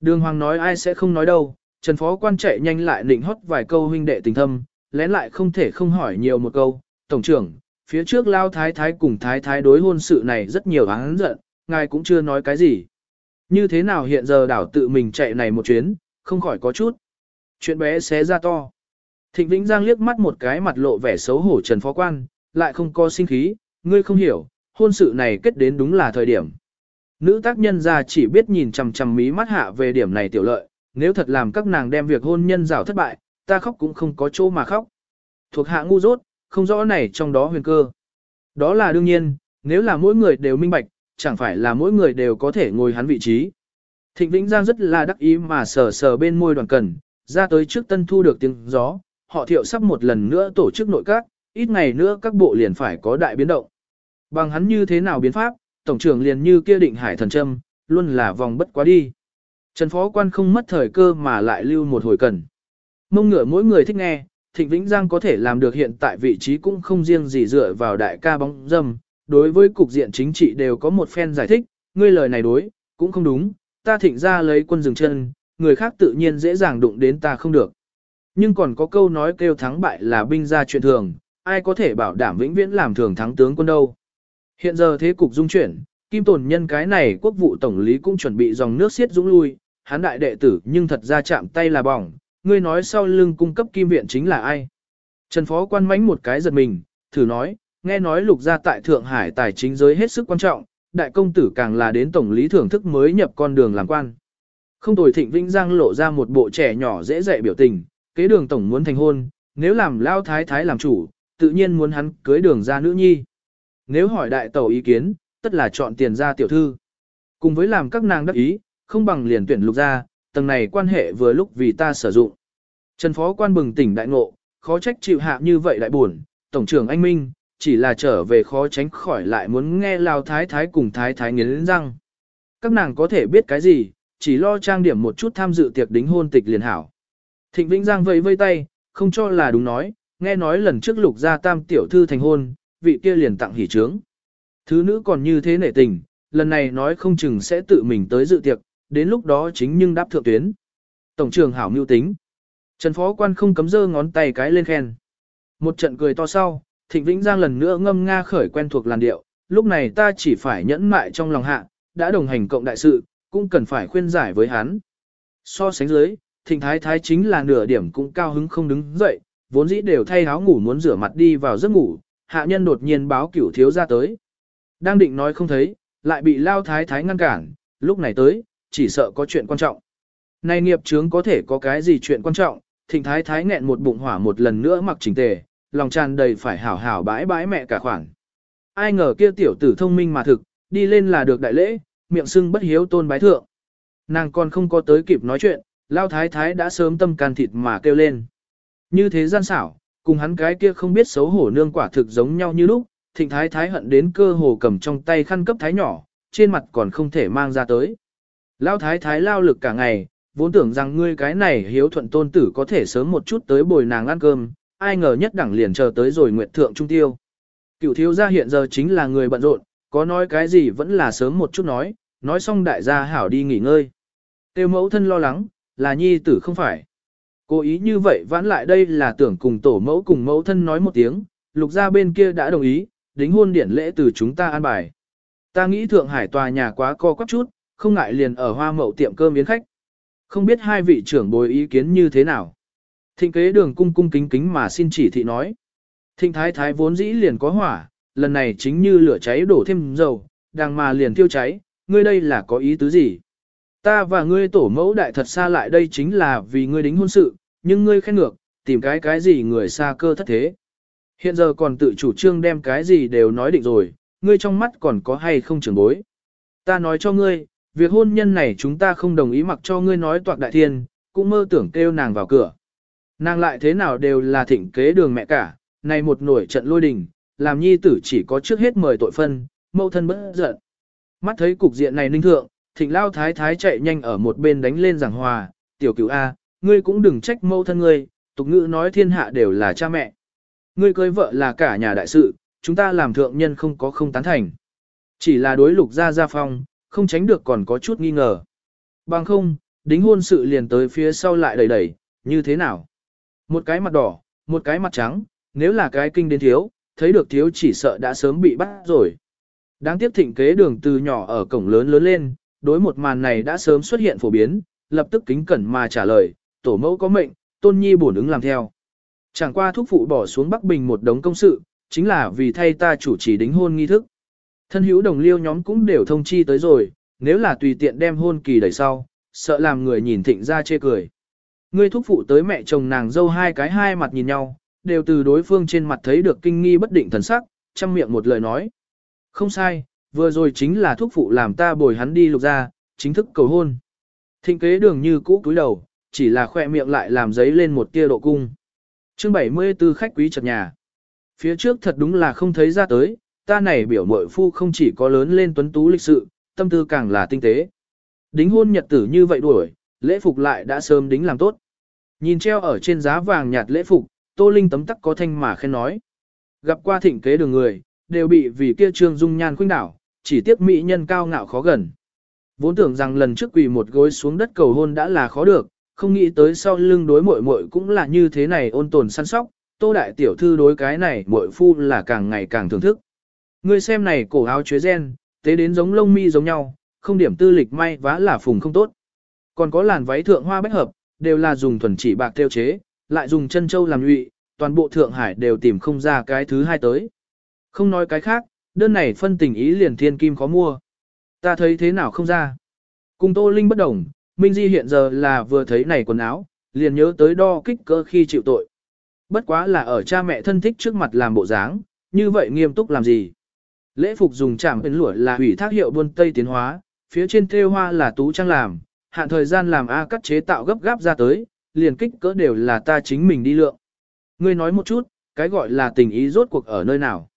Đường Hoàng nói ai sẽ không nói đâu, Trần Phó quan chạy nhanh lại nịnh hót vài câu huynh đệ tình thâm, lén lại không thể không hỏi nhiều một câu, Tổng trưởng, phía trước Lao Thái Thái cùng Thái Thái đối hôn sự này rất nhiều hắn giận, ngài cũng chưa nói cái gì. Như thế nào hiện giờ đảo tự mình chạy này một chuyến, không khỏi có chút. Chuyện bé xé ra to. Thịnh Vĩnh Giang liếc mắt một cái mặt lộ vẻ xấu hổ Trần Phó Quan, lại không có sinh khí, ngươi không hiểu, hôn sự này kết đến đúng là thời điểm. Nữ tác nhân ra chỉ biết nhìn chằm chằm mí mắt hạ về điểm này tiểu lợi, nếu thật làm các nàng đem việc hôn nhân rào thất bại, ta khóc cũng không có chỗ mà khóc. Thuộc hạ ngu dốt, không rõ này trong đó huyền cơ. Đó là đương nhiên, nếu là mỗi người đều minh bạch, chẳng phải là mỗi người đều có thể ngồi hắn vị trí. Thịnh Vĩnh Giang rất là đắc ý mà sờ sờ bên môi đoàn cần, ra tới trước tân thu được tiếng gió, họ thiệu sắp một lần nữa tổ chức nội các, ít ngày nữa các bộ liền phải có đại biến động. Bằng hắn như thế nào biến pháp, tổng trưởng liền như kia định hải thần châm, luôn là vòng bất quá đi. Trần phó quan không mất thời cơ mà lại lưu một hồi cần. Mông ngựa mỗi người thích nghe, Thịnh Vĩnh Giang có thể làm được hiện tại vị trí cũng không riêng gì dựa vào đại ca bóng dâm, đối với cục diện chính trị đều có một phen giải thích, ngươi lời này đối, cũng không đúng, ta thịnh ra lấy quân dừng chân, người khác tự nhiên dễ dàng đụng đến ta không được. Nhưng còn có câu nói kêu thắng bại là binh ra chuyện thường, ai có thể bảo đảm vĩnh viễn làm thường thắng tướng quân đâu. Hiện giờ thế cục dung chuyển, Kim Tồn nhân cái này quốc vụ tổng lý cũng chuẩn bị dòng nước xiết dũng lui, hắn đại đệ tử nhưng thật ra chạm tay là bỏng, ngươi nói sau lưng cung cấp kim viện chính là ai. Trần Phó quan mánh một cái giật mình, thử nói, nghe nói lục gia tại Thượng Hải tài chính giới hết sức quan trọng, đại công tử càng là đến tổng lý thưởng thức mới nhập con đường làm quan. Không tồi thịnh Vĩnh Giang lộ ra một bộ trẻ nhỏ dễ dạy biểu tình, kế đường tổng muốn thành hôn, nếu làm lao thái thái làm chủ, tự nhiên muốn hắn cưới đường ra nữ nhi. Nếu hỏi đại tàu ý kiến, tất là chọn tiền ra tiểu thư. Cùng với làm các nàng đắc ý, không bằng liền tuyển lục ra, tầng này quan hệ vừa lúc vì ta sử dụng. Trần phó quan bừng tỉnh đại ngộ, khó trách chịu hạ như vậy đại buồn, tổng trưởng anh Minh, chỉ là trở về khó tránh khỏi lại muốn nghe lao thái thái cùng thái thái nghiến răng. Các nàng có thể biết cái gì, chỉ lo trang điểm một chút tham dự tiệc đính hôn tịch liền hảo. Thịnh Vĩnh Giang vẫy vây tay, không cho là đúng nói, nghe nói lần trước lục gia tam tiểu thư thành hôn, vị kia liền tặng hỷ trướng. Thứ nữ còn như thế nể tình, lần này nói không chừng sẽ tự mình tới dự tiệc, đến lúc đó chính nhưng đáp thượng tuyến. Tổng trưởng hảo mưu tính. Trần phó quan không cấm dơ ngón tay cái lên khen. Một trận cười to sau, Thịnh Vĩnh Giang lần nữa ngâm nga khởi quen thuộc làn điệu, lúc này ta chỉ phải nhẫn mại trong lòng hạ, đã đồng hành cộng đại sự, cũng cần phải khuyên giải với hắn. So sánh dưới, Thịnh Thái Thái chính là nửa điểm cũng cao hứng không đứng dậy, vốn dĩ đều thay áo ngủ muốn rửa mặt đi vào giấc ngủ, hạ nhân đột nhiên báo cửu thiếu ra tới. Đang định nói không thấy, lại bị Lao Thái Thái ngăn cản, lúc này tới, chỉ sợ có chuyện quan trọng. Này nghiệp chướng có thể có cái gì chuyện quan trọng, thịnh thái thái nghẹn một bụng hỏa một lần nữa mặc chỉnh tề, lòng tràn đầy phải hảo hảo bãi bãi mẹ cả khoản. Ai ngờ kia tiểu tử thông minh mà thực, đi lên là được đại lễ, miệng sưng bất hiếu tôn bái thượng. Nàng còn không có tới kịp nói chuyện, lao thái thái đã sớm tâm can thịt mà kêu lên. Như thế gian xảo, cùng hắn cái kia không biết xấu hổ nương quả thực giống nhau như lúc, thịnh thái thái hận đến cơ hồ cầm trong tay khăn cấp thái nhỏ, trên mặt còn không thể mang ra tới. Lao thái thái lao lực cả ngày, vốn tưởng rằng ngươi cái này hiếu thuận tôn tử có thể sớm một chút tới bồi nàng ăn cơm, ai ngờ nhất đẳng liền chờ tới rồi nguyệt thượng trung tiêu. Cựu thiếu gia hiện giờ chính là người bận rộn, có nói cái gì vẫn là sớm một chút nói, nói xong đại gia hảo đi nghỉ ngơi. Tiêu mẫu thân lo lắng, là nhi tử không phải. Cố ý như vậy vãn lại đây là tưởng cùng tổ mẫu cùng mẫu thân nói một tiếng, lục gia bên kia đã đồng ý, đính hôn điển lễ từ chúng ta an bài. Ta nghĩ Thượng Hải tòa nhà quá co quắp chút, không ngại liền ở hoa mậu tiệm cơm yến khách. Không biết hai vị trưởng bồi ý kiến như thế nào. Thịnh kế đường cung cung kính kính mà xin chỉ thị nói. Thịnh thái thái vốn dĩ liền có hỏa, lần này chính như lửa cháy đổ thêm dầu, đang mà liền thiêu cháy, ngươi đây là có ý tứ gì? Ta và ngươi tổ mẫu đại thật xa lại đây chính là vì ngươi đính hôn sự, nhưng ngươi khen ngược, tìm cái cái gì người xa cơ thất thế. Hiện giờ còn tự chủ trương đem cái gì đều nói định rồi, ngươi trong mắt còn có hay không trưởng bối. Ta nói cho ngươi, việc hôn nhân này chúng ta không đồng ý mặc cho ngươi nói toạc đại thiên, cũng mơ tưởng kêu nàng vào cửa. Nàng lại thế nào đều là thịnh kế đường mẹ cả, này một nổi trận lôi đình, làm nhi tử chỉ có trước hết mời tội phân, mâu thân bất giận. Mắt thấy cục diện này ninh thượng, thịnh lao thái thái chạy nhanh ở một bên đánh lên giảng hòa, tiểu cửu A, ngươi cũng đừng trách mâu thân ngươi, tục ngữ nói thiên hạ đều là cha mẹ. Ngươi cưới vợ là cả nhà đại sự, chúng ta làm thượng nhân không có không tán thành. Chỉ là đối lục gia gia phong, không tránh được còn có chút nghi ngờ. Bằng không, đính hôn sự liền tới phía sau lại đẩy đẩy, như thế nào? Một cái mặt đỏ, một cái mặt trắng, nếu là cái kinh đến thiếu, thấy được thiếu chỉ sợ đã sớm bị bắt rồi. Đáng tiếc thịnh kế đường từ nhỏ ở cổng lớn lớn lên, đối một màn này đã sớm xuất hiện phổ biến, lập tức kính cẩn mà trả lời, tổ mẫu có mệnh, tôn nhi bổn ứng làm theo. Chẳng qua thúc phụ bỏ xuống Bắc Bình một đống công sự, chính là vì thay ta chủ trì đính hôn nghi thức. Thân hữu đồng liêu nhóm cũng đều thông chi tới rồi, nếu là tùy tiện đem hôn kỳ đẩy sau, sợ làm người nhìn thịnh ra chê cười. Ngươi thúc phụ tới mẹ chồng nàng dâu hai cái hai mặt nhìn nhau, đều từ đối phương trên mặt thấy được kinh nghi bất định thần sắc, chăm miệng một lời nói. Không sai, vừa rồi chính là thúc phụ làm ta bồi hắn đi lục ra, chính thức cầu hôn. Thịnh kế đường như cũ cúi đầu, chỉ là khoe miệng lại làm giấy lên một tia độ cung. chương 74 khách quý chật nhà. Phía trước thật đúng là không thấy ra tới, ta này biểu mội phu không chỉ có lớn lên tuấn tú lịch sự, tâm tư càng là tinh tế. Đính hôn nhật tử như vậy đuổi, lễ phục lại đã sớm đính làm tốt. Nhìn treo ở trên giá vàng nhạt lễ phục, Tô Linh tấm tắc có thanh mà khen nói. Gặp qua thịnh kế đường người, đều bị vì kia trương dung nhan khuynh đảo, chỉ tiếc mỹ nhân cao ngạo khó gần. Vốn tưởng rằng lần trước quỳ một gối xuống đất cầu hôn đã là khó được, không nghĩ tới sau lưng đối muội muội cũng là như thế này ôn tồn săn sóc, tô đại tiểu thư đối cái này muội phu là càng ngày càng thưởng thức. Ngươi xem này cổ áo chuế gen, tế đến giống lông mi giống nhau, không điểm tư lịch may vá là phùng không tốt. Còn có làn váy thượng hoa bách hợp, đều là dùng thuần chỉ bạc tiêu chế, lại dùng chân châu làm nhụy, toàn bộ Thượng Hải đều tìm không ra cái thứ hai tới. Không nói cái khác, đơn này phân tình ý liền thiên kim khó mua. Ta thấy thế nào không ra. Cùng Tô Linh bất đồng, Minh Di hiện giờ là vừa thấy này quần áo, liền nhớ tới đo kích cỡ khi chịu tội. Bất quá là ở cha mẹ thân thích trước mặt làm bộ dáng, như vậy nghiêm túc làm gì. Lễ phục dùng chạm bên lũa là hủy thác hiệu buôn Tây tiến hóa, phía trên thêu hoa là tú trang làm, hạn thời gian làm A cắt chế tạo gấp gáp ra tới, liền kích cỡ đều là ta chính mình đi lượng. Ngươi nói một chút, cái gọi là tình ý rốt cuộc ở nơi nào.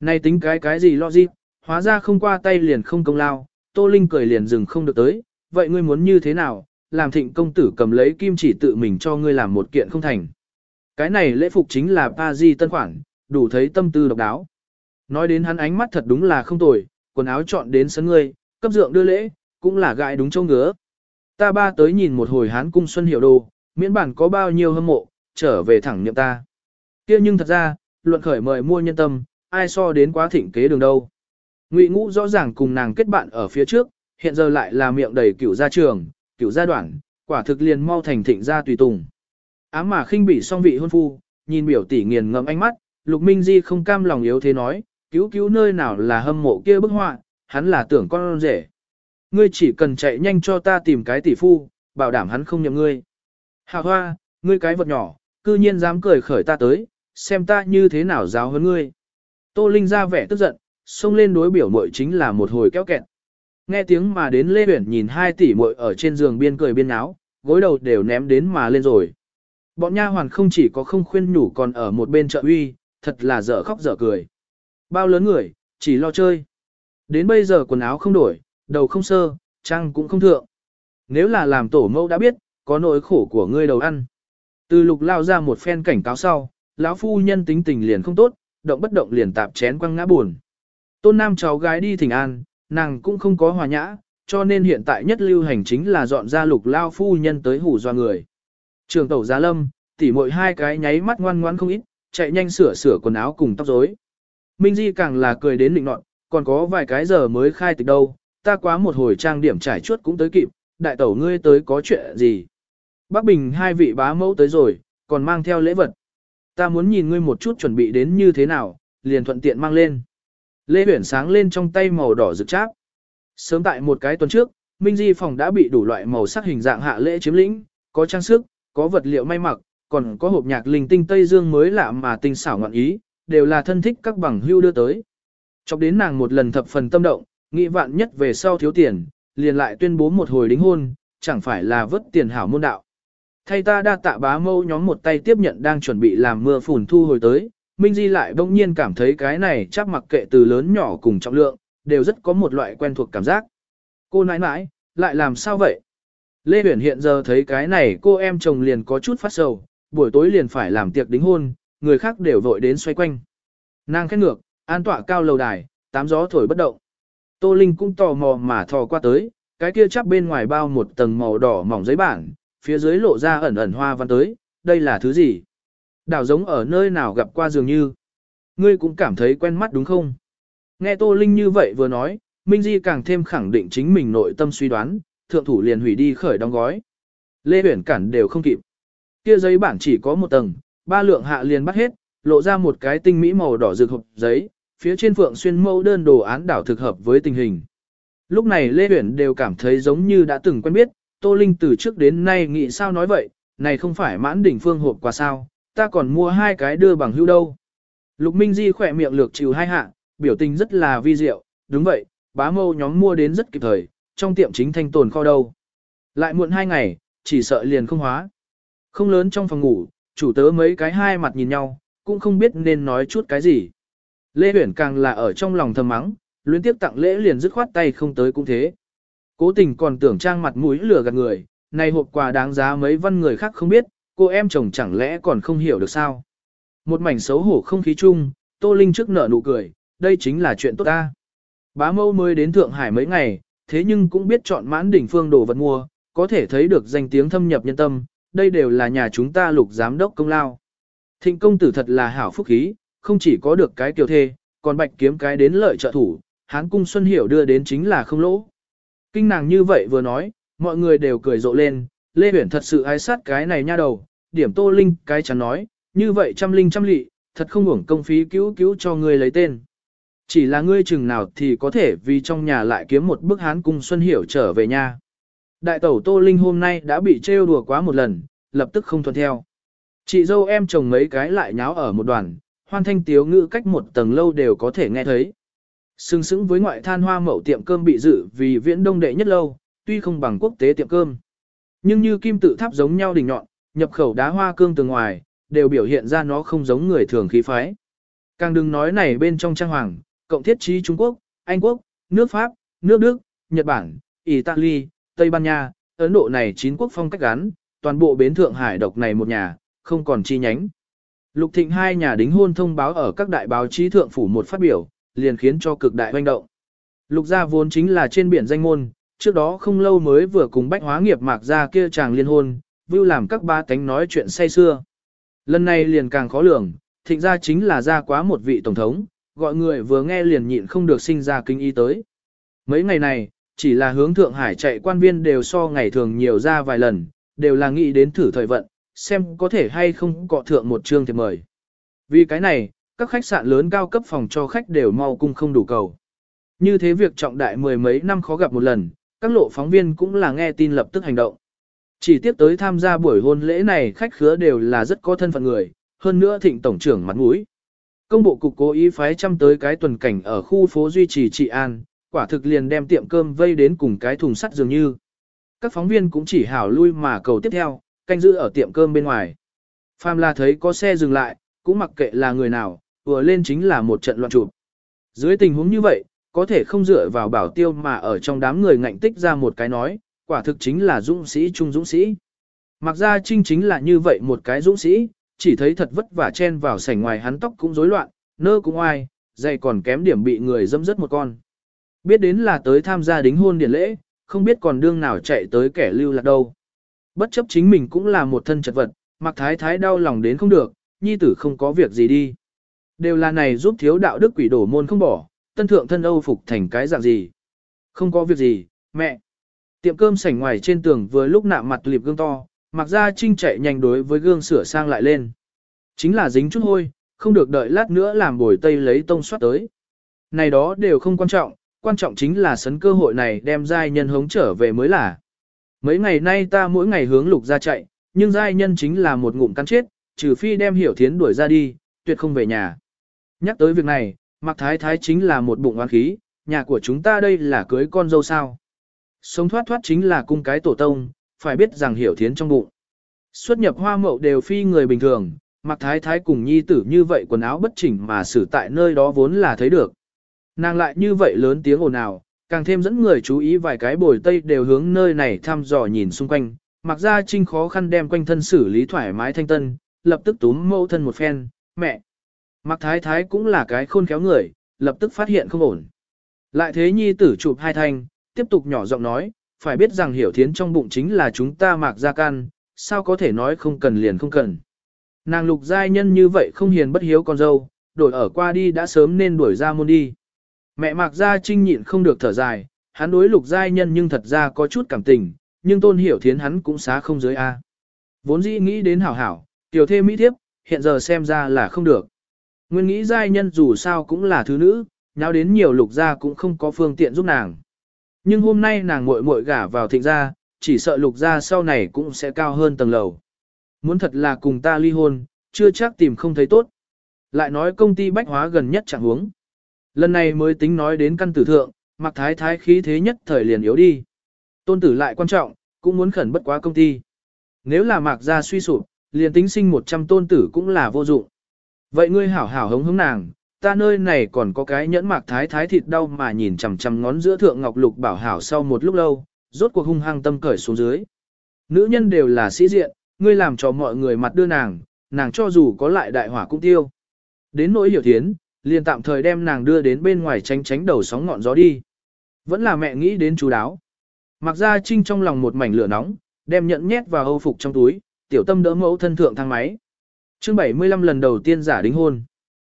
Này tính cái cái gì lo gì, hóa ra không qua tay liền không công lao, Tô Linh cười liền dừng không được tới, vậy ngươi muốn như thế nào, làm thịnh công tử cầm lấy kim chỉ tự mình cho ngươi làm một kiện không thành. Cái này lễ phục chính là pa di tân khoản, đủ thấy tâm tư độc đáo. Nói đến hắn ánh mắt thật đúng là không tồi, quần áo chọn đến sân ngươi, cấp dượng đưa lễ, cũng là gại đúng châu ngứa. Ta ba tới nhìn một hồi hán cung xuân hiệu đồ, miễn bản có bao nhiêu hâm mộ, trở về thẳng niệm ta. kia nhưng thật ra, luận khởi mời mua nhân tâm, ai so đến quá thịnh kế đường đâu. Ngụy ngũ rõ ràng cùng nàng kết bạn ở phía trước, hiện giờ lại là miệng đầy cửu gia trường, cửu gia đoạn, quả thực liền mau thành thịnh gia tùy tùng. Ám mà khinh bị song vị hôn phu, nhìn biểu tỷ nghiền ngậm ánh mắt, Lục Minh Di không cam lòng yếu thế nói, cứu cứu nơi nào là hâm mộ kia bức họa, hắn là tưởng con rể. Ngươi chỉ cần chạy nhanh cho ta tìm cái tỷ phu, bảo đảm hắn không nhầm ngươi. Hạ hoa, ngươi cái vật nhỏ, cư nhiên dám cười khởi ta tới, xem ta như thế nào giáo hơn ngươi. Tô Linh ra vẻ tức giận, xông lên đối biểu muội chính là một hồi kéo kẹt. Nghe tiếng mà đến Lê Uyển nhìn hai tỷ muội ở trên giường biên cười biên áo, gối đầu đều ném đến mà lên rồi. Bọn nha hoàn không chỉ có không khuyên nhủ còn ở một bên trợ uy, thật là dở khóc dở cười. Bao lớn người, chỉ lo chơi. Đến bây giờ quần áo không đổi, đầu không sơ, trang cũng không thượng. Nếu là làm tổ mẫu đã biết, có nỗi khổ của ngươi đầu ăn. Từ lục lao ra một phen cảnh cáo sau, lão phu nhân tính tình liền không tốt, động bất động liền tạp chén quăng ngã buồn. Tôn nam cháu gái đi thỉnh an, nàng cũng không có hòa nhã, cho nên hiện tại nhất lưu hành chính là dọn ra lục lao phu nhân tới hủ doa người. Trường tẩu gia lâm, tỉ muội hai cái nháy mắt ngoan ngoan không ít, chạy nhanh sửa sửa quần áo cùng tóc rối. Minh Di càng là cười đến định nọn, còn có vài cái giờ mới khai tịch đâu, ta quá một hồi trang điểm trải chuốt cũng tới kịp, đại tẩu ngươi tới có chuyện gì. Bác Bình hai vị bá mẫu tới rồi, còn mang theo lễ vật. Ta muốn nhìn ngươi một chút chuẩn bị đến như thế nào, liền thuận tiện mang lên. Lê Huyển sáng lên trong tay màu đỏ rực cháp. Sớm tại một cái tuần trước, Minh Di phòng đã bị đủ loại màu sắc hình dạng hạ lễ chiếm lĩnh, có trang sức, có vật liệu may mặc, còn có hộp nhạc linh tinh Tây Dương mới lạ mà tinh xảo ngọn ý, đều là thân thích các bằng hưu đưa tới. Chọc đến nàng một lần thập phần tâm động, nghĩ vạn nhất về sau thiếu tiền, liền lại tuyên bố một hồi đính hôn, chẳng phải là vớt tiền hảo môn đạo. Thay ta đa tạ bá mâu nhóm một tay tiếp nhận đang chuẩn bị làm mưa phùn thu hồi tới, Minh Di lại bỗng nhiên cảm thấy cái này chắc mặc kệ từ lớn nhỏ cùng trọng lượng, đều rất có một loại quen thuộc cảm giác. Cô nãi nãi, lại làm sao vậy? Lê Huyền hiện giờ thấy cái này cô em chồng liền có chút phát sầu, buổi tối liền phải làm tiệc đính hôn, người khác đều vội đến xoay quanh. Nàng khét ngược, an tọa cao lầu đài, tám gió thổi bất động. Tô Linh cũng tò mò mà thò qua tới, cái kia chắp bên ngoài bao một tầng màu đỏ mỏng giấy bản, phía dưới lộ ra ẩn ẩn hoa văn tới, đây là thứ gì? Đảo giống ở nơi nào gặp qua dường như. Ngươi cũng cảm thấy quen mắt đúng không? Nghe Tô Linh như vậy vừa nói, Minh Di càng thêm khẳng định chính mình nội tâm suy đoán, thượng thủ liền hủy đi khởi đóng gói. Lê Huyển cản đều không kịp. Kia giấy bản chỉ có một tầng, ba lượng hạ liền bắt hết, lộ ra một cái tinh mỹ màu đỏ rực hộp giấy, phía trên phượng xuyên mẫu đơn đồ án đảo thực hợp với tình hình. Lúc này Lê Huyển đều cảm thấy giống như đã từng quen biết, Tô Linh từ trước đến nay nghĩ sao nói vậy, này không phải mãn đỉnh phương hộp quà sao, ta còn mua hai cái đưa bằng hưu đâu. Lục Minh Di khỏe miệng lược chịu hai hạ, biểu tình rất là vi diệu, đúng vậy, bá mâu nhóm mua đến rất kịp thời, trong tiệm chính thanh tồn kho đâu. Lại muộn hai ngày, chỉ sợ liền không hóa. Không lớn trong phòng ngủ, chủ tớ mấy cái hai mặt nhìn nhau, cũng không biết nên nói chút cái gì. Lê Huyển càng là ở trong lòng thầm mắng, luyến tiếp tặng lễ liền dứt khoát tay không tới cũng thế. Cố tình còn tưởng trang mặt mũi lừa gạt người, này hộp quà đáng giá mấy văn người khác không biết, cô em chồng chẳng lẽ còn không hiểu được sao. Một mảnh xấu hổ không khí chung, Tô Linh trước nở nụ cười, đây chính là chuyện tốt ta. Bá mâu mới đến Thượng Hải mấy ngày, thế nhưng cũng biết chọn mãn đỉnh phương đồ vật mua, có thể thấy được danh tiếng thâm nhập nhân tâm, đây đều là nhà chúng ta lục giám đốc công lao. Thịnh công tử thật là hảo phúc khí, không chỉ có được cái kiều thê, còn bạch kiếm cái đến lợi trợ thủ, hán cung xuân hiểu đưa đến chính là không lỗ. Kinh nàng như vậy vừa nói, mọi người đều cười rộ lên, Lê Huyển thật sự ái sát cái này nha đầu, điểm tô linh cái chẳng nói, như vậy trăm linh trăm lị, thật không uổng công phí cứu cứu cho ngươi lấy tên. Chỉ là ngươi chừng nào thì có thể vì trong nhà lại kiếm một bức hán cung xuân hiểu trở về nhà. Đại tẩu Tô Linh hôm nay đã bị trêu đùa quá một lần, lập tức không thuận theo. Chị dâu em chồng mấy cái lại nháo ở một đoàn, hoan thanh tiếu ngữ cách một tầng lâu đều có thể nghe thấy. Sưng sững với ngoại than hoa mậu tiệm cơm bị dự vì viễn đông đệ nhất lâu, tuy không bằng quốc tế tiệm cơm. Nhưng như kim tự tháp giống nhau đỉnh nhọn, nhập khẩu đá hoa cương từ ngoài, đều biểu hiện ra nó không giống người thường khí phái. Càng đừng nói này bên trong trang hoàng, cộng thiết trí Trung Quốc, Anh Quốc, nước Pháp, nước Đức, Nhật Bản, Italy, Tây Ban Nha, Ấn Độ này chín quốc phong cách gắn, toàn bộ bến Thượng Hải độc này một nhà, không còn chi nhánh. Lục Thịnh hai nhà đính hôn thông báo ở các đại báo chí thượng phủ một phát biểu, liền khiến cho cực đại hoành động. Lục gia vốn chính là trên biển danh môn, trước đó không lâu mới vừa cùng bách hóa nghiệp mạc ra kia chàng liên hôn, vưu làm các ba tánh nói chuyện say xưa. Lần này liền càng khó lường, thịnh gia chính là ra quá một vị tổng thống, gọi người vừa nghe liền nhịn không được sinh ra kinh ý tới. Mấy ngày này, chỉ là hướng Thượng Hải chạy quan viên đều so ngày thường nhiều ra vài lần, đều là nghĩ đến thử thời vận, xem có thể hay không cọ thượng một chương thì mời. Vì cái này, các khách sạn lớn cao cấp phòng cho khách đều mau cung không đủ cầu. Như thế việc trọng đại mười mấy năm khó gặp một lần, các lộ phóng viên cũng là nghe tin lập tức hành động. Chỉ tiếp tới tham gia buổi hôn lễ này khách khứa đều là rất có thân phận người, hơn nữa thịnh tổng trưởng mặt mũi. Công bộ cục cố ý phái chăm tới cái tuần cảnh ở khu phố duy trì trị an, quả thực liền đem tiệm cơm vây đến cùng cái thùng sắt dường như. Các phóng viên cũng chỉ hảo lui mà cầu tiếp theo, canh giữ ở tiệm cơm bên ngoài. Phàm là thấy có xe dừng lại, cũng mặc kệ là người nào, vừa lên chính là một trận loạn chụp. Dưới tình huống như vậy, có thể không dựa vào bảo tiêu mà ở trong đám người ngạnh tích ra một cái nói, quả thực chính là dũng sĩ trung dũng sĩ. Mặc ra trinh chính là như vậy một cái dũng sĩ, chỉ thấy thật vất vả chen vào sảnh ngoài hắn tóc cũng rối loạn, nơ cũng ai, dày còn kém điểm bị người dâm dứt một con. Biết đến là tới tham gia đính hôn điển lễ, không biết còn đương nào chạy tới kẻ lưu lạc đâu. Bất chấp chính mình cũng là một thân chật vật, mặc thái thái đau lòng đến không được, nhi tử không có việc gì đi. Đều là này giúp thiếu đạo đức quỷ đổ môn không bỏ, tân thượng thân âu phục thành cái dạng gì. Không có việc gì, mẹ. Tiệm cơm sảnh ngoài trên tường vừa lúc nạm mặt liệp gương to, mặc ra trinh chạy nhanh đối với gương sửa sang lại lên. Chính là dính chút hôi, không được đợi lát nữa làm bồi tây lấy tông soát tới. Này đó đều không quan trọng, quan trọng chính là sấn cơ hội này đem giai nhân hống trở về mới là. Mấy ngày nay ta mỗi ngày hướng lục ra chạy, nhưng giai nhân chính là một ngụm cắn chết, trừ phi đem hiểu thiến đuổi ra đi, tuyệt không về nhà. Nhắc tới việc này, Mạc Thái Thái chính là một bụng oán khí, nhà của chúng ta đây là cưới con dâu sao. Sống thoát thoát chính là cung cái tổ tông, phải biết rằng hiểu thiến trong bụng. Xuất nhập hoa mậu đều phi người bình thường, Mạc Thái Thái cùng nhi tử như vậy quần áo bất chỉnh mà xử tại nơi đó vốn là thấy được. Nàng lại như vậy lớn tiếng ồn ào, càng thêm dẫn người chú ý vài cái bồi tây đều hướng nơi này thăm dò nhìn xung quanh, mặc ra trinh khó khăn đem quanh thân xử lý thoải mái thanh tân, lập tức túm mẫu thân một phen, mẹ. Mặc thái thái cũng là cái khôn khéo người, lập tức phát hiện không ổn. Lại thế nhi tử chụp hai thanh, tiếp tục nhỏ giọng nói, phải biết rằng hiểu thiến trong bụng chính là chúng ta mạc ra can, sao có thể nói không cần liền không cần. Nàng lục giai nhân như vậy không hiền bất hiếu con dâu, đổi ở qua đi đã sớm nên đuổi ra môn đi. Mẹ mạc gia trinh nhịn không được thở dài, hắn đối lục giai nhân nhưng thật ra có chút cảm tình, nhưng tôn hiểu thiến hắn cũng xá không giới A. Vốn dĩ nghĩ đến hảo hảo, tiểu thê mỹ thiếp, hiện giờ xem ra là không được. Nguyên nghĩ giai nhân dù sao cũng là thứ nữ, nháo đến nhiều lục gia cũng không có phương tiện giúp nàng. Nhưng hôm nay nàng muội muội gả vào thịnh gia, chỉ sợ lục gia sau này cũng sẽ cao hơn tầng lầu. Muốn thật là cùng ta ly hôn, chưa chắc tìm không thấy tốt. Lại nói công ty bách hóa gần nhất chẳng huống. Lần này mới tính nói đến căn tử thượng, mặc thái thái khí thế nhất thời liền yếu đi. Tôn tử lại quan trọng, cũng muốn khẩn bất quá công ty. Nếu là mạc gia suy sụp, liền tính sinh 100 tôn tử cũng là vô dụng. Vậy ngươi hảo hảo hống hống nàng, ta nơi này còn có cái nhẫn mạc thái thái thịt đau mà nhìn chằm chằm ngón giữa thượng ngọc lục bảo hảo sau một lúc lâu, rốt cuộc hung hăng tâm cởi xuống dưới. Nữ nhân đều là sĩ diện, ngươi làm cho mọi người mặt đưa nàng, nàng cho dù có lại đại hỏa cũng tiêu. Đến nỗi hiểu thiến, liền tạm thời đem nàng đưa đến bên ngoài tránh tránh đầu sóng ngọn gió đi. Vẫn là mẹ nghĩ đến chú đáo. Mặc ra trinh trong lòng một mảnh lửa nóng, đem nhẫn nhét vào âu phục trong túi, tiểu tâm đỡ mẫu thân thượng thang máy. chương 75 lần đầu tiên giả đính hôn.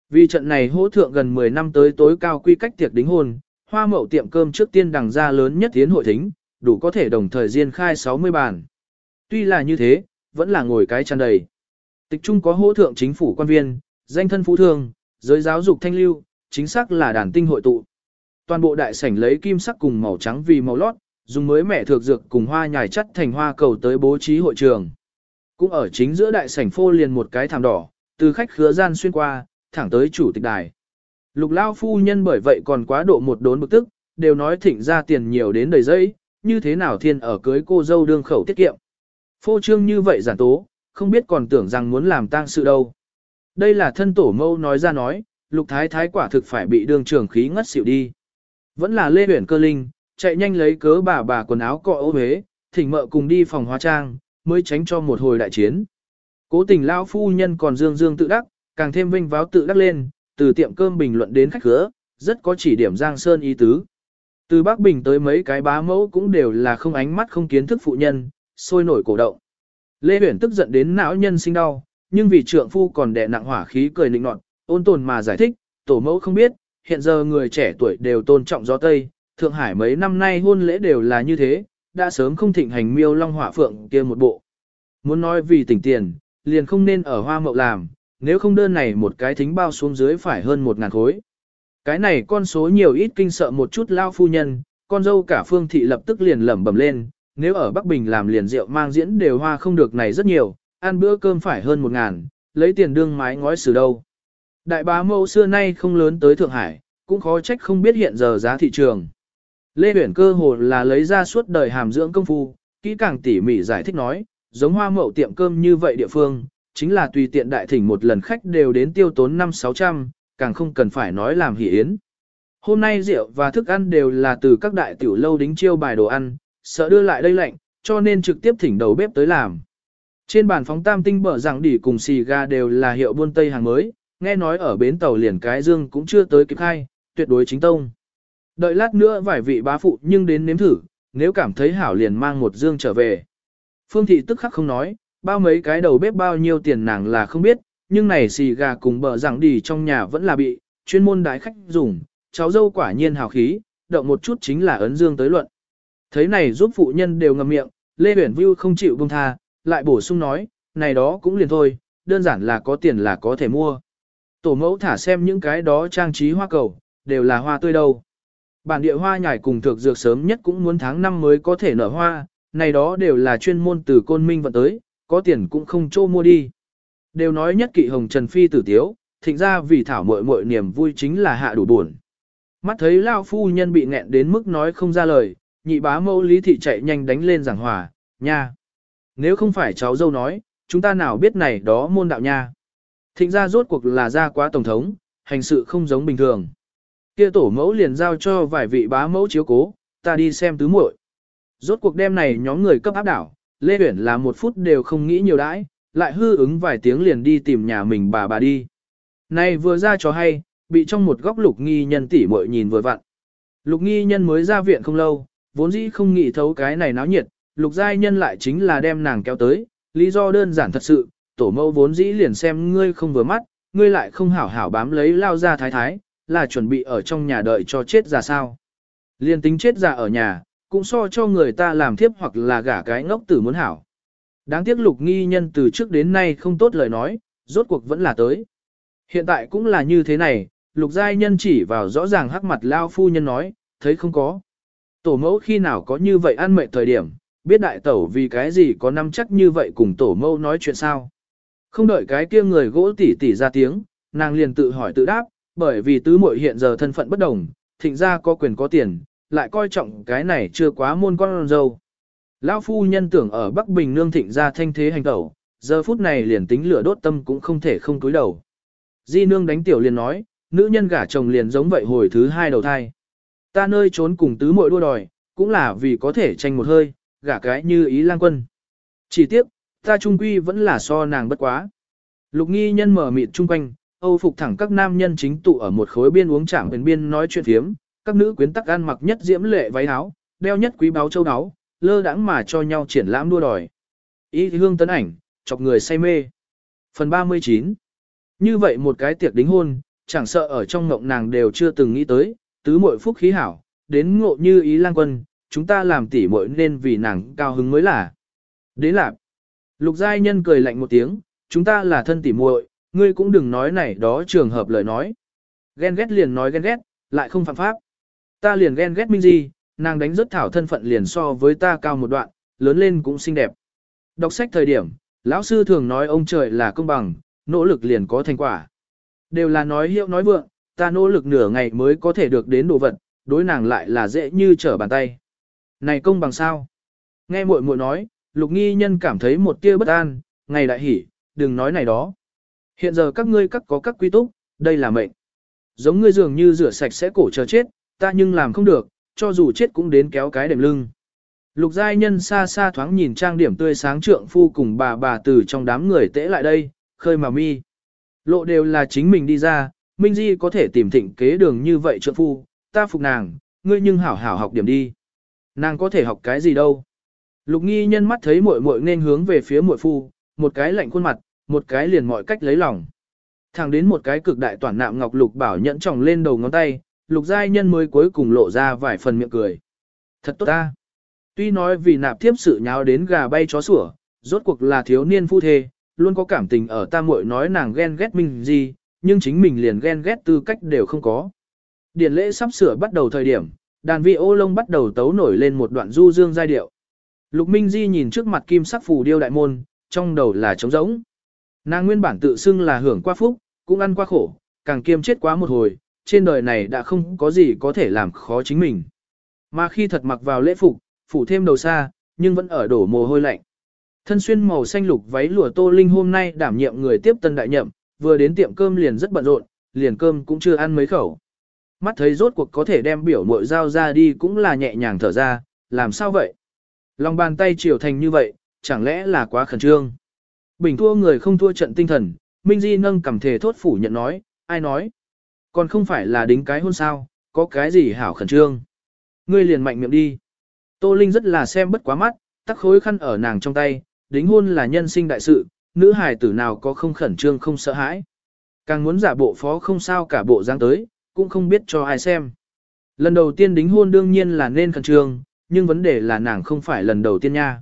Vì trận này hỗ thượng gần 10 năm tới tối cao quy cách tiệc đính hôn, hoa mậu tiệm cơm trước tiên đằng ra lớn nhất tiến hội thính, đủ có thể đồng thời riêng khai 60 bàn. Tuy là như thế, vẫn là ngồi cái tràn đầy. Tịch trung có hỗ thượng chính phủ quan viên, danh thân phú thương, giới giáo dục thanh lưu, chính xác là đàn tinh hội tụ. Toàn bộ đại sảnh lấy kim sắc cùng màu trắng vì màu lót, dùng mới mẻ thược dược cùng hoa nhài chất thành hoa cầu tới bố trí hội trường. Cũng ở chính giữa đại sảnh phô liền một cái thảm đỏ, từ khách khứa gian xuyên qua, thẳng tới chủ tịch đài. Lục lao phu nhân bởi vậy còn quá độ một đốn bực tức, đều nói thịnh ra tiền nhiều đến đầy dây, như thế nào thiên ở cưới cô dâu đương khẩu tiết kiệm. Phô trương như vậy giản tố, không biết còn tưởng rằng muốn làm tang sự đâu. Đây là thân tổ mâu nói ra nói, lục thái thái quả thực phải bị đường trưởng khí ngất xỉu đi. Vẫn là lê huyển cơ linh, chạy nhanh lấy cớ bà bà quần áo cọ ô huế, thỉnh mợ cùng đi phòng hóa trang, mới tránh cho một hồi đại chiến. Cố tình lão phu nhân còn dương dương tự đắc, càng thêm vinh váo tự đắc lên, từ tiệm cơm bình luận đến khách khứa, rất có chỉ điểm Giang Sơn ý tứ. Từ Bắc Bình tới mấy cái bá mẫu cũng đều là không ánh mắt không kiến thức phụ nhân, sôi nổi cổ động. Lê Huyển tức giận đến não nhân sinh đau, nhưng vì trượng phu còn đè nặng hỏa khí cười nịnh nọt, ôn tồn mà giải thích, tổ mẫu không biết, hiện giờ người trẻ tuổi đều tôn trọng gió Tây, Thượng Hải mấy năm nay hôn lễ đều là như thế, đã sớm không thịnh hành miêu long hỏa phượng kia một bộ. Muốn nói vì tỉnh tiền, liền không nên ở hoa mậu làm, nếu không đơn này một cái thính bao xuống dưới phải hơn một ngàn khối. Cái này con số nhiều ít kinh sợ một chút lao phu nhân, con dâu cả phương thị lập tức liền lẩm bẩm lên, nếu ở Bắc Bình làm liền rượu mang diễn đều hoa không được này rất nhiều, ăn bữa cơm phải hơn một ngàn, lấy tiền đương mái ngói xử đâu. Đại bá mẫu xưa nay không lớn tới Thượng Hải, cũng khó trách không biết hiện giờ giá thị trường. Lê Huyển cơ hồ là lấy ra suốt đời hàm dưỡng công phu, kỹ càng tỉ mỉ giải thích nói, giống hoa mậu tiệm cơm như vậy địa phương, chính là tùy tiện đại thỉnh một lần khách đều đến tiêu tốn 5-600, càng không cần phải nói làm hỷ yến. Hôm nay rượu và thức ăn đều là từ các đại tiểu lâu đính chiêu bài đồ ăn, sợ đưa lại đây lạnh, cho nên trực tiếp thỉnh đầu bếp tới làm. Trên bàn phóng tam tinh bở rằng đỉ cùng xì ga đều là hiệu buôn Tây hàng mới, nghe nói ở bến tàu liền cái dương cũng chưa tới kịp khai, tuyệt đối chính tông. Đợi lát nữa vài vị bá phụ nhưng đến nếm thử, nếu cảm thấy hảo liền mang một dương trở về. Phương thị tức khắc không nói, bao mấy cái đầu bếp bao nhiêu tiền nàng là không biết, nhưng này xì gà cùng bờ rằng đi trong nhà vẫn là bị, chuyên môn đái khách dùng, cháu dâu quả nhiên hào khí, động một chút chính là ấn dương tới luận. Thấy này giúp phụ nhân đều ngậm miệng, Lê Huyển Vưu không chịu buông tha, lại bổ sung nói, này đó cũng liền thôi, đơn giản là có tiền là có thể mua. Tổ mẫu thả xem những cái đó trang trí hoa cầu, đều là hoa tươi đâu. Bản địa hoa nhài cùng thực dược sớm nhất cũng muốn tháng năm mới có thể nở hoa, này đó đều là chuyên môn từ côn minh vận tới, có tiền cũng không trô mua đi. Đều nói nhất kỵ hồng trần phi tử tiếu, thịnh ra vì thảo muội muội niềm vui chính là hạ đủ buồn. Mắt thấy lao phu nhân bị nghẹn đến mức nói không ra lời, nhị bá mẫu lý thị chạy nhanh đánh lên giảng hòa, nha. Nếu không phải cháu dâu nói, chúng ta nào biết này đó môn đạo nha. Thịnh ra rốt cuộc là ra quá tổng thống, hành sự không giống bình thường. Kia tổ mẫu liền giao cho vài vị bá mẫu chiếu cố, ta đi xem tứ muội. Rốt cuộc đêm này nhóm người cấp áp đảo, Lê Uyển là một phút đều không nghĩ nhiều đãi, lại hư ứng vài tiếng liền đi tìm nhà mình bà bà đi. Này vừa ra cho hay, bị trong một góc lục nghi nhân tỉ muội nhìn vừa vặn. Lục nghi nhân mới ra viện không lâu, vốn dĩ không nghĩ thấu cái này náo nhiệt, lục giai nhân lại chính là đem nàng kéo tới, lý do đơn giản thật sự, tổ mẫu vốn dĩ liền xem ngươi không vừa mắt, ngươi lại không hảo hảo bám lấy lao ra thái thái, là chuẩn bị ở trong nhà đợi cho chết ra sao. Liên tính chết ra ở nhà, cũng so cho người ta làm thiếp hoặc là gả cái ngốc tử muốn hảo. Đáng tiếc lục nghi nhân từ trước đến nay không tốt lời nói, rốt cuộc vẫn là tới. Hiện tại cũng là như thế này, lục giai nhân chỉ vào rõ ràng hắc mặt lao phu nhân nói, thấy không có. Tổ mẫu khi nào có như vậy ăn mệnh thời điểm, biết đại tẩu vì cái gì có năm chắc như vậy cùng tổ mâu nói chuyện sao. Không đợi cái kia người gỗ tỉ tỉ ra tiếng, nàng liền tự hỏi tự đáp, bởi vì tứ muội hiện giờ thân phận bất đồng, thịnh ra có quyền có tiền, lại coi trọng cái này chưa quá môn con dâu. Lão phu nhân tưởng ở Bắc Bình nương thịnh ra thanh thế hành tẩu, giờ phút này liền tính lửa đốt tâm cũng không thể không cúi đầu. Di nương đánh tiểu liền nói, nữ nhân gả chồng liền giống vậy hồi thứ hai đầu thai. Ta nơi trốn cùng tứ muội đua đòi, cũng là vì có thể tranh một hơi, gả cái như ý lang quân. Chỉ tiếc, ta trung quy vẫn là so nàng bất quá. Lục nghi nhân mở mịt chung quanh, Âu phục thẳng các nam nhân chính tụ ở một khối biên uống chạm bên biên nói chuyện thiếm, các nữ quyến tắc ăn mặc nhất diễm lệ váy áo, đeo nhất quý báu châu áo, lơ đãng mà cho nhau triển lãm đua đòi. Ý hương tấn ảnh, chọc người say mê. Phần 39 Như vậy một cái tiệc đính hôn, chẳng sợ ở trong ngộng nàng đều chưa từng nghĩ tới, tứ muội phúc khí hảo, đến ngộ như ý lang quân, chúng ta làm tỉ muội nên vì nàng cao hứng mới là. Đến lạc. Lục giai nhân cười lạnh một tiếng, chúng ta là thân tỉ muội, ngươi cũng đừng nói này đó trường hợp lời nói. Ghen ghét liền nói ghen ghét, lại không phạm pháp. Ta liền ghen ghét Minh Di, nàng đánh rất thảo thân phận liền so với ta cao một đoạn, lớn lên cũng xinh đẹp. Đọc sách thời điểm, lão sư thường nói ông trời là công bằng, nỗ lực liền có thành quả. Đều là nói hiệu nói vượng, ta nỗ lực nửa ngày mới có thể được đến đồ vật, đối nàng lại là dễ như trở bàn tay. Này công bằng sao? Nghe muội muội nói, lục nghi nhân cảm thấy một tia bất an, ngày đại hỉ, đừng nói này đó. Hiện giờ các ngươi các có các quy túc, đây là mệnh. Giống ngươi dường như rửa sạch sẽ cổ chờ chết, ta nhưng làm không được, cho dù chết cũng đến kéo cái đệm lưng. Lục giai nhân xa xa thoáng nhìn trang điểm tươi sáng trượng phu cùng bà bà từ trong đám người tễ lại đây, khơi mà mi. Lộ đều là chính mình đi ra, Minh Di có thể tìm thịnh kế đường như vậy trượng phu, ta phục nàng, ngươi nhưng hảo hảo học điểm đi. Nàng có thể học cái gì đâu. Lục nghi nhân mắt thấy muội muội nên hướng về phía muội phu, một cái lạnh khuôn mặt, một cái liền mọi cách lấy lòng. Thẳng đến một cái cực đại toàn nạm ngọc lục bảo nhẫn tròng lên đầu ngón tay, lục giai nhân mới cuối cùng lộ ra vài phần miệng cười. Thật tốt ta. Tuy nói vì nạp thiếp sự nháo đến gà bay chó sủa, rốt cuộc là thiếu niên phu thê, luôn có cảm tình ở ta muội nói nàng ghen ghét mình gì, nhưng chính mình liền ghen ghét tư cách đều không có. Điển lễ sắp sửa bắt đầu thời điểm, đàn vi ô lông bắt đầu tấu nổi lên một đoạn du dương giai điệu. Lục Minh Di nhìn trước mặt kim sắc phù điêu đại môn, trong đầu là trống rỗng. Nàng nguyên bản tự xưng là hưởng qua phúc, cũng ăn qua khổ, càng kiêm chết quá một hồi, trên đời này đã không có gì có thể làm khó chính mình. Mà khi thật mặc vào lễ phục, phủ thêm đầu xa, nhưng vẫn ở đổ mồ hôi lạnh. Thân xuyên màu xanh lục váy lụa Tô Linh hôm nay đảm nhiệm người tiếp tân đại nhậm, vừa đến tiệm cơm liền rất bận rộn, liền cơm cũng chưa ăn mấy khẩu. Mắt thấy rốt cuộc có thể đem biểu mội giao ra đi cũng là nhẹ nhàng thở ra, làm sao vậy? Lòng bàn tay chiều thành như vậy, chẳng lẽ là quá khẩn trương? Bình thua người không thua trận tinh thần, Minh Di nâng cầm thể thốt phủ nhận nói, ai nói? Còn không phải là đính cái hôn sao, có cái gì hảo khẩn trương? Ngươi liền mạnh miệng đi. Tô Linh rất là xem bất quá mắt, tắc khối khăn ở nàng trong tay, đính hôn là nhân sinh đại sự, nữ hài tử nào có không khẩn trương không sợ hãi. Càng muốn giả bộ phó không sao cả bộ dáng tới, cũng không biết cho ai xem. Lần đầu tiên đính hôn đương nhiên là nên khẩn trương, nhưng vấn đề là nàng không phải lần đầu tiên nha.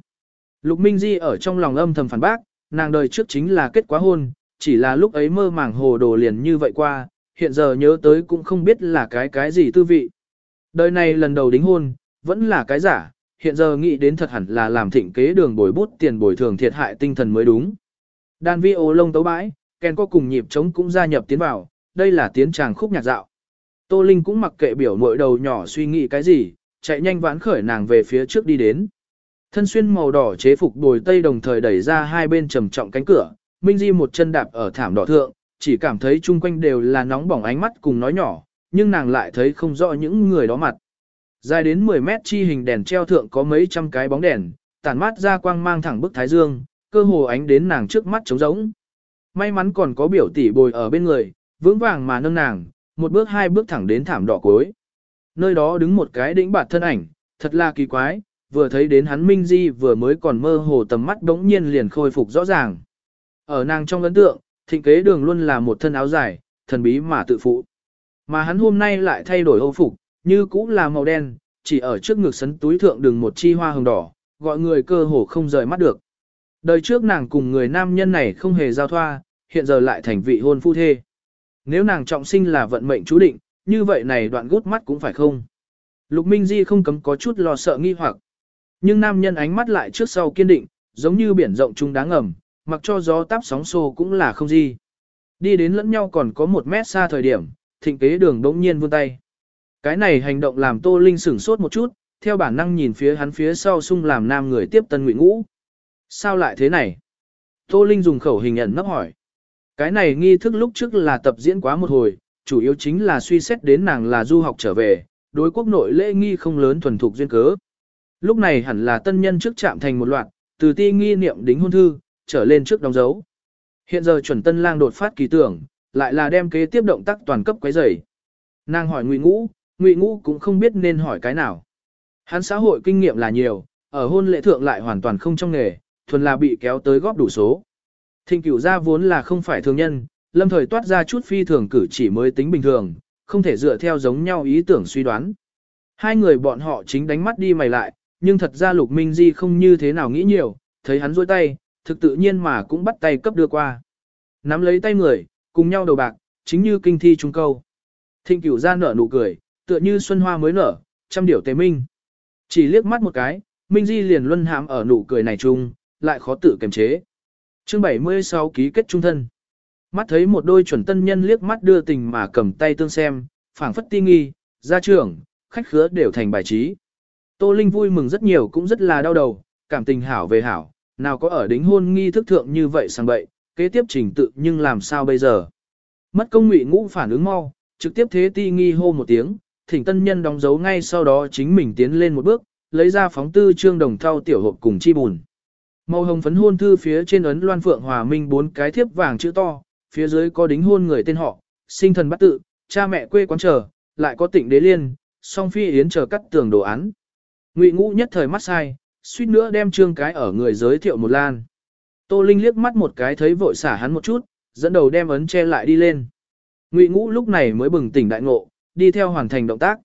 Lục Minh Di ở trong lòng âm thầm phản bác, nàng đời trước chính là kết quá hôn, chỉ là lúc ấy mơ màng hồ đồ liền như vậy qua, hiện giờ nhớ tới cũng không biết là cái cái gì tư vị. Đời này lần đầu đính hôn, vẫn là cái giả, hiện giờ nghĩ đến thật hẳn là làm thịnh kế đường bồi bút tiền bồi thường thiệt hại tinh thần mới đúng. Đàn vi ô lông tấu bãi, kèn có cùng nhịp trống cũng gia nhập tiến vào, đây là tiến tràng khúc nhạc dạo. Tô Linh cũng mặc kệ biểu mội đầu nhỏ suy nghĩ cái gì, chạy nhanh vãn khởi nàng về phía trước đi đến. Thân xuyên màu đỏ chế phục đồi tây đồng thời đẩy ra hai bên trầm trọng cánh cửa, Minh Di một chân đạp ở thảm đỏ thượng, chỉ cảm thấy chung quanh đều là nóng bỏng ánh mắt cùng nói nhỏ, nhưng nàng lại thấy không rõ những người đó mặt. Dài đến 10 mét chi hình đèn treo thượng có mấy trăm cái bóng đèn, tản mát ra quang mang thẳng bức thái dương, cơ hồ ánh đến nàng trước mắt trống rỗng. May mắn còn có biểu tỷ bồi ở bên người, vững vàng mà nâng nàng, một bước hai bước thẳng đến thảm đỏ cuối. Nơi đó đứng một cái đĩnh bạt thân ảnh, thật là kỳ quái, vừa thấy đến hắn Minh Di vừa mới còn mơ hồ tầm mắt đống nhiên liền khôi phục rõ ràng. Ở nàng trong ấn tượng, thịnh kế đường luôn là một thân áo dài, thần bí mà tự phụ. Mà hắn hôm nay lại thay đổi hô phục, như cũ là màu đen, chỉ ở trước ngực sấn túi thượng đường một chi hoa hồng đỏ, gọi người cơ hồ không rời mắt được. Đời trước nàng cùng người nam nhân này không hề giao thoa, hiện giờ lại thành vị hôn phu thê. Nếu nàng trọng sinh là vận mệnh chú định, như vậy này đoạn gút mắt cũng phải không? Lục Minh Di không cấm có chút lo sợ nghi hoặc. Nhưng nam nhân ánh mắt lại trước sau kiên định, giống như biển rộng trung đáng ngầm, mặc cho gió táp sóng xô cũng là không gì. Đi đến lẫn nhau còn có một mét xa thời điểm, thịnh kế đường đống nhiên vươn tay. Cái này hành động làm Tô Linh sửng sốt một chút, theo bản năng nhìn phía hắn phía sau sung làm nam người tiếp tân ngụy ngũ. Sao lại thế này? Tô Linh dùng khẩu hình ẩn nấp hỏi. Cái này nghi thức lúc trước là tập diễn quá một hồi, chủ yếu chính là suy xét đến nàng là du học trở về, đối quốc nội lễ nghi không lớn thuần thục duyên cớ. Lúc này hẳn là tân nhân trước chạm thành một loạt, từ ti nghi niệm đính hôn thư, trở lên trước đóng dấu. Hiện giờ chuẩn tân lang đột phát kỳ tưởng, lại là đem kế tiếp động tác toàn cấp quấy rầy. Nàng hỏi Ngụy Ngũ, Ngụy Ngũ cũng không biết nên hỏi cái nào. Hắn xã hội kinh nghiệm là nhiều, ở hôn lễ thượng lại hoàn toàn không trong nghề, thuần là bị kéo tới góp đủ số. Thịnh cửu gia vốn là không phải thường nhân, lâm thời toát ra chút phi thường cử chỉ mới tính bình thường, không thể dựa theo giống nhau ý tưởng suy đoán. Hai người bọn họ chính đánh mắt đi mày lại, nhưng thật ra Lục Minh Di không như thế nào nghĩ nhiều, thấy hắn rôi tay, thực tự nhiên mà cũng bắt tay cấp đưa qua. Nắm lấy tay người, cùng nhau đầu bạc, chính như kinh thi trung câu. Thịnh cửu ra nở nụ cười, tựa như xuân hoa mới nở, trăm điểu tế minh. Chỉ liếc mắt một cái, Minh Di liền luân hãm ở nụ cười này chung, lại khó tự kiềm chế. Chương 76 ký kết trung thân. Mắt thấy một đôi chuẩn tân nhân liếc mắt đưa tình mà cầm tay tương xem, phảng phất ti nghi, gia trưởng, khách khứa đều thành bài trí. Tô Linh vui mừng rất nhiều cũng rất là đau đầu, cảm tình hảo về hảo, nào có ở đính hôn nghi thức thượng như vậy sang bậy, kế tiếp trình tự nhưng làm sao bây giờ. Mất công ngụy ngũ phản ứng mau, trực tiếp thế ti nghi hô một tiếng, thỉnh tân nhân đóng dấu ngay sau đó chính mình tiến lên một bước, lấy ra phóng tư trương đồng thau tiểu hộp cùng chi bùn. Màu hồng phấn hôn thư phía trên ấn loan phượng hòa minh bốn cái thiếp vàng chữ to, phía dưới có đính hôn người tên họ, sinh thần bắt tự, cha mẹ quê quán chờ, lại có tịnh đế liên, song phi yến chờ cắt tường đồ án. Ngụy ngũ nhất thời mắt sai, suýt nữa đem trương cái ở người giới thiệu một lan. Tô Linh liếc mắt một cái thấy vội xả hắn một chút, dẫn đầu đem ấn che lại đi lên. Ngụy ngũ lúc này mới bừng tỉnh đại ngộ, đi theo hoàn thành động tác.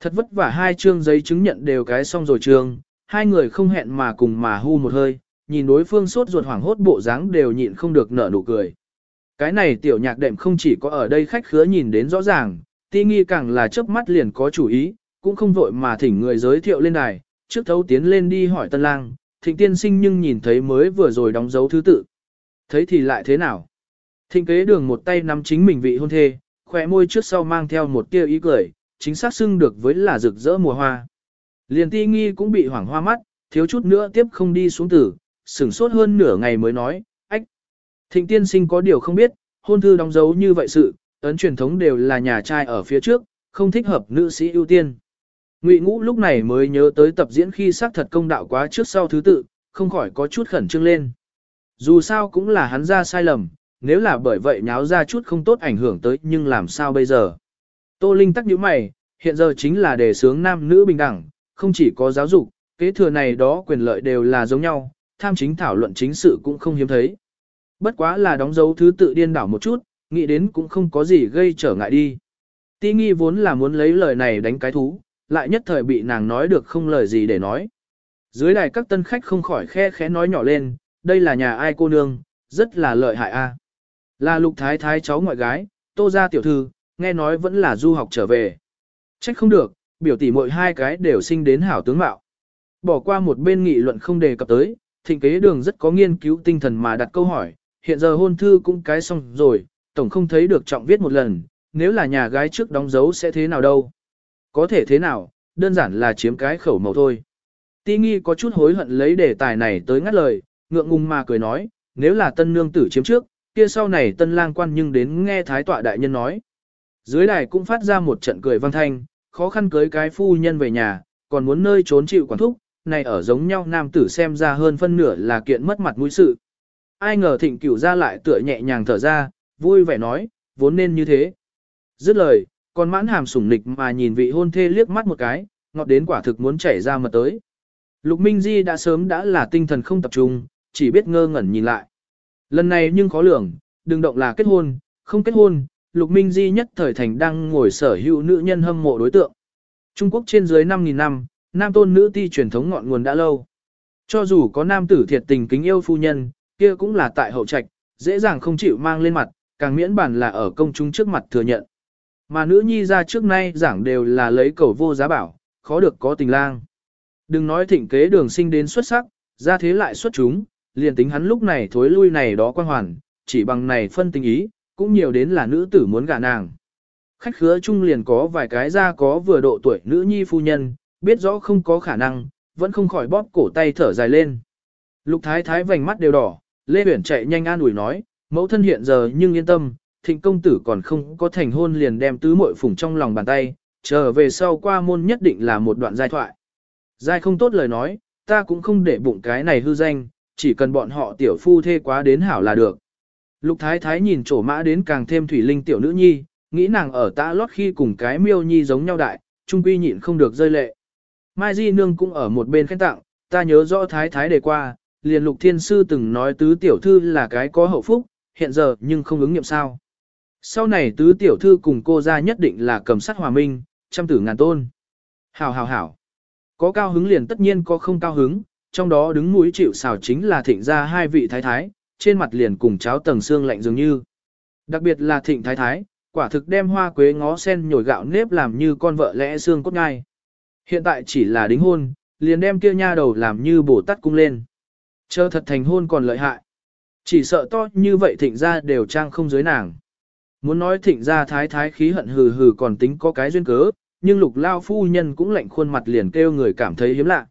Thật vất vả hai trương giấy chứng nhận đều cái xong rồi trương, hai người không hẹn mà cùng mà hu một hơi, nhìn đối phương sốt ruột hoảng hốt bộ dáng đều nhịn không được nở nụ cười. Cái này tiểu nhạc đệm không chỉ có ở đây khách khứa nhìn đến rõ ràng, ti nghi càng là chớp mắt liền có chủ ý, cũng không vội mà thỉnh người giới thiệu lên đài, trước thấu tiến lên đi hỏi tân lang, thịnh tiên sinh nhưng nhìn thấy mới vừa rồi đóng dấu thứ tự. Thấy thì lại thế nào? Thịnh kế đường một tay nắm chính mình vị hôn thê, khỏe môi trước sau mang theo một tia ý cười, chính xác xưng được với là rực rỡ mùa hoa. Liền ti nghi cũng bị hoảng hoa mắt, thiếu chút nữa tiếp không đi xuống tử, sửng sốt hơn nửa ngày mới nói, ách. Thịnh tiên sinh có điều không biết, hôn thư đóng dấu như vậy sự, ấn truyền thống đều là nhà trai ở phía trước, không thích hợp nữ sĩ ưu tiên. Ngụy Ngũ lúc này mới nhớ tới tập diễn khi xác thật công đạo quá trước sau thứ tự, không khỏi có chút khẩn trương lên. Dù sao cũng là hắn ra sai lầm, nếu là bởi vậy nháo ra chút không tốt ảnh hưởng tới nhưng làm sao bây giờ. Tô Linh tắc nhíu mày, hiện giờ chính là đề sướng nam nữ bình đẳng, không chỉ có giáo dục, kế thừa này đó quyền lợi đều là giống nhau, tham chính thảo luận chính sự cũng không hiếm thấy. Bất quá là đóng dấu thứ tự điên đảo một chút, nghĩ đến cũng không có gì gây trở ngại đi. Ti nghi vốn là muốn lấy lời này đánh cái thú, lại nhất thời bị nàng nói được không lời gì để nói. Dưới đài các tân khách không khỏi khe khẽ nói nhỏ lên, đây là nhà ai cô nương, rất là lợi hại a. À. Là lục thái thái cháu ngoại gái, tô gia tiểu thư, nghe nói vẫn là du học trở về. Trách không được, biểu tỷ mỗi hai cái đều sinh đến hảo tướng mạo. Bỏ qua một bên nghị luận không đề cập tới, thịnh kế đường rất có nghiên cứu tinh thần mà đặt câu hỏi, hiện giờ hôn thư cũng cái xong rồi, tổng không thấy được trọng viết một lần, nếu là nhà gái trước đóng dấu sẽ thế nào đâu. Có thể thế nào, đơn giản là chiếm cái khẩu màu thôi. Ti nghi có chút hối hận lấy đề tài này tới ngắt lời, ngượng ngùng mà cười nói, nếu là tân nương tử chiếm trước, kia sau này tân lang quan nhưng đến nghe thái tọa đại nhân nói. Dưới đài cũng phát ra một trận cười vang thanh, khó khăn cưới cái phu nhân về nhà, còn muốn nơi trốn chịu quản thúc, này ở giống nhau nam tử xem ra hơn phân nửa là kiện mất mặt mũi sự. Ai ngờ thịnh cửu ra lại tựa nhẹ nhàng thở ra, vui vẻ nói, vốn nên như thế. Dứt lời, còn mãn hàm sủng nịch mà nhìn vị hôn thê liếc mắt một cái, ngọt đến quả thực muốn chảy ra mà tới. Lục Minh Di đã sớm đã là tinh thần không tập trung, chỉ biết ngơ ngẩn nhìn lại. Lần này nhưng khó lường, đừng động là kết hôn, không kết hôn, Lục Minh Di nhất thời thành đang ngồi sở hữu nữ nhân hâm mộ đối tượng. Trung Quốc trên dưới 5.000 năm, nam tôn nữ ti truyền thống ngọn nguồn đã lâu. Cho dù có nam tử thiệt tình kính yêu phu nhân, kia cũng là tại hậu trạch, dễ dàng không chịu mang lên mặt, càng miễn bản là ở công chúng trước mặt thừa nhận. Mà nữ nhi ra trước nay giảng đều là lấy cầu vô giá bảo, khó được có tình lang. Đừng nói thịnh kế đường sinh đến xuất sắc, ra thế lại xuất chúng, liền tính hắn lúc này thối lui này đó quan hoàn, chỉ bằng này phân tình ý, cũng nhiều đến là nữ tử muốn gả nàng. Khách khứa chung liền có vài cái ra có vừa độ tuổi nữ nhi phu nhân, biết rõ không có khả năng, vẫn không khỏi bóp cổ tay thở dài lên. Lục thái thái vành mắt đều đỏ, Lê Uyển chạy nhanh an ủi nói, mẫu thân hiện giờ nhưng yên tâm, thịnh công tử còn không có thành hôn liền đem tứ muội phủng trong lòng bàn tay, chờ về sau qua môn nhất định là một đoạn giai thoại. Giai không tốt lời nói, ta cũng không để bụng cái này hư danh, chỉ cần bọn họ tiểu phu thê quá đến hảo là được. Lục thái thái nhìn trổ mã đến càng thêm thủy linh tiểu nữ nhi, nghĩ nàng ở ta lót khi cùng cái miêu nhi giống nhau đại, trung quy nhịn không được rơi lệ. Mai Di Nương cũng ở một bên khen tặng, ta nhớ rõ thái thái đề qua, liền lục thiên sư từng nói tứ tiểu thư là cái có hậu phúc, hiện giờ nhưng không ứng nghiệm sao. Sau này tứ tiểu thư cùng cô ra nhất định là cầm sắt hòa minh, trăm tử ngàn tôn. Hảo hảo hảo. Có cao hứng liền tất nhiên có không cao hứng, trong đó đứng mũi chịu xào chính là thịnh ra hai vị thái thái, trên mặt liền cùng cháo tầng xương lạnh dường như. Đặc biệt là thịnh thái thái, quả thực đem hoa quế ngó sen nhồi gạo nếp làm như con vợ lẽ xương cốt ngai. Hiện tại chỉ là đính hôn, liền đem kia nha đầu làm như bổ tắt cung lên. Chờ thật thành hôn còn lợi hại. Chỉ sợ to như vậy thịnh ra đều trang không dưới nàng. Muốn nói thịnh ra thái thái khí hận hừ hừ còn tính có cái duyên cớ, nhưng lục lao phu nhân cũng lạnh khuôn mặt liền kêu người cảm thấy hiếm lạ.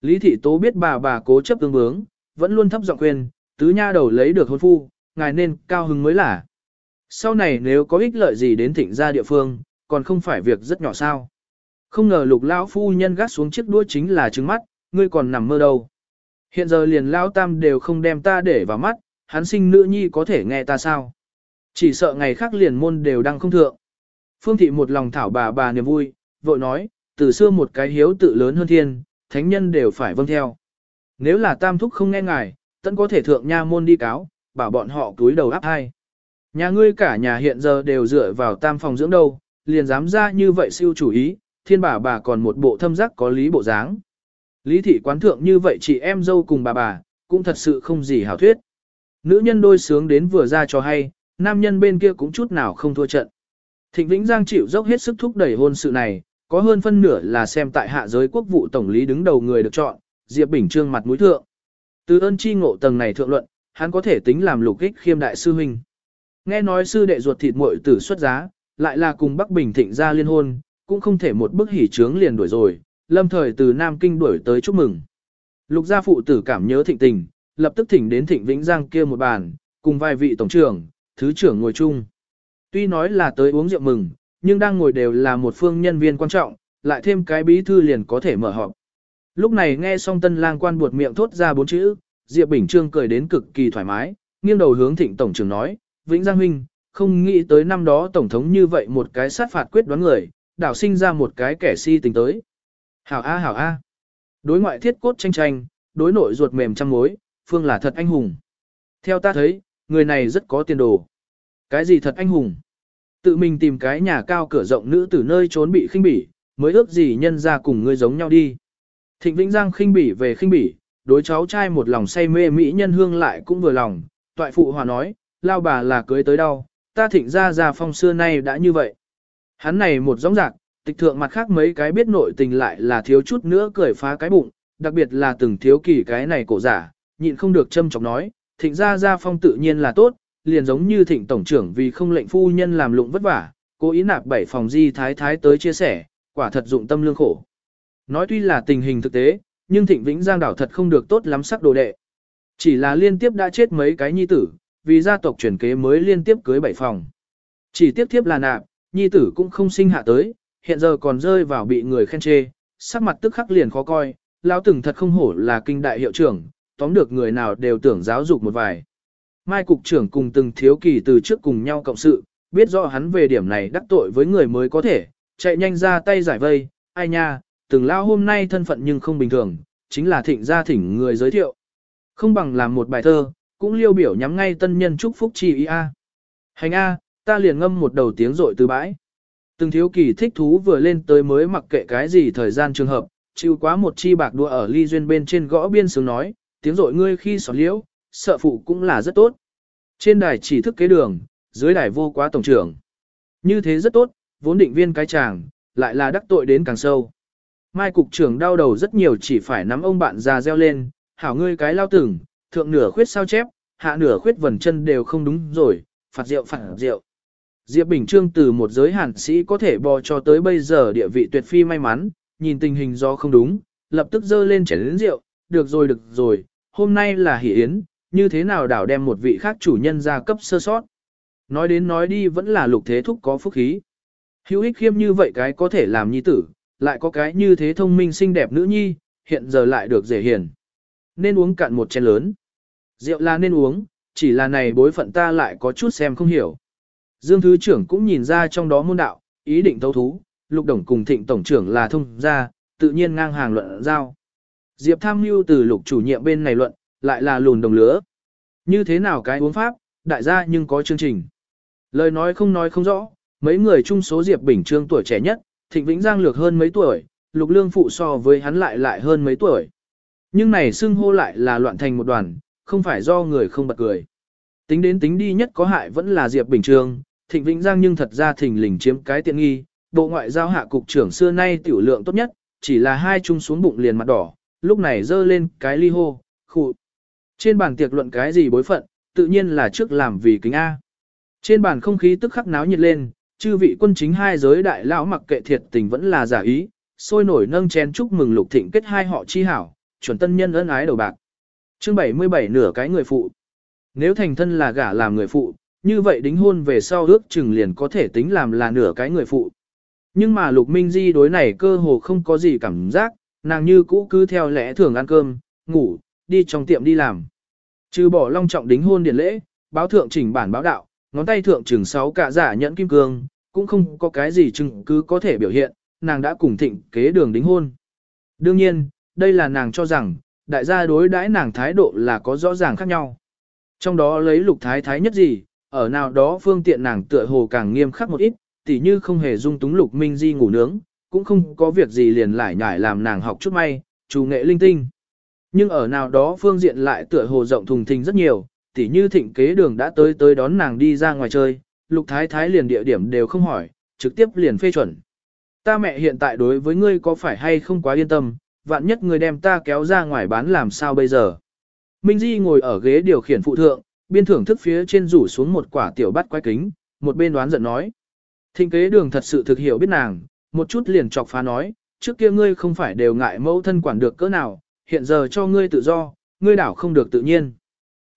Lý thị tố biết bà bà cố chấp tương bướng, vẫn luôn thấp giọng khuyên, tứ nha đầu lấy được hôn phu, ngài nên cao hứng mới là. Sau này nếu có ích lợi gì đến thịnh gia địa phương, còn không phải việc rất nhỏ sao. Không ngờ lục lão phu nhân gắt xuống chiếc đũa chính là trứng mắt, ngươi còn nằm mơ đâu. Hiện giờ liền lão tam đều không đem ta để vào mắt, hắn sinh nữ nhi có thể nghe ta sao. Chỉ sợ ngày khác liền môn đều đang không thượng. Phương thị một lòng thảo bà bà niềm vui, vội nói, từ xưa một cái hiếu tự lớn hơn thiên, thánh nhân đều phải vâng theo. Nếu là tam thúc không nghe ngài, tận có thể thượng nha môn đi cáo, bảo bọn họ túi đầu áp hai. Nhà ngươi cả nhà hiện giờ đều dựa vào tam phòng dưỡng đâu, liền dám ra như vậy siêu chủ ý, thiên bà bà còn một bộ thâm giác có lý bộ dáng. Lý thị quán thượng như vậy chị em dâu cùng bà bà, cũng thật sự không gì hảo thuyết. Nữ nhân đôi sướng đến vừa ra cho hay, nam nhân bên kia cũng chút nào không thua trận. Thịnh Vĩnh Giang chịu dốc hết sức thúc đẩy hôn sự này, có hơn phân nửa là xem tại hạ giới quốc vụ tổng lý đứng đầu người được chọn, Diệp Bình Trương mặt mũi thượng. Từ ơn chi ngộ tầng này thượng luận, hắn có thể tính làm lục ích khiêm đại sư huynh. Nghe nói sư đệ ruột thịt muội tử xuất giá, lại là cùng Bắc Bình thịnh ra liên hôn, cũng không thể một bức hỉ trướng liền đuổi rồi, lâm thời từ Nam Kinh đuổi tới chúc mừng. Lục gia phụ tử cảm nhớ thịnh tình, lập tức thỉnh đến thịnh Vĩnh Giang kia một bàn, cùng vài vị tổng trưởng, thứ trưởng ngồi chung. Tuy nói là tới uống rượu mừng, nhưng đang ngồi đều là một phương nhân viên quan trọng, lại thêm cái bí thư liền có thể mở họp. Lúc này nghe xong tân lang quan buột miệng thốt ra bốn chữ, Diệp Bình Trương cười đến cực kỳ thoải mái, nghiêng đầu hướng thịnh tổng trưởng nói, Vĩnh Giang Huynh, không nghĩ tới năm đó tổng thống như vậy một cái sát phạt quyết đoán người, đảo sinh ra một cái kẻ si tình tới. Hảo A hảo A. Đối ngoại thiết cốt tranh tranh, đối nội ruột mềm trăm mối, phương là thật anh hùng. Theo ta thấy, người này rất có tiền đồ. Cái gì thật anh hùng? Tự mình tìm cái nhà cao cửa rộng nữ từ nơi trốn bị khinh bỉ, mới ước gì nhân ra cùng ngươi giống nhau đi. Thịnh Vĩnh Giang khinh bỉ về khinh bỉ, đối cháu trai một lòng say mê mỹ nhân hương lại cũng vừa lòng, toại phụ hòa nói, lao bà là cưới tới đâu, ta thịnh ra ra phong xưa nay đã như vậy. Hắn này một giống dạc, tịch thượng mặt khác mấy cái biết nội tình lại là thiếu chút nữa cười phá cái bụng, đặc biệt là từng thiếu kỳ cái này cổ giả, nhịn không được châm chọc nói, thịnh gia gia phong tự nhiên là tốt, liền giống như thịnh tổng trưởng vì không lệnh phu nhân làm lụng vất vả, cố ý nạp bảy phòng di thái thái tới chia sẻ, quả thật dụng tâm lương khổ. Nói tuy là tình hình thực tế, nhưng thịnh vĩnh giang đảo thật không được tốt lắm sắc đồ đệ. Chỉ là liên tiếp đã chết mấy cái nhi tử, vì gia tộc chuyển kế mới liên tiếp cưới bảy phòng. Chỉ tiếp tiếp là nạp, nhi tử cũng không sinh hạ tới, hiện giờ còn rơi vào bị người khen chê, sắc mặt tức khắc liền khó coi, lão từng thật không hổ là kinh đại hiệu trưởng, tóm được người nào đều tưởng giáo dục một vài. Mai cục trưởng cùng từng thiếu kỳ từ trước cùng nhau cộng sự, biết rõ hắn về điểm này đắc tội với người mới có thể, chạy nhanh ra tay giải vây, ai nha, từng lao hôm nay thân phận nhưng không bình thường, chính là thịnh gia thỉnh người giới thiệu. Không bằng làm một bài thơ, cũng liêu biểu nhắm ngay tân nhân chúc phúc chi ý a. Hành a, ta liền ngâm một đầu tiếng rội từ bãi. Từng thiếu kỳ thích thú vừa lên tới mới mặc kệ cái gì thời gian trường hợp, chịu quá một chi bạc đua ở ly duyên bên trên gõ biên sướng nói, tiếng rội ngươi khi sọt liễu, sợ phụ cũng là rất tốt. Trên đài chỉ thức kế đường, dưới đài vô quá tổng trưởng. Như thế rất tốt, vốn định viên cái chàng, lại là đắc tội đến càng sâu. Mai cục trưởng đau đầu rất nhiều chỉ phải nắm ông bạn già reo lên, hảo ngươi cái lao tưởng, thượng nửa khuyết sao chép, hạ nửa khuyết vần chân đều không đúng rồi, phạt rượu phạt rượu. Diệp Bình Trương từ một giới hàn sĩ có thể bò cho tới bây giờ địa vị tuyệt phi may mắn, nhìn tình hình do không đúng, lập tức dơ lên chén lĩnh rượu, được rồi được rồi, hôm nay là hỷ yến, như thế nào đảo đem một vị khác chủ nhân ra cấp sơ sót. Nói đến nói đi vẫn là lục thế thúc có phúc khí. Hữu ích khiêm như vậy cái có thể làm nhi tử, lại có cái như thế thông minh xinh đẹp nữ nhi, hiện giờ lại được dễ hiền. Nên uống cạn một chén lớn. Rượu là nên uống, chỉ là này bối phận ta lại có chút xem không hiểu. Dương Thứ trưởng cũng nhìn ra trong đó môn đạo, ý định thấu thú, lục đồng cùng thịnh tổng trưởng là thông ra, tự nhiên ngang hàng luận giao. Diệp tham mưu từ lục chủ nhiệm bên này luận, lại là lùn đồng lứa. Như thế nào cái uống pháp, đại gia nhưng có chương trình. Lời nói không nói không rõ, mấy người chung số Diệp Bình Trương tuổi trẻ nhất, Thịnh Vĩnh Giang lược hơn mấy tuổi, Lục Lương phụ so với hắn lại lại hơn mấy tuổi. Nhưng này xưng hô lại là loạn thành một đoàn, không phải do người không bật cười. Tính đến tính đi nhất có hại vẫn là Diệp Bình Trương, Thịnh Vĩnh Giang nhưng thật ra thình lình chiếm cái tiện nghi, bộ ngoại giao hạ cục trưởng xưa nay tiểu lượng tốt nhất, chỉ là hai chung xuống bụng liền mặt đỏ, lúc này dơ lên cái ly hô, khụ. Trên bàn tiệc luận cái gì bối phận, tự nhiên là trước làm vì kính A. Trên bàn không khí tức khắc náo nhiệt lên, chư vị quân chính hai giới đại lão mặc kệ thiệt tình vẫn là giả ý, sôi nổi nâng chén chúc mừng lục thịnh kết hai họ chi hảo, chuẩn tân nhân ân ái đầu bạc. Chương 77 nửa cái người phụ. Nếu thành thân là gả làm người phụ, như vậy đính hôn về sau ước chừng liền có thể tính làm là nửa cái người phụ. Nhưng mà Lục Minh Di đối này cơ hồ không có gì cảm giác, nàng như cũ cứ theo lẽ thường ăn cơm, ngủ, đi trong tiệm đi làm. Trừ bỏ long trọng đính hôn điển lễ, báo thượng chỉnh bản báo đạo, ngón tay thượng chừng sáu cả giả nhẫn kim cương, cũng không có cái gì chứng cứ có thể biểu hiện, nàng đã cùng thịnh kế đường đính hôn. Đương nhiên, đây là nàng cho rằng, đại gia đối đãi nàng thái độ là có rõ ràng khác nhau. Trong đó lấy lục thái thái nhất gì, ở nào đó phương tiện nàng tựa hồ càng nghiêm khắc một ít, tỉ như không hề dung túng lục minh di ngủ nướng, cũng không có việc gì liền lại nhải làm nàng học chút may, chủ nghệ linh tinh. Nhưng ở nào đó phương diện lại tựa hồ rộng thùng thình rất nhiều, tỉ như thịnh kế đường đã tới tới đón nàng đi ra ngoài chơi, lục thái thái liền địa điểm đều không hỏi, trực tiếp liền phê chuẩn. Ta mẹ hiện tại đối với ngươi có phải hay không quá yên tâm, vạn nhất ngươi đem ta kéo ra ngoài bán làm sao bây giờ. Minh Di ngồi ở ghế điều khiển phụ thượng, biên thưởng thức phía trên rủ xuống một quả tiểu bắt quái kính, một bên đoán giận nói. Thịnh kế đường thật sự thực hiểu biết nàng, một chút liền chọc phá nói, trước kia ngươi không phải đều ngại mẫu thân quản được cỡ nào, hiện giờ cho ngươi tự do, ngươi đảo không được tự nhiên.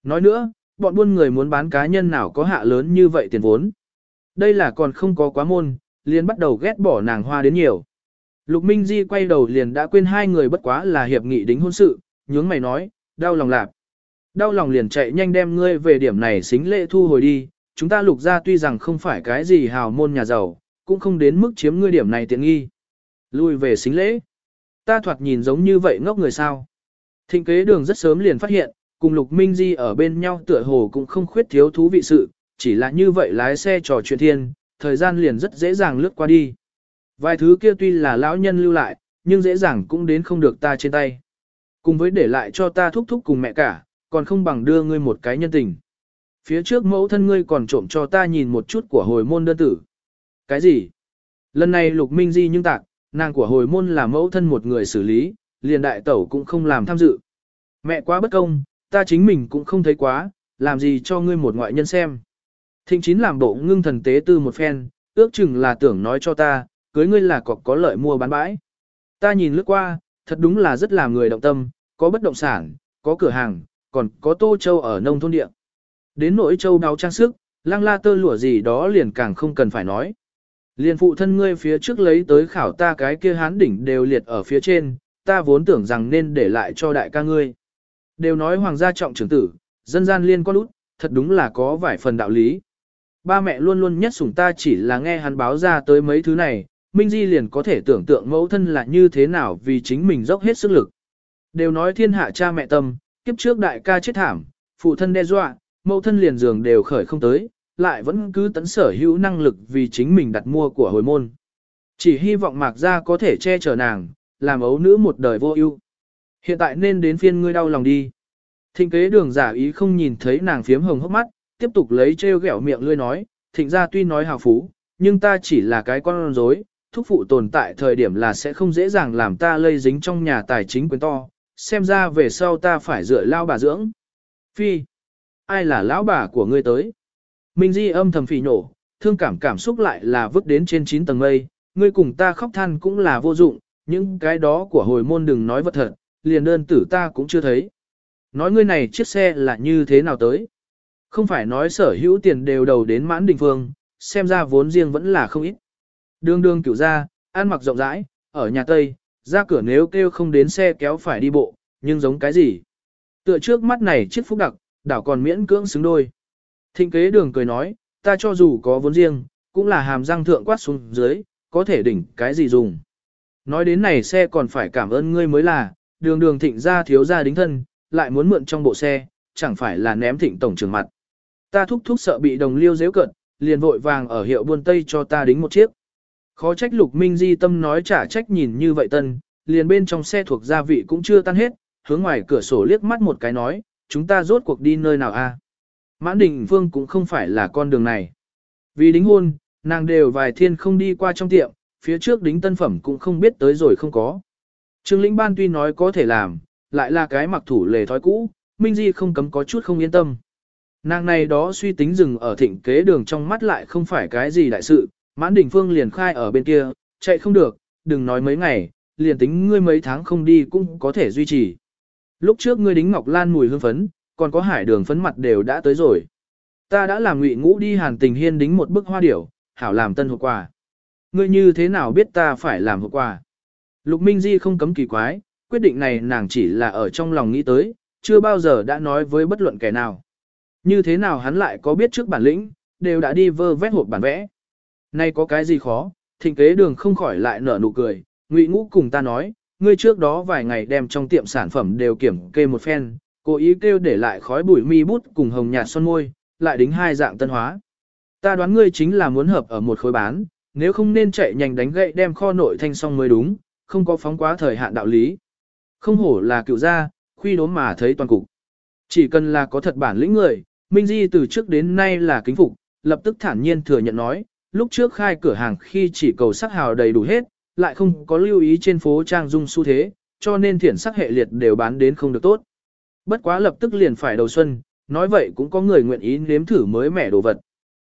Nói nữa, bọn buôn người muốn bán cá nhân nào có hạ lớn như vậy tiền vốn. Đây là còn không có quá môn, liền bắt đầu ghét bỏ nàng hoa đến nhiều. Lục Minh Di quay đầu liền đã quên hai người bất quá là hiệp nghị đính hôn sự, nhướng mày nói, đau lòng lạc. Đau lòng liền chạy nhanh đem ngươi về điểm này xính lệ thu hồi đi, chúng ta lục ra tuy rằng không phải cái gì hào môn nhà giàu, cũng không đến mức chiếm ngươi điểm này tiện nghi. Lui về xính lễ. Ta thoạt nhìn giống như vậy ngốc người sao. Thịnh kế đường rất sớm liền phát hiện, cùng Lục Minh Di ở bên nhau tựa hồ cũng không khuyết thiếu thú vị sự, chỉ là như vậy lái xe trò chuyện thiên, thời gian liền rất dễ dàng lướt qua đi. Vài thứ kia tuy là lão nhân lưu lại, nhưng dễ dàng cũng đến không được ta trên tay. Cùng với để lại cho ta thúc thúc cùng mẹ cả, còn không bằng đưa ngươi một cái nhân tình. Phía trước mẫu thân ngươi còn trộm cho ta nhìn một chút của hồi môn đơn tử. Cái gì? Lần này Lục Minh Di nhưng tạc, nàng của hồi môn là mẫu thân một người xử lý, liền đại tẩu cũng không làm tham dự. Mẹ quá bất công, ta chính mình cũng không thấy quá, làm gì cho ngươi một ngoại nhân xem. Thịnh chín làm bộ ngưng thần tế tư một phen, ước chừng là tưởng nói cho ta, cưới ngươi là cọc có lợi mua bán bãi. Ta nhìn lướt qua, thật đúng là rất làm người động tâm, có bất động sản, có cửa hàng, còn có tô châu ở nông thôn địa. Đến nỗi châu đáo trang sức, lăng la tơ lụa gì đó liền càng không cần phải nói. Liền phụ thân ngươi phía trước lấy tới khảo ta cái kia hán đỉnh đều liệt ở phía trên, ta vốn tưởng rằng nên để lại cho đại ca ngươi. Đều nói hoàng gia trọng trưởng tử, dân gian liên con út, thật đúng là có vài phần đạo lý. Ba mẹ luôn luôn nhất sủng ta chỉ là nghe hắn báo ra tới mấy thứ này, Minh Di liền có thể tưởng tượng mẫu thân là như thế nào vì chính mình dốc hết sức lực. Đều nói thiên hạ cha mẹ tâm, kiếp trước đại ca chết thảm, phụ thân đe dọa, mẫu thân liền giường đều khởi không tới, lại vẫn cứ tấn sở hữu năng lực vì chính mình đặt mua của hồi môn. Chỉ hy vọng mạc gia có thể che chở nàng, làm ấu nữ một đời vô ưu. Hiện tại nên đến phiên ngươi đau lòng đi. Thịnh kế đường giả ý không nhìn thấy nàng phiếm hồng hốc mắt, tiếp tục lấy treo ghẹo miệng lươi nói, thịnh gia tuy nói hào phú, nhưng ta chỉ là cái con rối, thúc phụ tồn tại thời điểm là sẽ không dễ dàng làm ta lây dính trong nhà tài chính quyền to, xem ra về sau ta phải dựa lao bà dưỡng. Phi, ai là lão bà của ngươi tới? Minh Di âm thầm phỉ nổ, thương cảm cảm xúc lại là vứt đến trên 9 tầng mây, ngươi cùng ta khóc than cũng là vô dụng, những cái đó của hồi môn đừng nói vật thật, liền đơn tử ta cũng chưa thấy. Nói ngươi này chiếc xe là như thế nào tới? Không phải nói sở hữu tiền đều đầu đến mãn đình phương, xem ra vốn riêng vẫn là không ít. Đường đường cửu ra, ăn mặc rộng rãi, ở nhà Tây, ra cửa nếu kêu không đến xe kéo phải đi bộ, nhưng giống cái gì? Tựa trước mắt này chiếc phúc đặc, đảo còn miễn cưỡng xứng đôi. Thịnh kế đường cười nói, ta cho dù có vốn riêng, cũng là hàm răng thượng quát xuống dưới, có thể đỉnh cái gì dùng. Nói đến này xe còn phải cảm ơn ngươi mới là, đường đường thịnh ra thiếu ra đính thân, lại muốn mượn trong bộ xe, chẳng phải là ném thịnh tổng trưởng mặt. Ta thúc thúc sợ bị đồng liêu dễ cận, liền vội vàng ở hiệu buôn Tây cho ta đính một chiếc. Khó trách lục minh di tâm nói trả trách nhìn như vậy tân, liền bên trong xe thuộc gia vị cũng chưa tan hết, hướng ngoài cửa sổ liếc mắt một cái nói, chúng ta rốt cuộc đi nơi nào a? Mãn Đình Phương cũng không phải là con đường này. Vì đính hôn, nàng đều vài thiên không đi qua trong tiệm, phía trước đính tân phẩm cũng không biết tới rồi không có. Trương lĩnh ban tuy nói có thể làm, lại là cái mặc thủ lề thói cũ, Minh Di không cấm có chút không yên tâm. Nàng này đó suy tính dừng ở thịnh kế đường trong mắt lại không phải cái gì đại sự, mãn Đình Phương liền khai ở bên kia, chạy không được, đừng nói mấy ngày, liền tính ngươi mấy tháng không đi cũng có thể duy trì. Lúc trước ngươi đính ngọc lan mùi hương phấn, còn có hải đường phấn mặt đều đã tới rồi. Ta đã làm ngụy ngũ đi hàn tình hiên đính một bức hoa điểu, hảo làm tân hộp quà. Ngươi như thế nào biết ta phải làm hộp quà? Lục Minh Di không cấm kỳ quái, quyết định này nàng chỉ là ở trong lòng nghĩ tới, chưa bao giờ đã nói với bất luận kẻ nào. Như thế nào hắn lại có biết trước bản lĩnh, đều đã đi vơ vét hộp bản vẽ. Nay có cái gì khó, thịnh kế đường không khỏi lại nở nụ cười, ngụy ngũ cùng ta nói, ngươi trước đó vài ngày đem trong tiệm sản phẩm đều kiểm kê một phen, cố ý kêu để lại khói bụi mi bút cùng hồng nhạt son môi, lại đính hai dạng tân hóa. Ta đoán ngươi chính là muốn hợp ở một khối bán, nếu không nên chạy nhanh đánh gậy đem kho nội thanh xong mới đúng, không có phóng quá thời hạn đạo lý. Không hổ là cựu gia, khuy đốm mà thấy toàn cục. Chỉ cần là có thật bản lĩnh người, Minh Di từ trước đến nay là kính phục, lập tức thản nhiên thừa nhận nói, lúc trước khai cửa hàng khi chỉ cầu sắc hào đầy đủ hết, lại không có lưu ý trên phố trang dung xu thế, cho nên thiển sắc hệ liệt đều bán đến không được tốt. Bất quá lập tức liền phải đầu xuân, nói vậy cũng có người nguyện ý nếm thử mới mẻ đồ vật.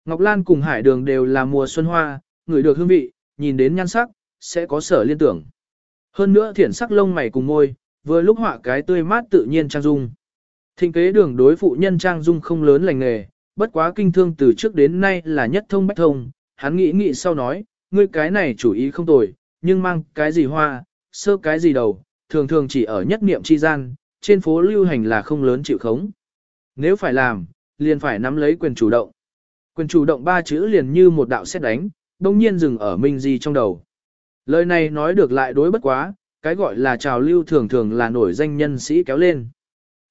Ngọc Lan cùng Hải Đường đều là mùa xuân hoa, người được hương vị, nhìn đến nhan sắc, sẽ có sở liên tưởng. Hơn nữa thiển sắc lông mày cùng môi, vừa lúc họa cái tươi mát tự nhiên trang dung. Thịnh kế đường đối phụ nhân trang dung không lớn lành nghề, bất quá kinh thương từ trước đến nay là nhất thông bách thông, hắn nghĩ nghĩ sau nói, ngươi cái này chủ ý không tồi, nhưng mang cái gì hoa, sơ cái gì đầu, thường thường chỉ ở nhất niệm chi gian, trên phố lưu hành là không lớn chịu khống. Nếu phải làm, liền phải nắm lấy quyền chủ động. Quyền chủ động ba chữ liền như một đạo xét đánh, đông nhiên dừng ở Minh Di trong đầu. Lời này nói được lại đối bất quá, cái gọi là trào lưu thường thường là nổi danh nhân sĩ kéo lên.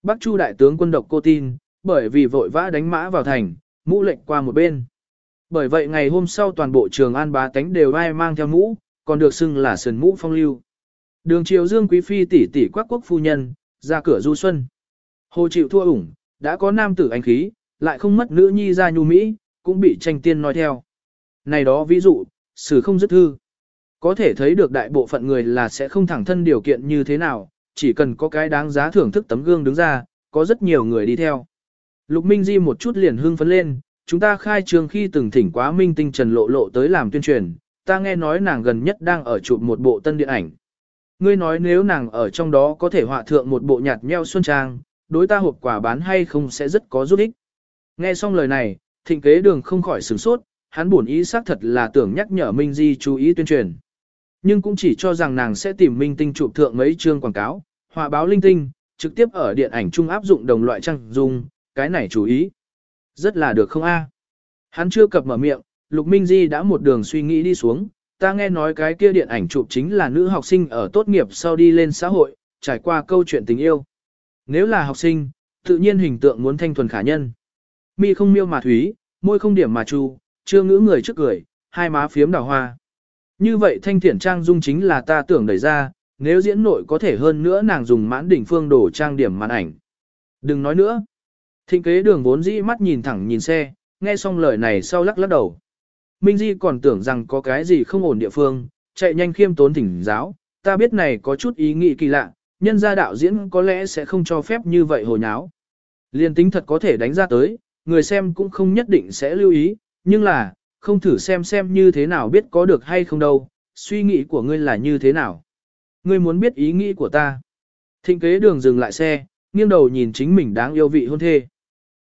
Bắc Chu đại tướng quân độc cô tin, bởi vì vội vã đánh mã vào thành, mũ lệnh qua một bên. Bởi vậy ngày hôm sau toàn bộ trường an bá tánh đều ai mang theo mũ, còn được xưng là sườn mũ phong lưu. Đường triều dương quý phi tỷ tỷ quắc quốc phu nhân, ra cửa du xuân. Hồ chịu thua ủng, đã có nam tử anh khí, lại không mất nữ nhi ra nhu Mỹ, cũng bị tranh tiên nói theo. Này đó ví dụ, sử không dứt thư. Có thể thấy được đại bộ phận người là sẽ không thẳng thân điều kiện như thế nào, chỉ cần có cái đáng giá thưởng thức tấm gương đứng ra, có rất nhiều người đi theo. Lục Minh Di một chút liền hưng phấn lên, chúng ta khai trường khi từng thỉnh quá Minh Tinh Trần Lộ Lộ tới làm tuyên truyền, ta nghe nói nàng gần nhất đang ở chụp một bộ tân điện ảnh. Ngươi nói nếu nàng ở trong đó có thể họa thượng một bộ nhạt nheo xuân trang, đối ta hộp quả bán hay không sẽ rất có giúp ích. Nghe xong lời này, thịnh kế đường không khỏi sửng sốt, hắn buồn ý xác thật là tưởng nhắc nhở Minh Di chú ý tuyên truyền. Nhưng cũng chỉ cho rằng nàng sẽ tìm Minh Tinh chụp thượng mấy chương quảng cáo, họa báo linh tinh, trực tiếp ở điện ảnh trung áp dụng đồng loại trang dung, cái này chú ý. Rất là được không a? Hắn chưa cập mở miệng, Lục Minh Di đã một đường suy nghĩ đi xuống, ta nghe nói cái kia điện ảnh chụp chính là nữ học sinh ở tốt nghiệp sau đi lên xã hội, trải qua câu chuyện tình yêu. Nếu là học sinh, tự nhiên hình tượng muốn thanh thuần khả nhân. Mi không miêu mà thúy, môi không điểm mà chu, chưa ngữ người trước cười, hai má phiếm đào hoa. Như vậy thanh thiển trang dung chính là ta tưởng đẩy ra, nếu diễn nội có thể hơn nữa nàng dùng mãn đỉnh phương đổ trang điểm màn ảnh. Đừng nói nữa. Thịnh kế đường vốn dĩ mắt nhìn thẳng nhìn xe, nghe xong lời này sau lắc lắc đầu. Minh Di còn tưởng rằng có cái gì không ổn địa phương, chạy nhanh khiêm tốn thỉnh giáo, ta biết này có chút ý nghĩ kỳ lạ, nhân gia đạo diễn có lẽ sẽ không cho phép như vậy hồi nháo. Liên tính thật có thể đánh ra tới, người xem cũng không nhất định sẽ lưu ý, nhưng là, không thử xem xem như thế nào biết có được hay không đâu, suy nghĩ của ngươi là như thế nào. Ngươi muốn biết ý nghĩ của ta. Thịnh kế đường dừng lại xe, nghiêng đầu nhìn chính mình đáng yêu vị hôn thê.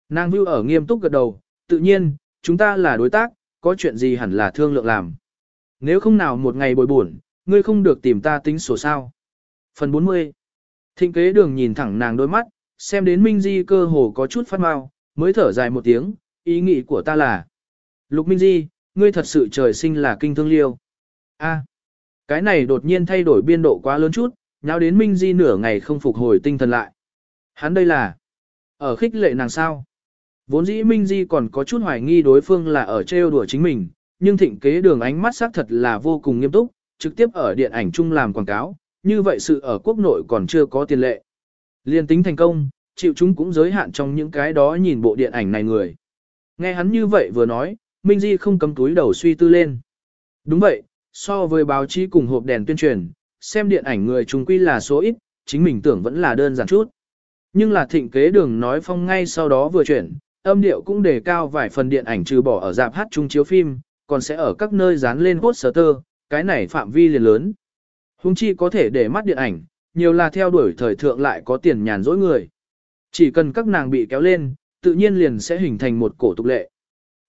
Nàng Vưu ở nghiêm túc gật đầu, tự nhiên, chúng ta là đối tác, có chuyện gì hẳn là thương lượng làm. Nếu không nào một ngày bồi buồn, ngươi không được tìm ta tính sổ sao. Phần 40 Thịnh kế đường nhìn thẳng nàng đôi mắt, xem đến Minh Di cơ hồ có chút phát mau, mới thở dài một tiếng, ý nghĩ của ta là. Lục Minh Di, ngươi thật sự trời sinh là kinh thương liêu. A, cái này đột nhiên thay đổi biên độ quá lớn chút, nháo đến Minh Di nửa ngày không phục hồi tinh thần lại. Hắn đây là, ở khích lệ nàng sao. Vốn dĩ Minh Di còn có chút hoài nghi đối phương là ở trêu đùa chính mình, nhưng thịnh kế đường ánh mắt xác thật là vô cùng nghiêm túc, trực tiếp ở điện ảnh chung làm quảng cáo, như vậy sự ở quốc nội còn chưa có tiền lệ. Liên tính thành công, chịu chúng cũng giới hạn trong những cái đó nhìn bộ điện ảnh này người. Nghe hắn như vậy vừa nói, Minh Di không cấm túi đầu suy tư lên. Đúng vậy, so với báo chí cùng hộp đèn tuyên truyền, xem điện ảnh người Chung quy là số ít, chính mình tưởng vẫn là đơn giản chút. Nhưng là thịnh kế đường nói phong ngay sau đó vừa chuyển, âm điệu cũng đề cao vài phần điện ảnh trừ bỏ ở dạp hát chung chiếu phim, còn sẽ ở các nơi dán lên poster, cái này phạm vi liền lớn. Hùng chi có thể để mắt điện ảnh, nhiều là theo đuổi thời thượng lại có tiền nhàn dỗi người. Chỉ cần các nàng bị kéo lên, tự nhiên liền sẽ hình thành một cổ tục lệ.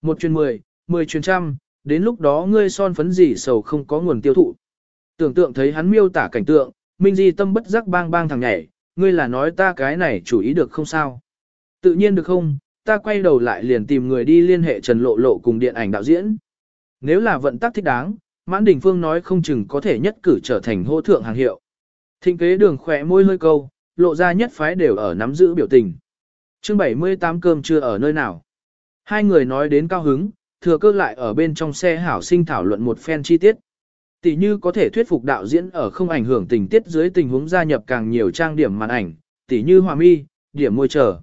Một chuyên mười, mười chuyên trăm, đến lúc đó ngươi son phấn gì sầu không có nguồn tiêu thụ. Tưởng tượng thấy hắn miêu tả cảnh tượng, Minh Di tâm bất giác bang bang thằng nhảy, ngươi là nói ta cái này chủ ý được không sao? Tự nhiên được không, ta quay đầu lại liền tìm người đi liên hệ Trần Lộ Lộ cùng điện ảnh đạo diễn. Nếu là vận tắc thích đáng, Mãn Đình Phương nói không chừng có thể nhất cử trở thành hô thượng hàng hiệu. Thịnh kế đường khỏe môi hơi câu, lộ ra nhất phái đều ở nắm giữ biểu tình. chương 78 cơm chưa ở nơi nào. Hai người nói đến cao hứng, thừa cơ lại ở bên trong xe hảo sinh thảo luận một phen chi tiết. Tỷ như có thể thuyết phục đạo diễn ở không ảnh hưởng tình tiết dưới tình huống gia nhập càng nhiều trang điểm màn ảnh, tỷ như hòa mi, điểm môi trở.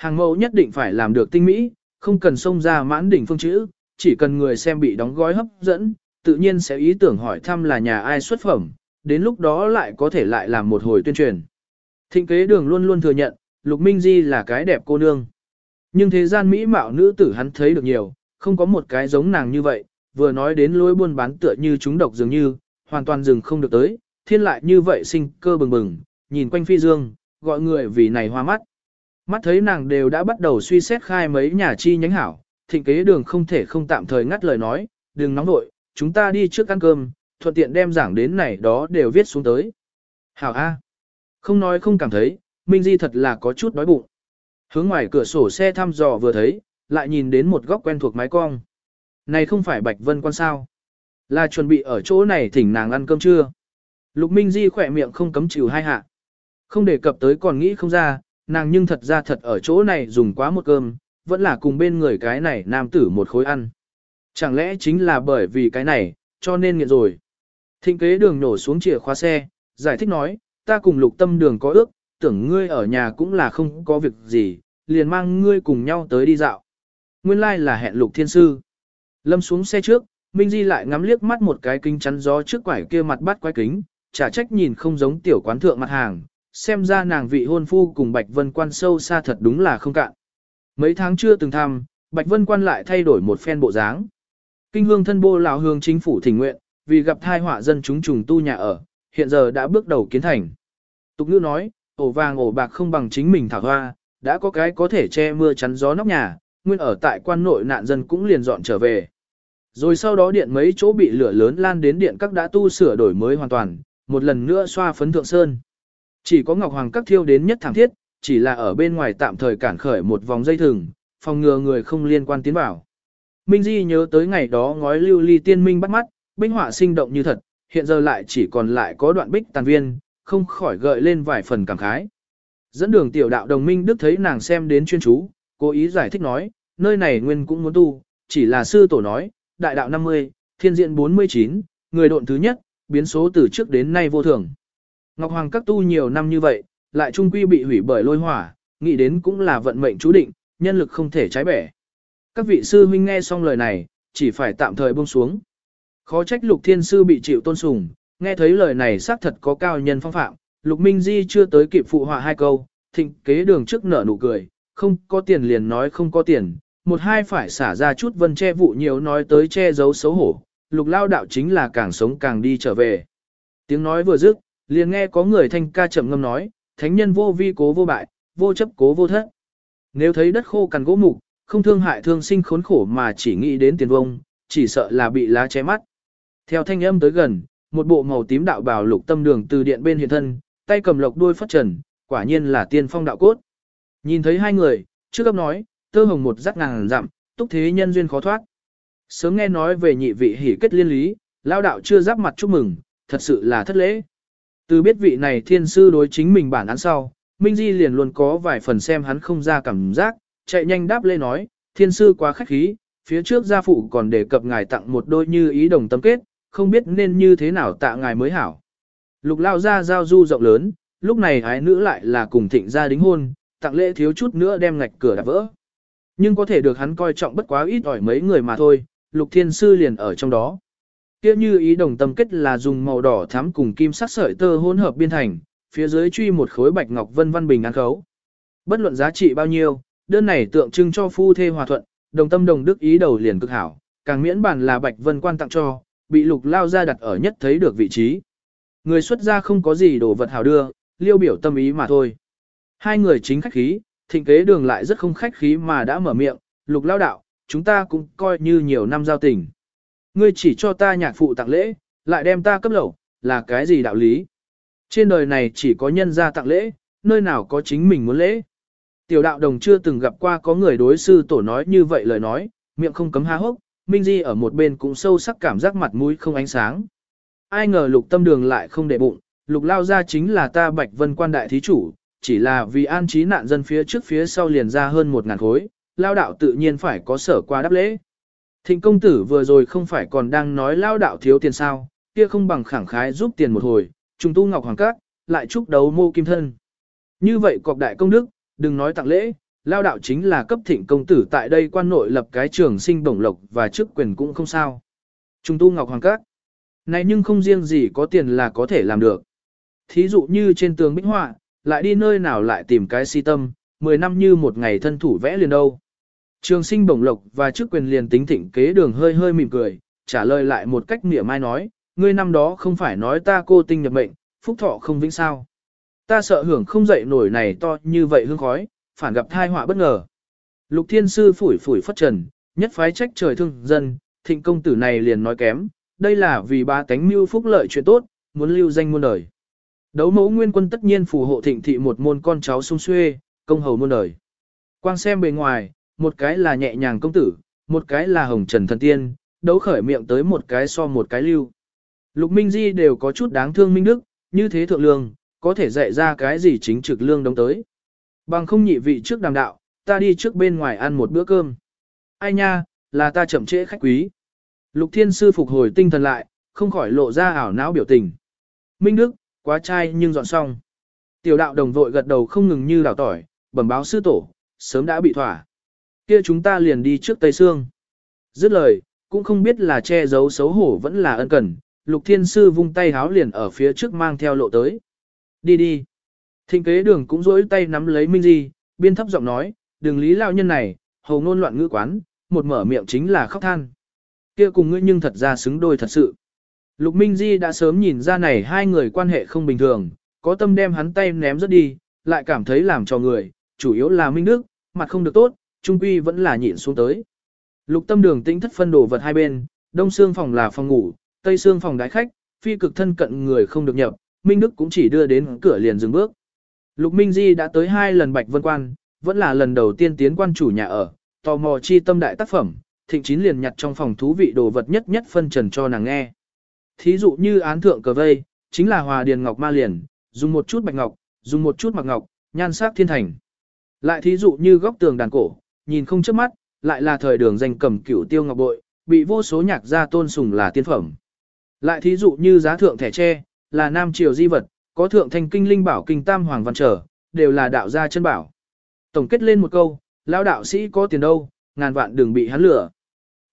Hàng mẫu nhất định phải làm được tinh mỹ, không cần xông ra mãn đỉnh phương chữ, chỉ cần người xem bị đóng gói hấp dẫn, tự nhiên sẽ ý tưởng hỏi thăm là nhà ai xuất phẩm, đến lúc đó lại có thể lại làm một hồi tuyên truyền. Thịnh kế đường luôn luôn thừa nhận, Lục Minh Di là cái đẹp cô nương. Nhưng thế gian mỹ mạo nữ tử hắn thấy được nhiều, không có một cái giống nàng như vậy, vừa nói đến lối buôn bán tựa như chúng độc dường như, hoàn toàn dừng không được tới, thiên lại như vậy sinh cơ bừng bừng, nhìn quanh phi dương, gọi người vì này hoa mắt. Mắt thấy nàng đều đã bắt đầu suy xét khai mấy nhà chi nhánh hảo, thịnh kế đường không thể không tạm thời ngắt lời nói, đừng nóng nội, chúng ta đi trước ăn cơm, thuận tiện đem giảng đến này đó đều viết xuống tới. Hảo A. Không nói không cảm thấy, Minh Di thật là có chút đói bụng. Hướng ngoài cửa sổ xe thăm dò vừa thấy, lại nhìn đến một góc quen thuộc mái cong. Này không phải Bạch Vân quan sao? Là chuẩn bị ở chỗ này thỉnh nàng ăn cơm trưa. Lục Minh Di khỏe miệng không cấm chịu hai hạ. Không đề cập tới còn nghĩ không ra, nàng nhưng thật ra thật ở chỗ này dùng quá một cơm, vẫn là cùng bên người cái này nam tử một khối ăn. Chẳng lẽ chính là bởi vì cái này, cho nên nghiện rồi. Thịnh kế đường nổ xuống chìa khóa xe, giải thích nói, ta cùng lục tâm đường có ước, tưởng ngươi ở nhà cũng là không có việc gì, liền mang ngươi cùng nhau tới đi dạo. Nguyên lai like là hẹn lục thiên sư. Lâm xuống xe trước, Minh Di lại ngắm liếc mắt một cái kính chắn gió trước quải kia mặt bắt quái kính, trả trách nhìn không giống tiểu quán thượng mặt hàng, xem ra nàng vị hôn phu cùng Bạch Vân Quan sâu xa thật đúng là không cạn. Mấy tháng chưa từng thăm, Bạch Vân Quan lại thay đổi một phen bộ dáng. Kinh hương thân bô lão hương chính phủ thỉnh nguyện, vì gặp thai họa dân chúng trùng tu nhà ở, hiện giờ đã bước đầu kiến thành. Tục ngữ nói, ổ vàng ổ bạc không bằng chính mình thảo hoa, đã có cái có thể che mưa chắn gió nóc nhà, nguyên ở tại quan nội nạn dân cũng liền dọn trở về. Rồi sau đó điện mấy chỗ bị lửa lớn lan đến điện các đã tu sửa đổi mới hoàn toàn, một lần nữa xoa phấn thượng sơn. Chỉ có Ngọc Hoàng các thiêu đến nhất thẳng thiết, chỉ là ở bên ngoài tạm thời cản khởi một vòng dây thừng, phòng ngừa người không liên quan tiến vào. Minh Di nhớ tới ngày đó ngói lưu ly tiên minh bắt mắt, binh họa sinh động như thật, hiện giờ lại chỉ còn lại có đoạn bích tàn viên, không khỏi gợi lên vài phần cảm khái. Dẫn đường tiểu đạo đồng minh đức thấy nàng xem đến chuyên chú, cố ý giải thích nói, nơi này nguyên cũng muốn tu, chỉ là sư tổ nói, đại đạo 50, thiên diện 49, người độn thứ nhất, biến số từ trước đến nay vô thường. Ngọc Hoàng các tu nhiều năm như vậy, lại trung quy bị hủy bởi lôi hỏa, nghĩ đến cũng là vận mệnh chú định, nhân lực không thể trái bẻ. Các vị sư huynh nghe xong lời này, chỉ phải tạm thời buông xuống. Khó trách lục thiên sư bị chịu tôn sùng, nghe thấy lời này xác thật có cao nhân phong phạm, lục minh di chưa tới kịp phụ họa hai câu, thịnh kế đường trước nở nụ cười, không có tiền liền nói không có tiền, một hai phải xả ra chút vân che vụ nhiều nói tới che giấu xấu hổ, lục lao đạo chính là càng sống càng đi trở về. Tiếng nói vừa dứt, liền nghe có người thanh ca chậm ngâm nói, thánh nhân vô vi cố vô bại, vô chấp cố vô thất. Nếu thấy đất khô cằn gỗ mục, không thương hại thương sinh khốn khổ mà chỉ nghĩ đến tiền vông, chỉ sợ là bị lá che mắt. Theo thanh âm tới gần, một bộ màu tím đạo bào lục tâm đường từ điện bên hiện thân, tay cầm lộc đuôi phất trần, quả nhiên là tiên phong đạo cốt. Nhìn thấy hai người, trước cấp nói, tơ hồng một rắc ngàn dặm, túc thế nhân duyên khó thoát. Sớm nghe nói về nhị vị hỉ kết liên lý, lao đạo chưa giáp mặt chúc mừng, thật sự là thất lễ. Từ biết vị này thiên sư đối chính mình bản án sau, Minh Di liền luôn có vài phần xem hắn không ra cảm giác, chạy nhanh đáp lê nói, thiên sư quá khách khí, phía trước gia phụ còn đề cập ngài tặng một đôi như ý đồng tâm kết, không biết nên như thế nào tạ ngài mới hảo. Lục lao ra giao du rộng lớn, lúc này ái nữ lại là cùng thịnh gia đính hôn, tặng lễ thiếu chút nữa đem ngạch cửa đạp vỡ. Nhưng có thể được hắn coi trọng bất quá ít ỏi mấy người mà thôi, lục thiên sư liền ở trong đó. Kia như ý đồng tâm kết là dùng màu đỏ thắm cùng kim sắc sợi tơ hỗn hợp biên thành, phía dưới truy một khối bạch ngọc vân văn bình an khấu. Bất luận giá trị bao nhiêu, đơn này tượng trưng cho phu thê hòa thuận, đồng tâm đồng đức ý đầu liền cực hảo, càng miễn bản là bạch vân quan tặng cho, bị lục lao ra đặt ở nhất thấy được vị trí. Người xuất gia không có gì đồ vật hảo đưa, liêu biểu tâm ý mà thôi. Hai người chính khách khí, thịnh kế đường lại rất không khách khí mà đã mở miệng, lục lao đạo, chúng ta cũng coi như nhiều năm giao tình. Ngươi chỉ cho ta nhạc phụ tặng lễ, lại đem ta cấp lẩu, là cái gì đạo lý? Trên đời này chỉ có nhân gia tặng lễ, nơi nào có chính mình muốn lễ. Tiểu đạo đồng chưa từng gặp qua có người đối sư tổ nói như vậy lời nói, miệng không cấm há hốc, Minh Di ở một bên cũng sâu sắc cảm giác mặt mũi không ánh sáng. Ai ngờ lục tâm đường lại không để bụng, lục lao ra chính là ta bạch vân quan đại thí chủ, chỉ là vì an trí nạn dân phía trước phía sau liền ra hơn một ngàn khối, lao đạo tự nhiên phải có sở qua đáp lễ. Thịnh công tử vừa rồi không phải còn đang nói lao đạo thiếu tiền sao, kia không bằng khẳng khái giúp tiền một hồi, trùng tu ngọc hoàng các, lại chúc đấu mô kim thân. Như vậy cọc đại công đức, đừng nói tặng lễ, lao đạo chính là cấp thịnh công tử tại đây quan nội lập cái trường sinh bổng lộc và chức quyền cũng không sao. Trung tu ngọc hoàng các. Này nhưng không riêng gì có tiền là có thể làm được. Thí dụ như trên tường bích họa, lại đi nơi nào lại tìm cái si tâm, 10 năm như một ngày thân thủ vẽ liền đâu. Trường sinh bổng lộc và chức quyền liền tính thịnh kế đường hơi hơi mỉm cười, trả lời lại một cách mỉa mai nói, ngươi năm đó không phải nói ta cô tinh nhập mệnh, phúc thọ không vĩnh sao. Ta sợ hưởng không dậy nổi này to như vậy hương khói, phản gặp thai họa bất ngờ. Lục thiên sư phủi phủi phất trần, nhất phái trách trời thương dân, thịnh công tử này liền nói kém, đây là vì ba tánh mưu phúc lợi chuyện tốt, muốn lưu danh muôn đời. Đấu mẫu nguyên quân tất nhiên phù hộ thịnh thị một môn con cháu sung xuê, công hầu muôn đời. Quang xem bề ngoài, một cái là nhẹ nhàng công tử, một cái là hồng trần thần tiên, đấu khởi miệng tới một cái so một cái lưu. Lục Minh Di đều có chút đáng thương Minh Đức, như thế thượng lương, có thể dạy ra cái gì chính trực lương đóng tới. Bằng không nhị vị trước đàm đạo, ta đi trước bên ngoài ăn một bữa cơm. Ai nha, là ta chậm trễ khách quý. Lục Thiên Sư phục hồi tinh thần lại, không khỏi lộ ra ảo não biểu tình. Minh Đức, quá trai nhưng dọn xong. Tiểu đạo đồng vội gật đầu không ngừng như đào tỏi, bẩm báo sư tổ, sớm đã bị thỏa. Kia chúng ta liền đi trước Tây Sương. Dứt lời, cũng không biết là che giấu xấu hổ vẫn là ân cần, Lục Thiên Sư vung tay háo liền ở phía trước mang theo lộ tới. Đi đi. Thịnh kế đường cũng rỗi tay nắm lấy Minh Di, biên thấp giọng nói, đừng lý lao nhân này, hầu ngôn loạn ngữ quán, một mở miệng chính là khóc than. Kia cùng ngươi nhưng thật ra xứng đôi thật sự. Lục Minh Di đã sớm nhìn ra này hai người quan hệ không bình thường, có tâm đem hắn tay ném rất đi, lại cảm thấy làm cho người, chủ yếu là Minh Đức, mặt không được tốt, trung quy vẫn là nhịn xuống tới. Lục tâm đường tĩnh thất phân đồ vật hai bên, đông xương phòng là phòng ngủ, tây xương phòng đái khách, phi cực thân cận người không được nhập, Minh Đức cũng chỉ đưa đến cửa liền dừng bước. Lục Minh Di đã tới hai lần Bạch Vân Quan, vẫn là lần đầu tiên tiến quan chủ nhà ở, tò mò chi tâm đại tác phẩm, thịnh chín liền nhặt trong phòng thú vị đồ vật nhất nhất phân trần cho nàng nghe. Thí dụ như án thượng cờ vây, chính là hòa điền ngọc ma liền, dùng một chút bạch ngọc, dùng một chút mặc ngọc, nhan sắc thiên thành. Lại thí dụ như góc tường đàn cổ, nhìn không chớp mắt, lại là thời đường danh cầm cửu tiêu ngọc bội, bị vô số nhạc gia tôn sùng là tiên phẩm. Lại thí dụ như giá thượng thẻ tre, là nam triều di vật, có thượng thanh kinh linh bảo kinh tam hoàng văn trở, đều là đạo gia chân bảo. Tổng kết lên một câu, lão đạo sĩ có tiền đâu, ngàn vạn đừng bị hắn lừa.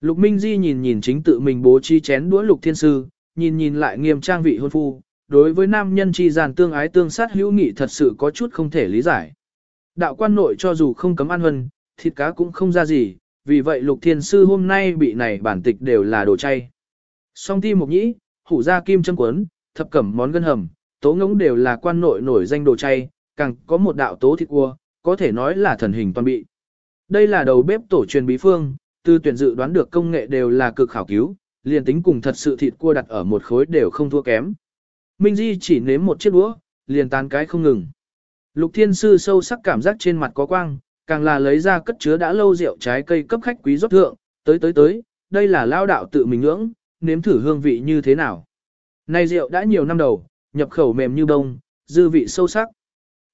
Lục Minh Di nhìn nhìn chính tự mình bố trí chén đũa lục thiên sư, nhìn nhìn lại nghiêm trang vị hôn phu, đối với nam nhân chi giàn tương ái tương sát hữu nghị thật sự có chút không thể lý giải. Đạo quan nội cho dù không cấm ăn hân, thịt cá cũng không ra gì, vì vậy lục thiên sư hôm nay bị này bản tịch đều là đồ chay. Song ti mục nhĩ, hủ gia kim châm quấn, thập cẩm món gân hầm, tố ngỗng đều là quan nội nổi danh đồ chay, càng có một đạo tố thịt cua, có thể nói là thần hình toàn bị. Đây là đầu bếp tổ truyền bí phương, từ tuyển dự đoán được công nghệ đều là cực khảo cứu, liền tính cùng thật sự thịt cua đặt ở một khối đều không thua kém. Minh Di chỉ nếm một chiếc đũa, liền tán cái không ngừng. Lục Thiên Sư sâu sắc cảm giác trên mặt có quang, càng là lấy ra cất chứa đã lâu rượu trái cây cấp khách quý rót thượng, tới tới tới, đây là lao đạo tự mình ngưỡng, nếm thử hương vị như thế nào. Này rượu đã nhiều năm đầu, nhập khẩu mềm như bông, dư vị sâu sắc.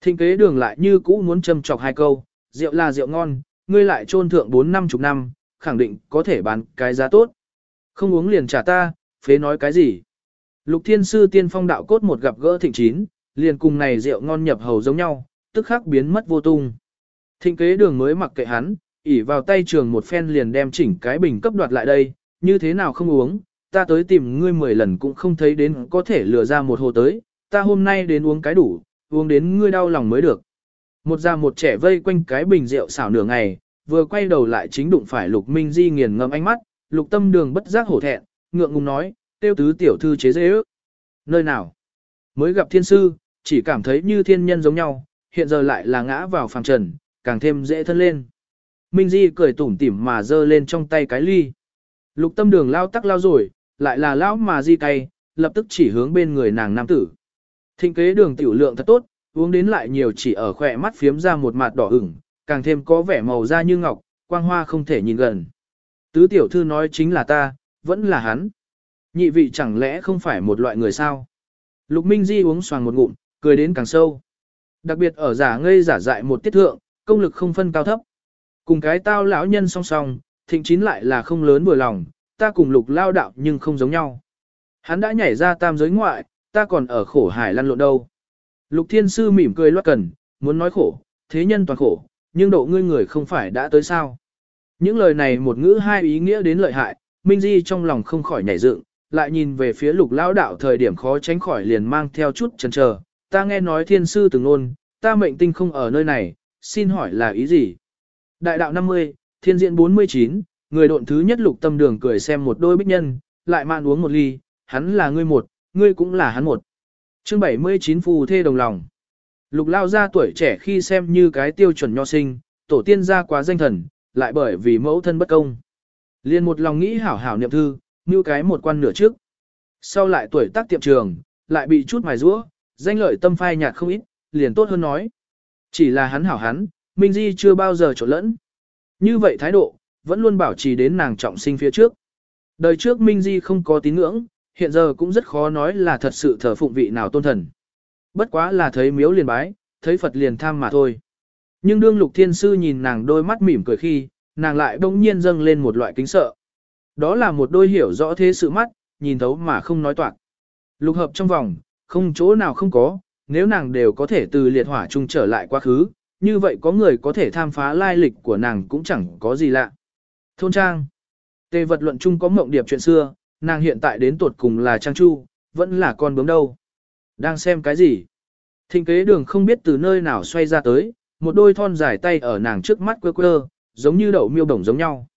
Thịnh kế đường lại như cũ muốn châm chọc hai câu, rượu là rượu ngon, ngươi lại trôn thượng 4 năm chục năm, khẳng định có thể bán cái giá tốt. Không uống liền trả ta, phế nói cái gì. Lục thiên sư tiên phong đạo cốt một gặp gỡ thịnh chín, liền cùng này rượu ngon nhập hầu giống nhau, tức khắc biến mất vô tung. Thịnh kế đường mới mặc kệ hắn, ỉ vào tay trường một phen liền đem chỉnh cái bình cấp đoạt lại đây, như thế nào không uống, ta tới tìm ngươi 10 lần cũng không thấy đến có thể lừa ra một hồ tới, ta hôm nay đến uống cái đủ, uống đến ngươi đau lòng mới được. Một già một trẻ vây quanh cái bình rượu xảo nửa ngày, vừa quay đầu lại chính đụng phải Lục Minh Di nghiền ngâm ánh mắt, Lục Tâm Đường bất giác hổ thẹn, ngượng ngùng nói, tiêu tứ tiểu thư chế dễ ước. Nơi nào? Mới gặp thiên sư, chỉ cảm thấy như thiên nhân giống nhau, hiện giờ lại là ngã vào phàm trần, càng thêm dễ thân lên. Minh Di cười tủm tỉm mà giơ lên trong tay cái ly. Lục tâm đường lao tắc lao rồi, lại là lão mà di cay, lập tức chỉ hướng bên người nàng nam tử. Thịnh kế đường tiểu lượng thật tốt, uống đến lại nhiều chỉ ở khỏe mắt phiếm ra một mặt đỏ ửng, càng thêm có vẻ màu da như ngọc, quang hoa không thể nhìn gần. Tứ tiểu thư nói chính là ta, vẫn là hắn. Nhị vị chẳng lẽ không phải một loại người sao? Lục Minh Di uống xoàng một ngụm, cười đến càng sâu. Đặc biệt ở giả ngây giả dại một tiết thượng, công lực không phân cao thấp. Cùng cái tao lão nhân song song, thịnh chín lại là không lớn vừa lòng, ta cùng lục lao đạo nhưng không giống nhau. Hắn đã nhảy ra tam giới ngoại, ta còn ở khổ hải lăn lộn đâu. Lục thiên sư mỉm cười loát cần, muốn nói khổ, thế nhân toàn khổ, nhưng độ ngươi người không phải đã tới sao. Những lời này một ngữ hai ý nghĩa đến lợi hại, Minh Di trong lòng không khỏi nhảy dựng, lại nhìn về phía lục lão đạo thời điểm khó tránh khỏi liền mang theo chút chần chờ. Ta nghe nói thiên sư từng ngôn, ta mệnh tinh không ở nơi này, xin hỏi là ý gì? Đại đạo 50, thiên diện 49, người độn thứ nhất lục tâm đường cười xem một đôi bích nhân, lại mạn uống một ly, hắn là ngươi một, ngươi cũng là hắn một. chương 79 phù thê đồng lòng. Lục lao ra tuổi trẻ khi xem như cái tiêu chuẩn nho sinh, tổ tiên ra quá danh thần, lại bởi vì mẫu thân bất công. Liền một lòng nghĩ hảo hảo niệm thư, như cái một quan nửa trước. Sau lại tuổi tác tiệm trường, lại bị chút mài rũa, danh lợi tâm phai nhạt không ít, liền tốt hơn nói. Chỉ là hắn hảo hắn, Minh Di chưa bao giờ trộn lẫn. Như vậy thái độ, vẫn luôn bảo trì đến nàng trọng sinh phía trước. Đời trước Minh Di không có tín ngưỡng, hiện giờ cũng rất khó nói là thật sự thờ phụng vị nào tôn thần. Bất quá là thấy miếu liền bái, thấy Phật liền tham mà thôi. Nhưng đương lục thiên sư nhìn nàng đôi mắt mỉm cười khi, nàng lại bỗng nhiên dâng lên một loại kính sợ. Đó là một đôi hiểu rõ thế sự mắt, nhìn thấu mà không nói toạc. Lục hợp trong vòng, không chỗ nào không có, nếu nàng đều có thể từ liệt hỏa chung trở lại quá khứ, như vậy có người có thể tham phá lai lịch của nàng cũng chẳng có gì lạ. Thôn Trang Tề vật luận chung có mộng điệp chuyện xưa, nàng hiện tại đến tuột cùng là Trang Chu, vẫn là con bướm đâu. Đang xem cái gì? Thịnh kế đường không biết từ nơi nào xoay ra tới, một đôi thon dài tay ở nàng trước mắt quơ quơ, giống như đậu miêu đồng giống nhau.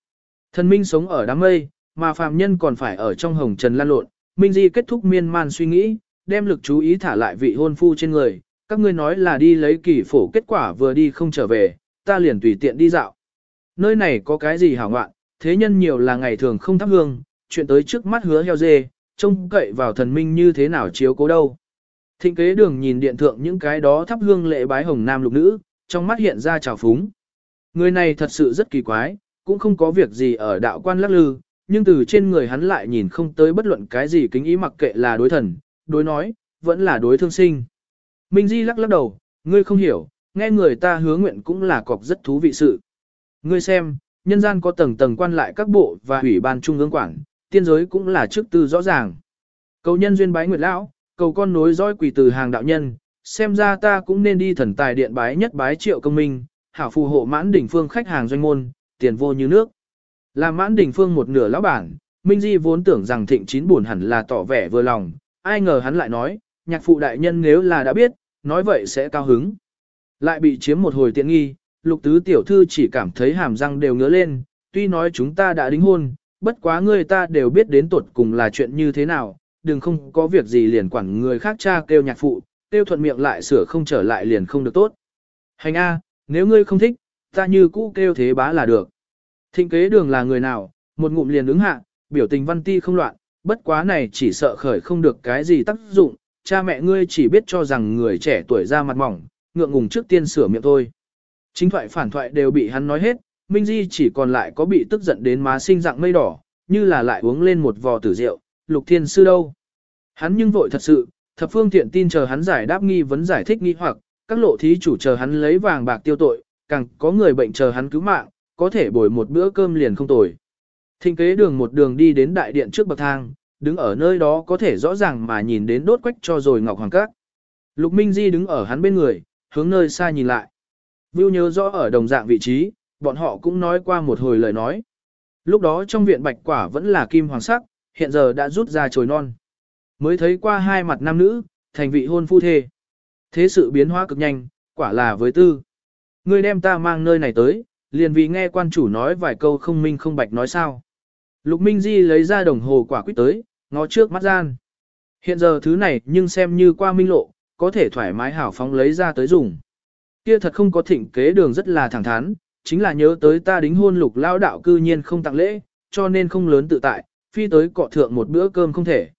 Thần minh sống ở đám mây, mà phàm nhân còn phải ở trong hồng trần lan lộn, Minh Di kết thúc miên man suy nghĩ, đem lực chú ý thả lại vị hôn phu trên người, các ngươi nói là đi lấy kỳ phổ kết quả vừa đi không trở về, ta liền tùy tiện đi dạo. Nơi này có cái gì hảo ngoạn, thế nhân nhiều là ngày thường không thắp hương, chuyện tới trước mắt hứa heo dê, trông cậy vào thần minh như thế nào chiếu cố đâu. Thịnh kế đường nhìn điện thượng những cái đó thắp hương lễ bái hồng nam lục nữ, trong mắt hiện ra trào phúng. Người này thật sự rất kỳ quái, cũng không có việc gì ở đạo quan lắc lư, nhưng từ trên người hắn lại nhìn không tới bất luận cái gì kính ý mặc kệ là đối thần, đối nói, vẫn là đối thương sinh. Minh Di lắc lắc đầu, ngươi không hiểu, nghe người ta hứa nguyện cũng là cọc rất thú vị sự. Ngươi xem, nhân gian có tầng tầng quan lại các bộ và ủy ban trung ương quản, tiên giới cũng là chức tư rõ ràng. Cầu nhân duyên bái nguyệt lão, cầu con nối dõi quỷ từ hàng đạo nhân, xem ra ta cũng nên đi thần tài điện bái nhất bái triệu công minh, hảo phù hộ mãn đỉnh phương khách hàng doanh môn, tiền vô như nước. Làm mãn đỉnh phương một nửa lão bản, Minh Di vốn tưởng rằng thịnh chín buồn hẳn là tỏ vẻ vừa lòng, ai ngờ hắn lại nói, nhạc phụ đại nhân nếu là đã biết, nói vậy sẽ cao hứng. Lại bị chiếm một hồi tiện nghi, lục tứ tiểu thư chỉ cảm thấy hàm răng đều ngứa lên, tuy nói chúng ta đã đính hôn, bất quá người ta đều biết đến tuột cùng là chuyện như thế nào, đừng không có việc gì liền quản người khác cha kêu nhạc phụ, kêu thuận miệng lại sửa không trở lại liền không được tốt. Hành A, nếu ngươi không thích, ta như cũ kêu thế bá là được. Thịnh kế đường là người nào, một ngụm liền ứng hạ, biểu tình văn ti không loạn, bất quá này chỉ sợ khởi không được cái gì tác dụng, cha mẹ ngươi chỉ biết cho rằng người trẻ tuổi ra mặt mỏng, ngượng ngùng trước tiên sửa miệng thôi. Chính thoại phản thoại đều bị hắn nói hết, Minh Di chỉ còn lại có bị tức giận đến má sinh dạng mây đỏ, như là lại uống lên một vò tử rượu, lục thiên sư đâu. Hắn nhưng vội thật sự, thập phương thiện tin chờ hắn giải đáp nghi vấn giải thích nghi hoặc, các lộ thí chủ chờ hắn lấy vàng bạc tiêu tội, càng có người bệnh chờ hắn cứu mạng, có thể bồi một bữa cơm liền không tồi. Thịnh kế đường một đường đi đến đại điện trước bậc thang, đứng ở nơi đó có thể rõ ràng mà nhìn đến đốt quách cho rồi ngọc hoàng các. Lục Minh Di đứng ở hắn bên người, hướng nơi xa nhìn lại. Vưu nhớ rõ ở đồng dạng vị trí, bọn họ cũng nói qua một hồi lời nói. Lúc đó trong viện bạch quả vẫn là kim hoàng sắc, hiện giờ đã rút ra trồi non. Mới thấy qua hai mặt nam nữ, thành vị hôn phu thê. Thế sự biến hóa cực nhanh, quả là với tư. Ngươi đem ta mang nơi này tới, liền vì nghe quan chủ nói vài câu không minh không bạch nói sao. Lục Minh Di lấy ra đồng hồ quả quyết tới, ngó trước mắt gian. Hiện giờ thứ này nhưng xem như qua minh lộ, có thể thoải mái hảo phóng lấy ra tới dùng. Kia thật không có thịnh kế đường rất là thẳng thắn, chính là nhớ tới ta đính hôn lục lao đạo cư nhiên không tặng lễ, cho nên không lớn tự tại, phi tới cọ thượng một bữa cơm không thể.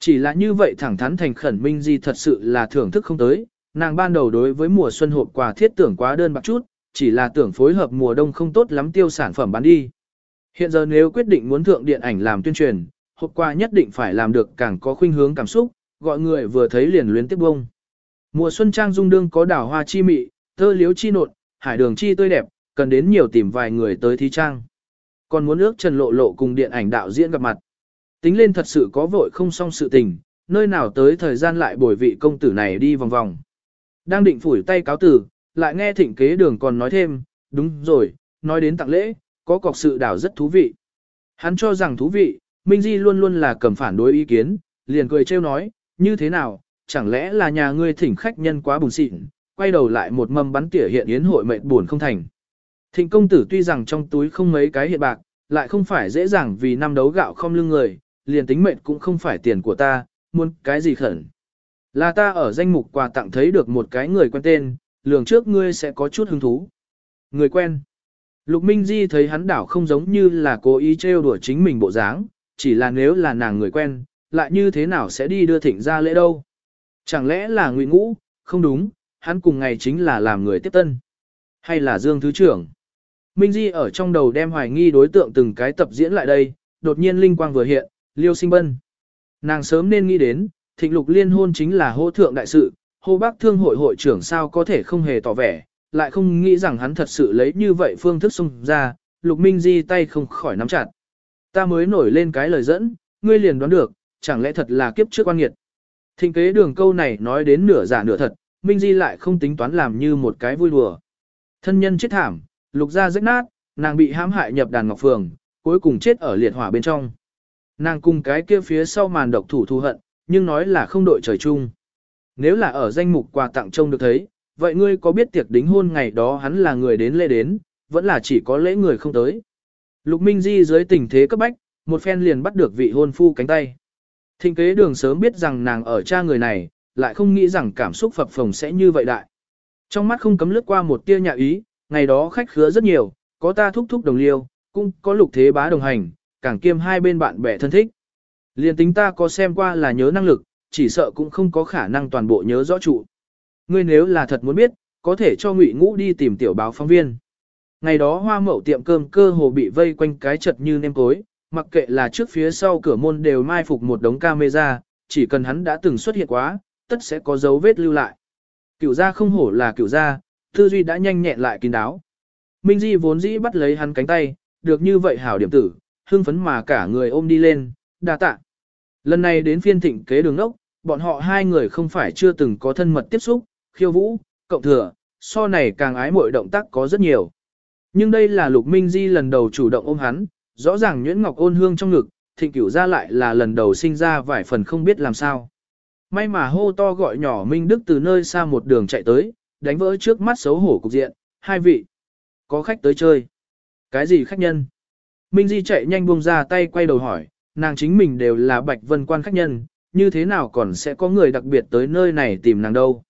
Chỉ là như vậy thẳng thắn thành khẩn minh di thật sự là thưởng thức không tới, nàng ban đầu đối với mùa xuân hộp quà thiết tưởng quá đơn bạc chút, chỉ là tưởng phối hợp mùa đông không tốt lắm tiêu sản phẩm bán đi. Hiện giờ nếu quyết định muốn thượng điện ảnh làm tuyên truyền, hộp quà nhất định phải làm được càng có khuynh hướng cảm xúc, gọi người vừa thấy liền luyến tiếp bông. Mùa xuân trang dung đương có đảo hoa chi mị, thơ liếu chi nột, hải đường chi tươi đẹp, cần đến nhiều tìm vài người tới thi trang. Còn muốn ước Trần Lộ Lộ cùng điện ảnh đạo diễn gặp mặt. Tính lên thật sự có vội không xong sự tình, nơi nào tới thời gian lại bồi vị công tử này đi vòng vòng. Đang định phủi tay cáo tử, lại nghe thịnh kế đường còn nói thêm, đúng rồi, nói đến tặng lễ, có cọc sự đảo rất thú vị. Hắn cho rằng thú vị, Minh Di luôn luôn là cầm phản đối ý kiến, liền cười trêu nói, như thế nào, chẳng lẽ là nhà ngươi thỉnh khách nhân quá bùn xịn, quay đầu lại một mâm bắn tỉa hiện yến hội mệnh buồn không thành. Thịnh công tử tuy rằng trong túi không mấy cái hiện bạc, lại không phải dễ dàng vì năm đấu gạo không lưng người, liền tính mệnh cũng không phải tiền của ta, muốn cái gì khẩn. Là ta ở danh mục quà tặng thấy được một cái người quen tên, lường trước ngươi sẽ có chút hứng thú. Người quen. Lục Minh Di thấy hắn đảo không giống như là cố ý trêu đùa chính mình bộ dáng, chỉ là nếu là nàng người quen, lại như thế nào sẽ đi đưa thịnh ra lễ đâu. Chẳng lẽ là ngụy ngũ, không đúng, hắn cùng ngày chính là làm người tiếp tân. Hay là Dương Thứ trưởng. Minh Di ở trong đầu đem hoài nghi đối tượng từng cái tập diễn lại đây, đột nhiên linh quang vừa hiện, liêu sinh bân. Nàng sớm nên nghĩ đến, thịnh lục liên hôn chính là hô thượng đại sự, hô bác thương hội hội trưởng sao có thể không hề tỏ vẻ, lại không nghĩ rằng hắn thật sự lấy như vậy phương thức xung ra, lục minh di tay không khỏi nắm chặt. Ta mới nổi lên cái lời dẫn, ngươi liền đoán được, chẳng lẽ thật là kiếp trước quan nghiệt. Thịnh kế đường câu này nói đến nửa giả nửa thật, Minh Di lại không tính toán làm như một cái vui đùa. Thân nhân chết thảm, lục gia rách nát, nàng bị hãm hại nhập đàn ngọc phường, cuối cùng chết ở liệt hỏa bên trong. Nàng cùng cái kia phía sau màn độc thủ thù hận, nhưng nói là không đội trời chung. Nếu là ở danh mục quà tặng trông được thấy, vậy ngươi có biết tiệc đính hôn ngày đó hắn là người đến lễ đến, vẫn là chỉ có lễ người không tới. Lục Minh Di dưới tình thế cấp bách, một phen liền bắt được vị hôn phu cánh tay. Thịnh kế đường sớm biết rằng nàng ở cha người này, lại không nghĩ rằng cảm xúc phập phồng sẽ như vậy đại. Trong mắt không cấm lướt qua một tia nhạ ý, ngày đó khách khứa rất nhiều, có ta thúc thúc đồng liêu, cũng có lục thế bá đồng hành, càng kiêm hai bên bạn bè thân thích. Liên tính ta có xem qua là nhớ năng lực, chỉ sợ cũng không có khả năng toàn bộ nhớ rõ trụ. Ngươi nếu là thật muốn biết, có thể cho Ngụy Ngũ đi tìm tiểu báo phóng viên. Ngày đó hoa mậu tiệm cơm cơ hồ bị vây quanh cái chật như nêm cối, mặc kệ là trước phía sau cửa môn đều mai phục một đống camera, chỉ cần hắn đã từng xuất hiện quá, tất sẽ có dấu vết lưu lại. Cửu gia không hổ là cửu gia, tư duy đã nhanh nhẹn lại kín đáo. Minh Di vốn dĩ bắt lấy hắn cánh tay, được như vậy hảo điểm tử, hưng phấn mà cả người ôm đi lên, đa tạ. Lần này đến phiên thịnh kế đường ốc, bọn họ hai người không phải chưa từng có thân mật tiếp xúc, khiêu vũ, cộng thừa, so này càng ái mọi động tác có rất nhiều. Nhưng đây là Lục Minh Di lần đầu chủ động ôm hắn, rõ ràng nhuyễn ngọc ôn hương trong ngực, thịnh cửu ra lại là lần đầu sinh ra vài phần không biết làm sao. May mà hô to gọi nhỏ Minh Đức từ nơi xa một đường chạy tới, đánh vỡ trước mắt xấu hổ cục diện, hai vị. Có khách tới chơi. Cái gì khách nhân? Minh Di chạy nhanh buông ra tay quay đầu hỏi, nàng chính mình đều là bạch vân quan khách nhân, như thế nào còn sẽ có người đặc biệt tới nơi này tìm nàng đâu.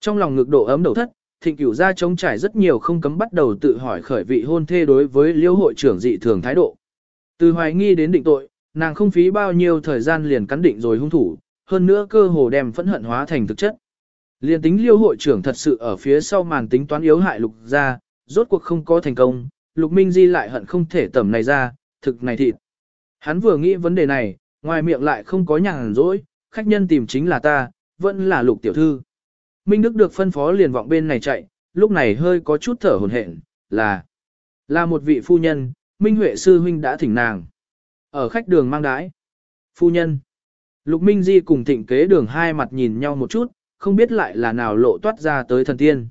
Trong lòng ngực độ ấm đầu thất, thịnh cửu ra chống trải rất nhiều không cấm bắt đầu tự hỏi khởi vị hôn thê đối với liêu hội trưởng dị thường thái độ. Từ hoài nghi đến định tội, nàng không phí bao nhiêu thời gian liền cắn định rồi hung thủ, hơn nữa cơ hồ đem phẫn hận hóa thành thực chất. liền tính liêu hội trưởng thật sự ở phía sau màn tính toán yếu hại lục ra, rốt cuộc không có thành công, lục minh di lại hận không thể tẩm này ra, thực này thịt. Hắn vừa nghĩ vấn đề này, ngoài miệng lại không có nhàn rỗi, khách nhân tìm chính là ta, vẫn là lục tiểu thư. Minh Đức được phân phó liền vọng bên này chạy, lúc này hơi có chút thở hồn hển, là là một vị phu nhân, Minh Huệ sư huynh đã thỉnh nàng. Ở khách đường mang đái. Phu nhân. Lục Minh Di cùng thịnh kế đường hai mặt nhìn nhau một chút, không biết lại là nào lộ toát ra tới thần tiên.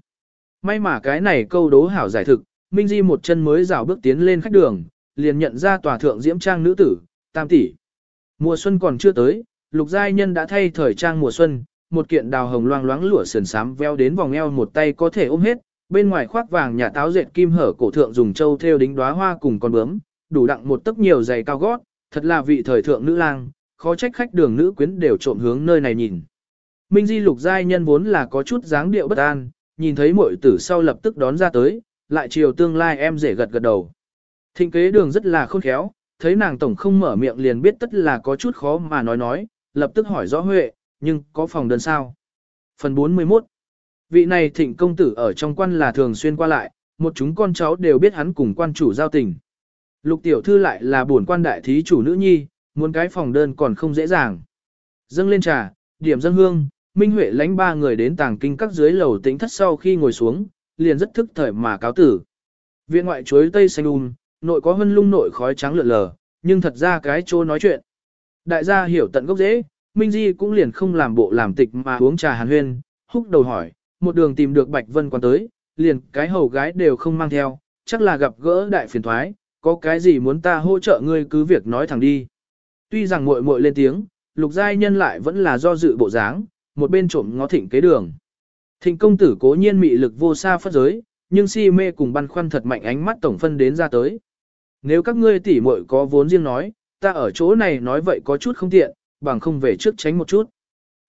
May mà cái này câu đố hảo giải thực, Minh Di một chân mới rào bước tiến lên khách đường, liền nhận ra tòa thượng diễm trang nữ tử, tam tỷ. Mùa xuân còn chưa tới, lục giai nhân đã thay thời trang mùa xuân, một kiện đào hồng loang loáng lụa sườn xám veo đến vòng eo một tay có thể ôm hết, bên ngoài khoác vàng nhà táo dệt kim hở cổ thượng dùng châu thêu đính đóa hoa cùng con bướm, đủ đặng một tấc nhiều giày cao gót, thật là vị thời thượng nữ lang, khó trách khách đường nữ quyến đều trộm hướng nơi này nhìn. Minh Di lục giai nhân vốn là có chút dáng điệu bất an, nhìn thấy muội tử sau lập tức đón ra tới, lại chiều tương lai em rể gật gật đầu. Thịnh kế đường rất là khôn khéo, thấy nàng tổng không mở miệng liền biết tất là có chút khó mà nói nói, lập tức hỏi rõ Huệ, nhưng có phòng đơn sao? Phần 41 Vị này thịnh công tử ở trong quan là thường xuyên qua lại, một chúng con cháu đều biết hắn cùng quan chủ giao tình. Lục tiểu thư lại là bổn quan đại thí chủ nữ nhi, muốn cái phòng đơn còn không dễ dàng. Dâng lên trà, điểm dân hương, Minh Huệ lãnh ba người đến tàng kinh các dưới lầu tĩnh thất sau khi ngồi xuống, liền rất thức thời mà cáo tử. Viện ngoại chuối tây xanh um, nội có hân lung nội khói trắng lượn lờ, nhưng thật ra cái chỗ nói chuyện. Đại gia hiểu tận gốc dễ, Minh Di cũng liền không làm bộ làm tịch mà uống trà hàn huyên, húc đầu hỏi, một đường tìm được Bạch Vân quan tới, liền cái hầu gái đều không mang theo, chắc là gặp gỡ đại phiền thoái, có cái gì muốn ta hỗ trợ ngươi cứ việc nói thẳng đi. Tuy rằng muội muội lên tiếng, lục giai nhân lại vẫn là do dự bộ dáng, một bên trộm ngó thịnh kế đường. Thịnh công tử cố nhiên mị lực vô xa phất giới, nhưng si mê cùng băn khoăn thật mạnh ánh mắt tổng phân đến ra tới. Nếu các ngươi tỉ muội có vốn riêng nói, ta ở chỗ này nói vậy có chút không tiện, bằng không về trước tránh một chút.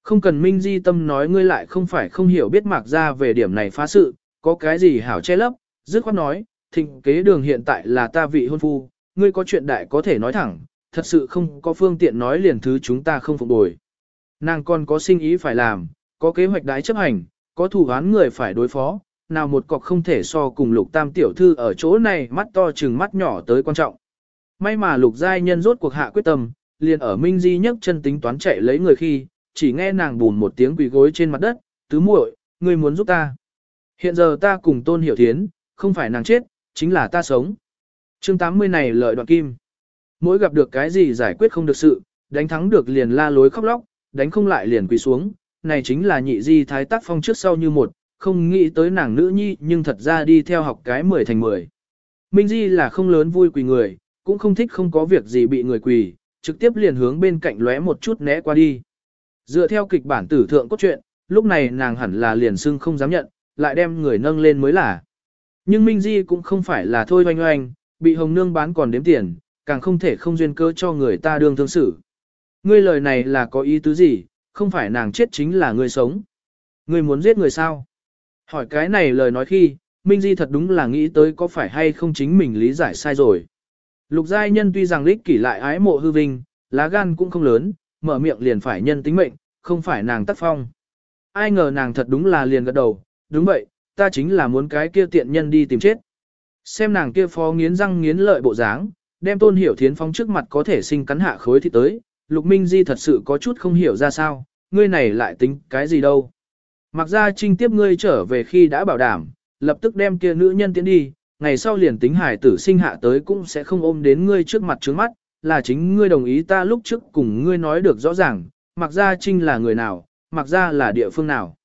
Không cần minh di tâm nói ngươi lại không phải không hiểu biết mạc ra về điểm này phá sự, có cái gì hảo che lấp, dứt khoát nói, thịnh kế đường hiện tại là ta vị hôn phu, ngươi có chuyện đại có thể nói thẳng, thật sự không có phương tiện nói liền thứ chúng ta không phục bồi. Nàng còn có sinh ý phải làm, có kế hoạch đái chấp hành, có thủ án người phải đối phó, nào một cọc không thể so cùng lục tam tiểu thư ở chỗ này mắt to chừng mắt nhỏ tới quan trọng. May mà lục giai nhân rốt cuộc hạ quyết tâm, liền ở Minh Di nhấc chân tính toán chạy lấy người khi, chỉ nghe nàng bùn một tiếng quỳ gối trên mặt đất, tứ muội, ngươi muốn giúp ta. Hiện giờ ta cùng tôn hiểu thiến, không phải nàng chết, chính là ta sống. chương 80 này lợi đoạn kim. Mỗi gặp được cái gì giải quyết không được sự, đánh thắng được liền la lối khóc lóc, đánh không lại liền quỳ xuống, này chính là nhị di thái tác phong trước sau như một, không nghĩ tới nàng nữ nhi nhưng thật ra đi theo học cái 10 thành 10. Minh Di là không lớn vui quỳ người, cũng không thích không có việc gì bị người quỳ, trực tiếp liền hướng bên cạnh lóe một chút né qua đi. Dựa theo kịch bản tử thượng cốt truyện, lúc này nàng hẳn là liền xưng không dám nhận, lại đem người nâng lên mới là. Nhưng Minh Di cũng không phải là thôi oanh oanh, bị Hồng Nương bán còn đếm tiền, càng không thể không duyên cơ cho người ta đương thương xử. Ngươi lời này là có ý tứ gì, không phải nàng chết chính là ngươi sống. Ngươi muốn giết người sao? Hỏi cái này lời nói khi, Minh Di thật đúng là nghĩ tới có phải hay không chính mình lý giải sai rồi. Lục giai nhân tuy rằng lích kỷ lại ái mộ hư vinh, lá gan cũng không lớn, mở miệng liền phải nhân tính mệnh, không phải nàng tác phong. Ai ngờ nàng thật đúng là liền gật đầu, đúng vậy, ta chính là muốn cái kia tiện nhân đi tìm chết. Xem nàng kia phó nghiến răng nghiến lợi bộ dáng, đem tôn hiểu thiến phong trước mặt có thể sinh cắn hạ khối thì tới, lục minh di thật sự có chút không hiểu ra sao, ngươi này lại tính cái gì đâu. Mặc ra trinh tiếp ngươi trở về khi đã bảo đảm, lập tức đem kia nữ nhân tiến đi, ngày sau liền tính hải tử sinh hạ tới cũng sẽ không ôm đến ngươi trước mặt trước mắt, là chính ngươi đồng ý ta lúc trước cùng ngươi nói được rõ ràng, mặc ra trinh là người nào, mặc ra là địa phương nào.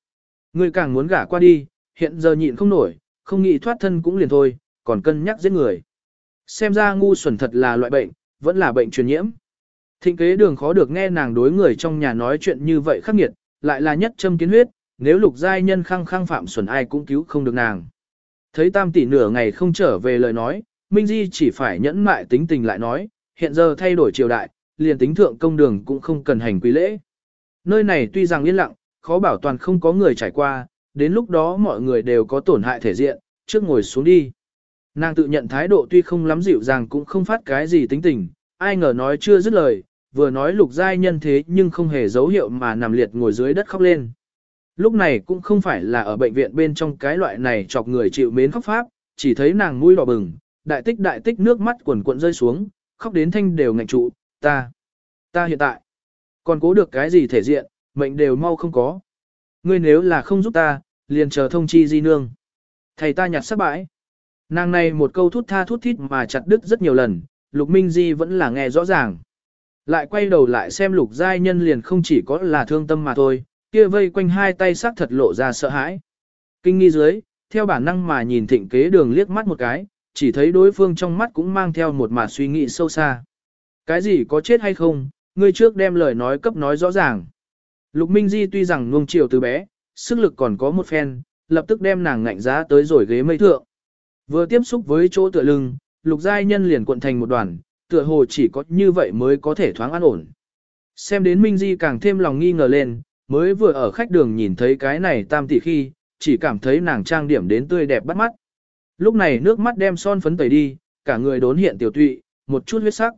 Ngươi càng muốn gả qua đi, hiện giờ nhịn không nổi, không nghĩ thoát thân cũng liền thôi, còn cân nhắc giết người. Xem ra ngu xuẩn thật là loại bệnh, vẫn là bệnh truyền nhiễm. Thịnh kế đường khó được nghe nàng đối người trong nhà nói chuyện như vậy khắc nghiệt, lại là nhất châm kiến huyết, nếu lục giai nhân khăng khăng phạm xuẩn ai cũng cứu không được nàng. Thấy tam tỷ nửa ngày không trở về lời nói, Minh Di chỉ phải nhẫn mại tính tình lại nói, hiện giờ thay đổi triều đại, liền tính thượng công đường cũng không cần hành quý lễ. Nơi này tuy rằng yên lặng, khó bảo toàn không có người trải qua, đến lúc đó mọi người đều có tổn hại thể diện, trước ngồi xuống đi. Nàng tự nhận thái độ tuy không lắm dịu dàng cũng không phát cái gì tính tình, ai ngờ nói chưa dứt lời, vừa nói lục giai nhân thế nhưng không hề dấu hiệu mà nằm liệt ngồi dưới đất khóc lên. Lúc này cũng không phải là ở bệnh viện bên trong cái loại này chọc người chịu mến khóc pháp, chỉ thấy nàng mũi đỏ bừng, đại tích đại tích nước mắt quần cuộn rơi xuống, khóc đến thanh đều ngạnh trụ, ta, ta hiện tại, còn cố được cái gì thể diện, mệnh đều mau không có. Ngươi nếu là không giúp ta, liền chờ thông chi di nương. Thầy ta nhặt sắp bãi. Nàng này một câu thút tha thút thít mà chặt đứt rất nhiều lần, Lục Minh Di vẫn là nghe rõ ràng. Lại quay đầu lại xem Lục Giai Nhân liền không chỉ có là thương tâm mà thôi, kia vây quanh hai tay sắc thật lộ ra sợ hãi. Kinh nghi dưới, theo bản năng mà nhìn thịnh kế đường liếc mắt một cái, chỉ thấy đối phương trong mắt cũng mang theo một mà suy nghĩ sâu xa. Cái gì có chết hay không, ngươi trước đem lời nói cấp nói rõ ràng. Lục Minh Di tuy rằng nuông chiều từ bé, sức lực còn có một phen, lập tức đem nàng ngạnh giá tới rồi ghế mây thượng. Vừa tiếp xúc với chỗ tựa lưng, lục giai nhân liền cuộn thành một đoàn, tựa hồ chỉ có như vậy mới có thể thoáng an ổn. Xem đến Minh Di càng thêm lòng nghi ngờ lên, mới vừa ở khách đường nhìn thấy cái này tam tỷ khi, chỉ cảm thấy nàng trang điểm đến tươi đẹp bắt mắt. Lúc này nước mắt đem son phấn tẩy đi, cả người đốn hiện tiểu tụy, một chút huyết sắc.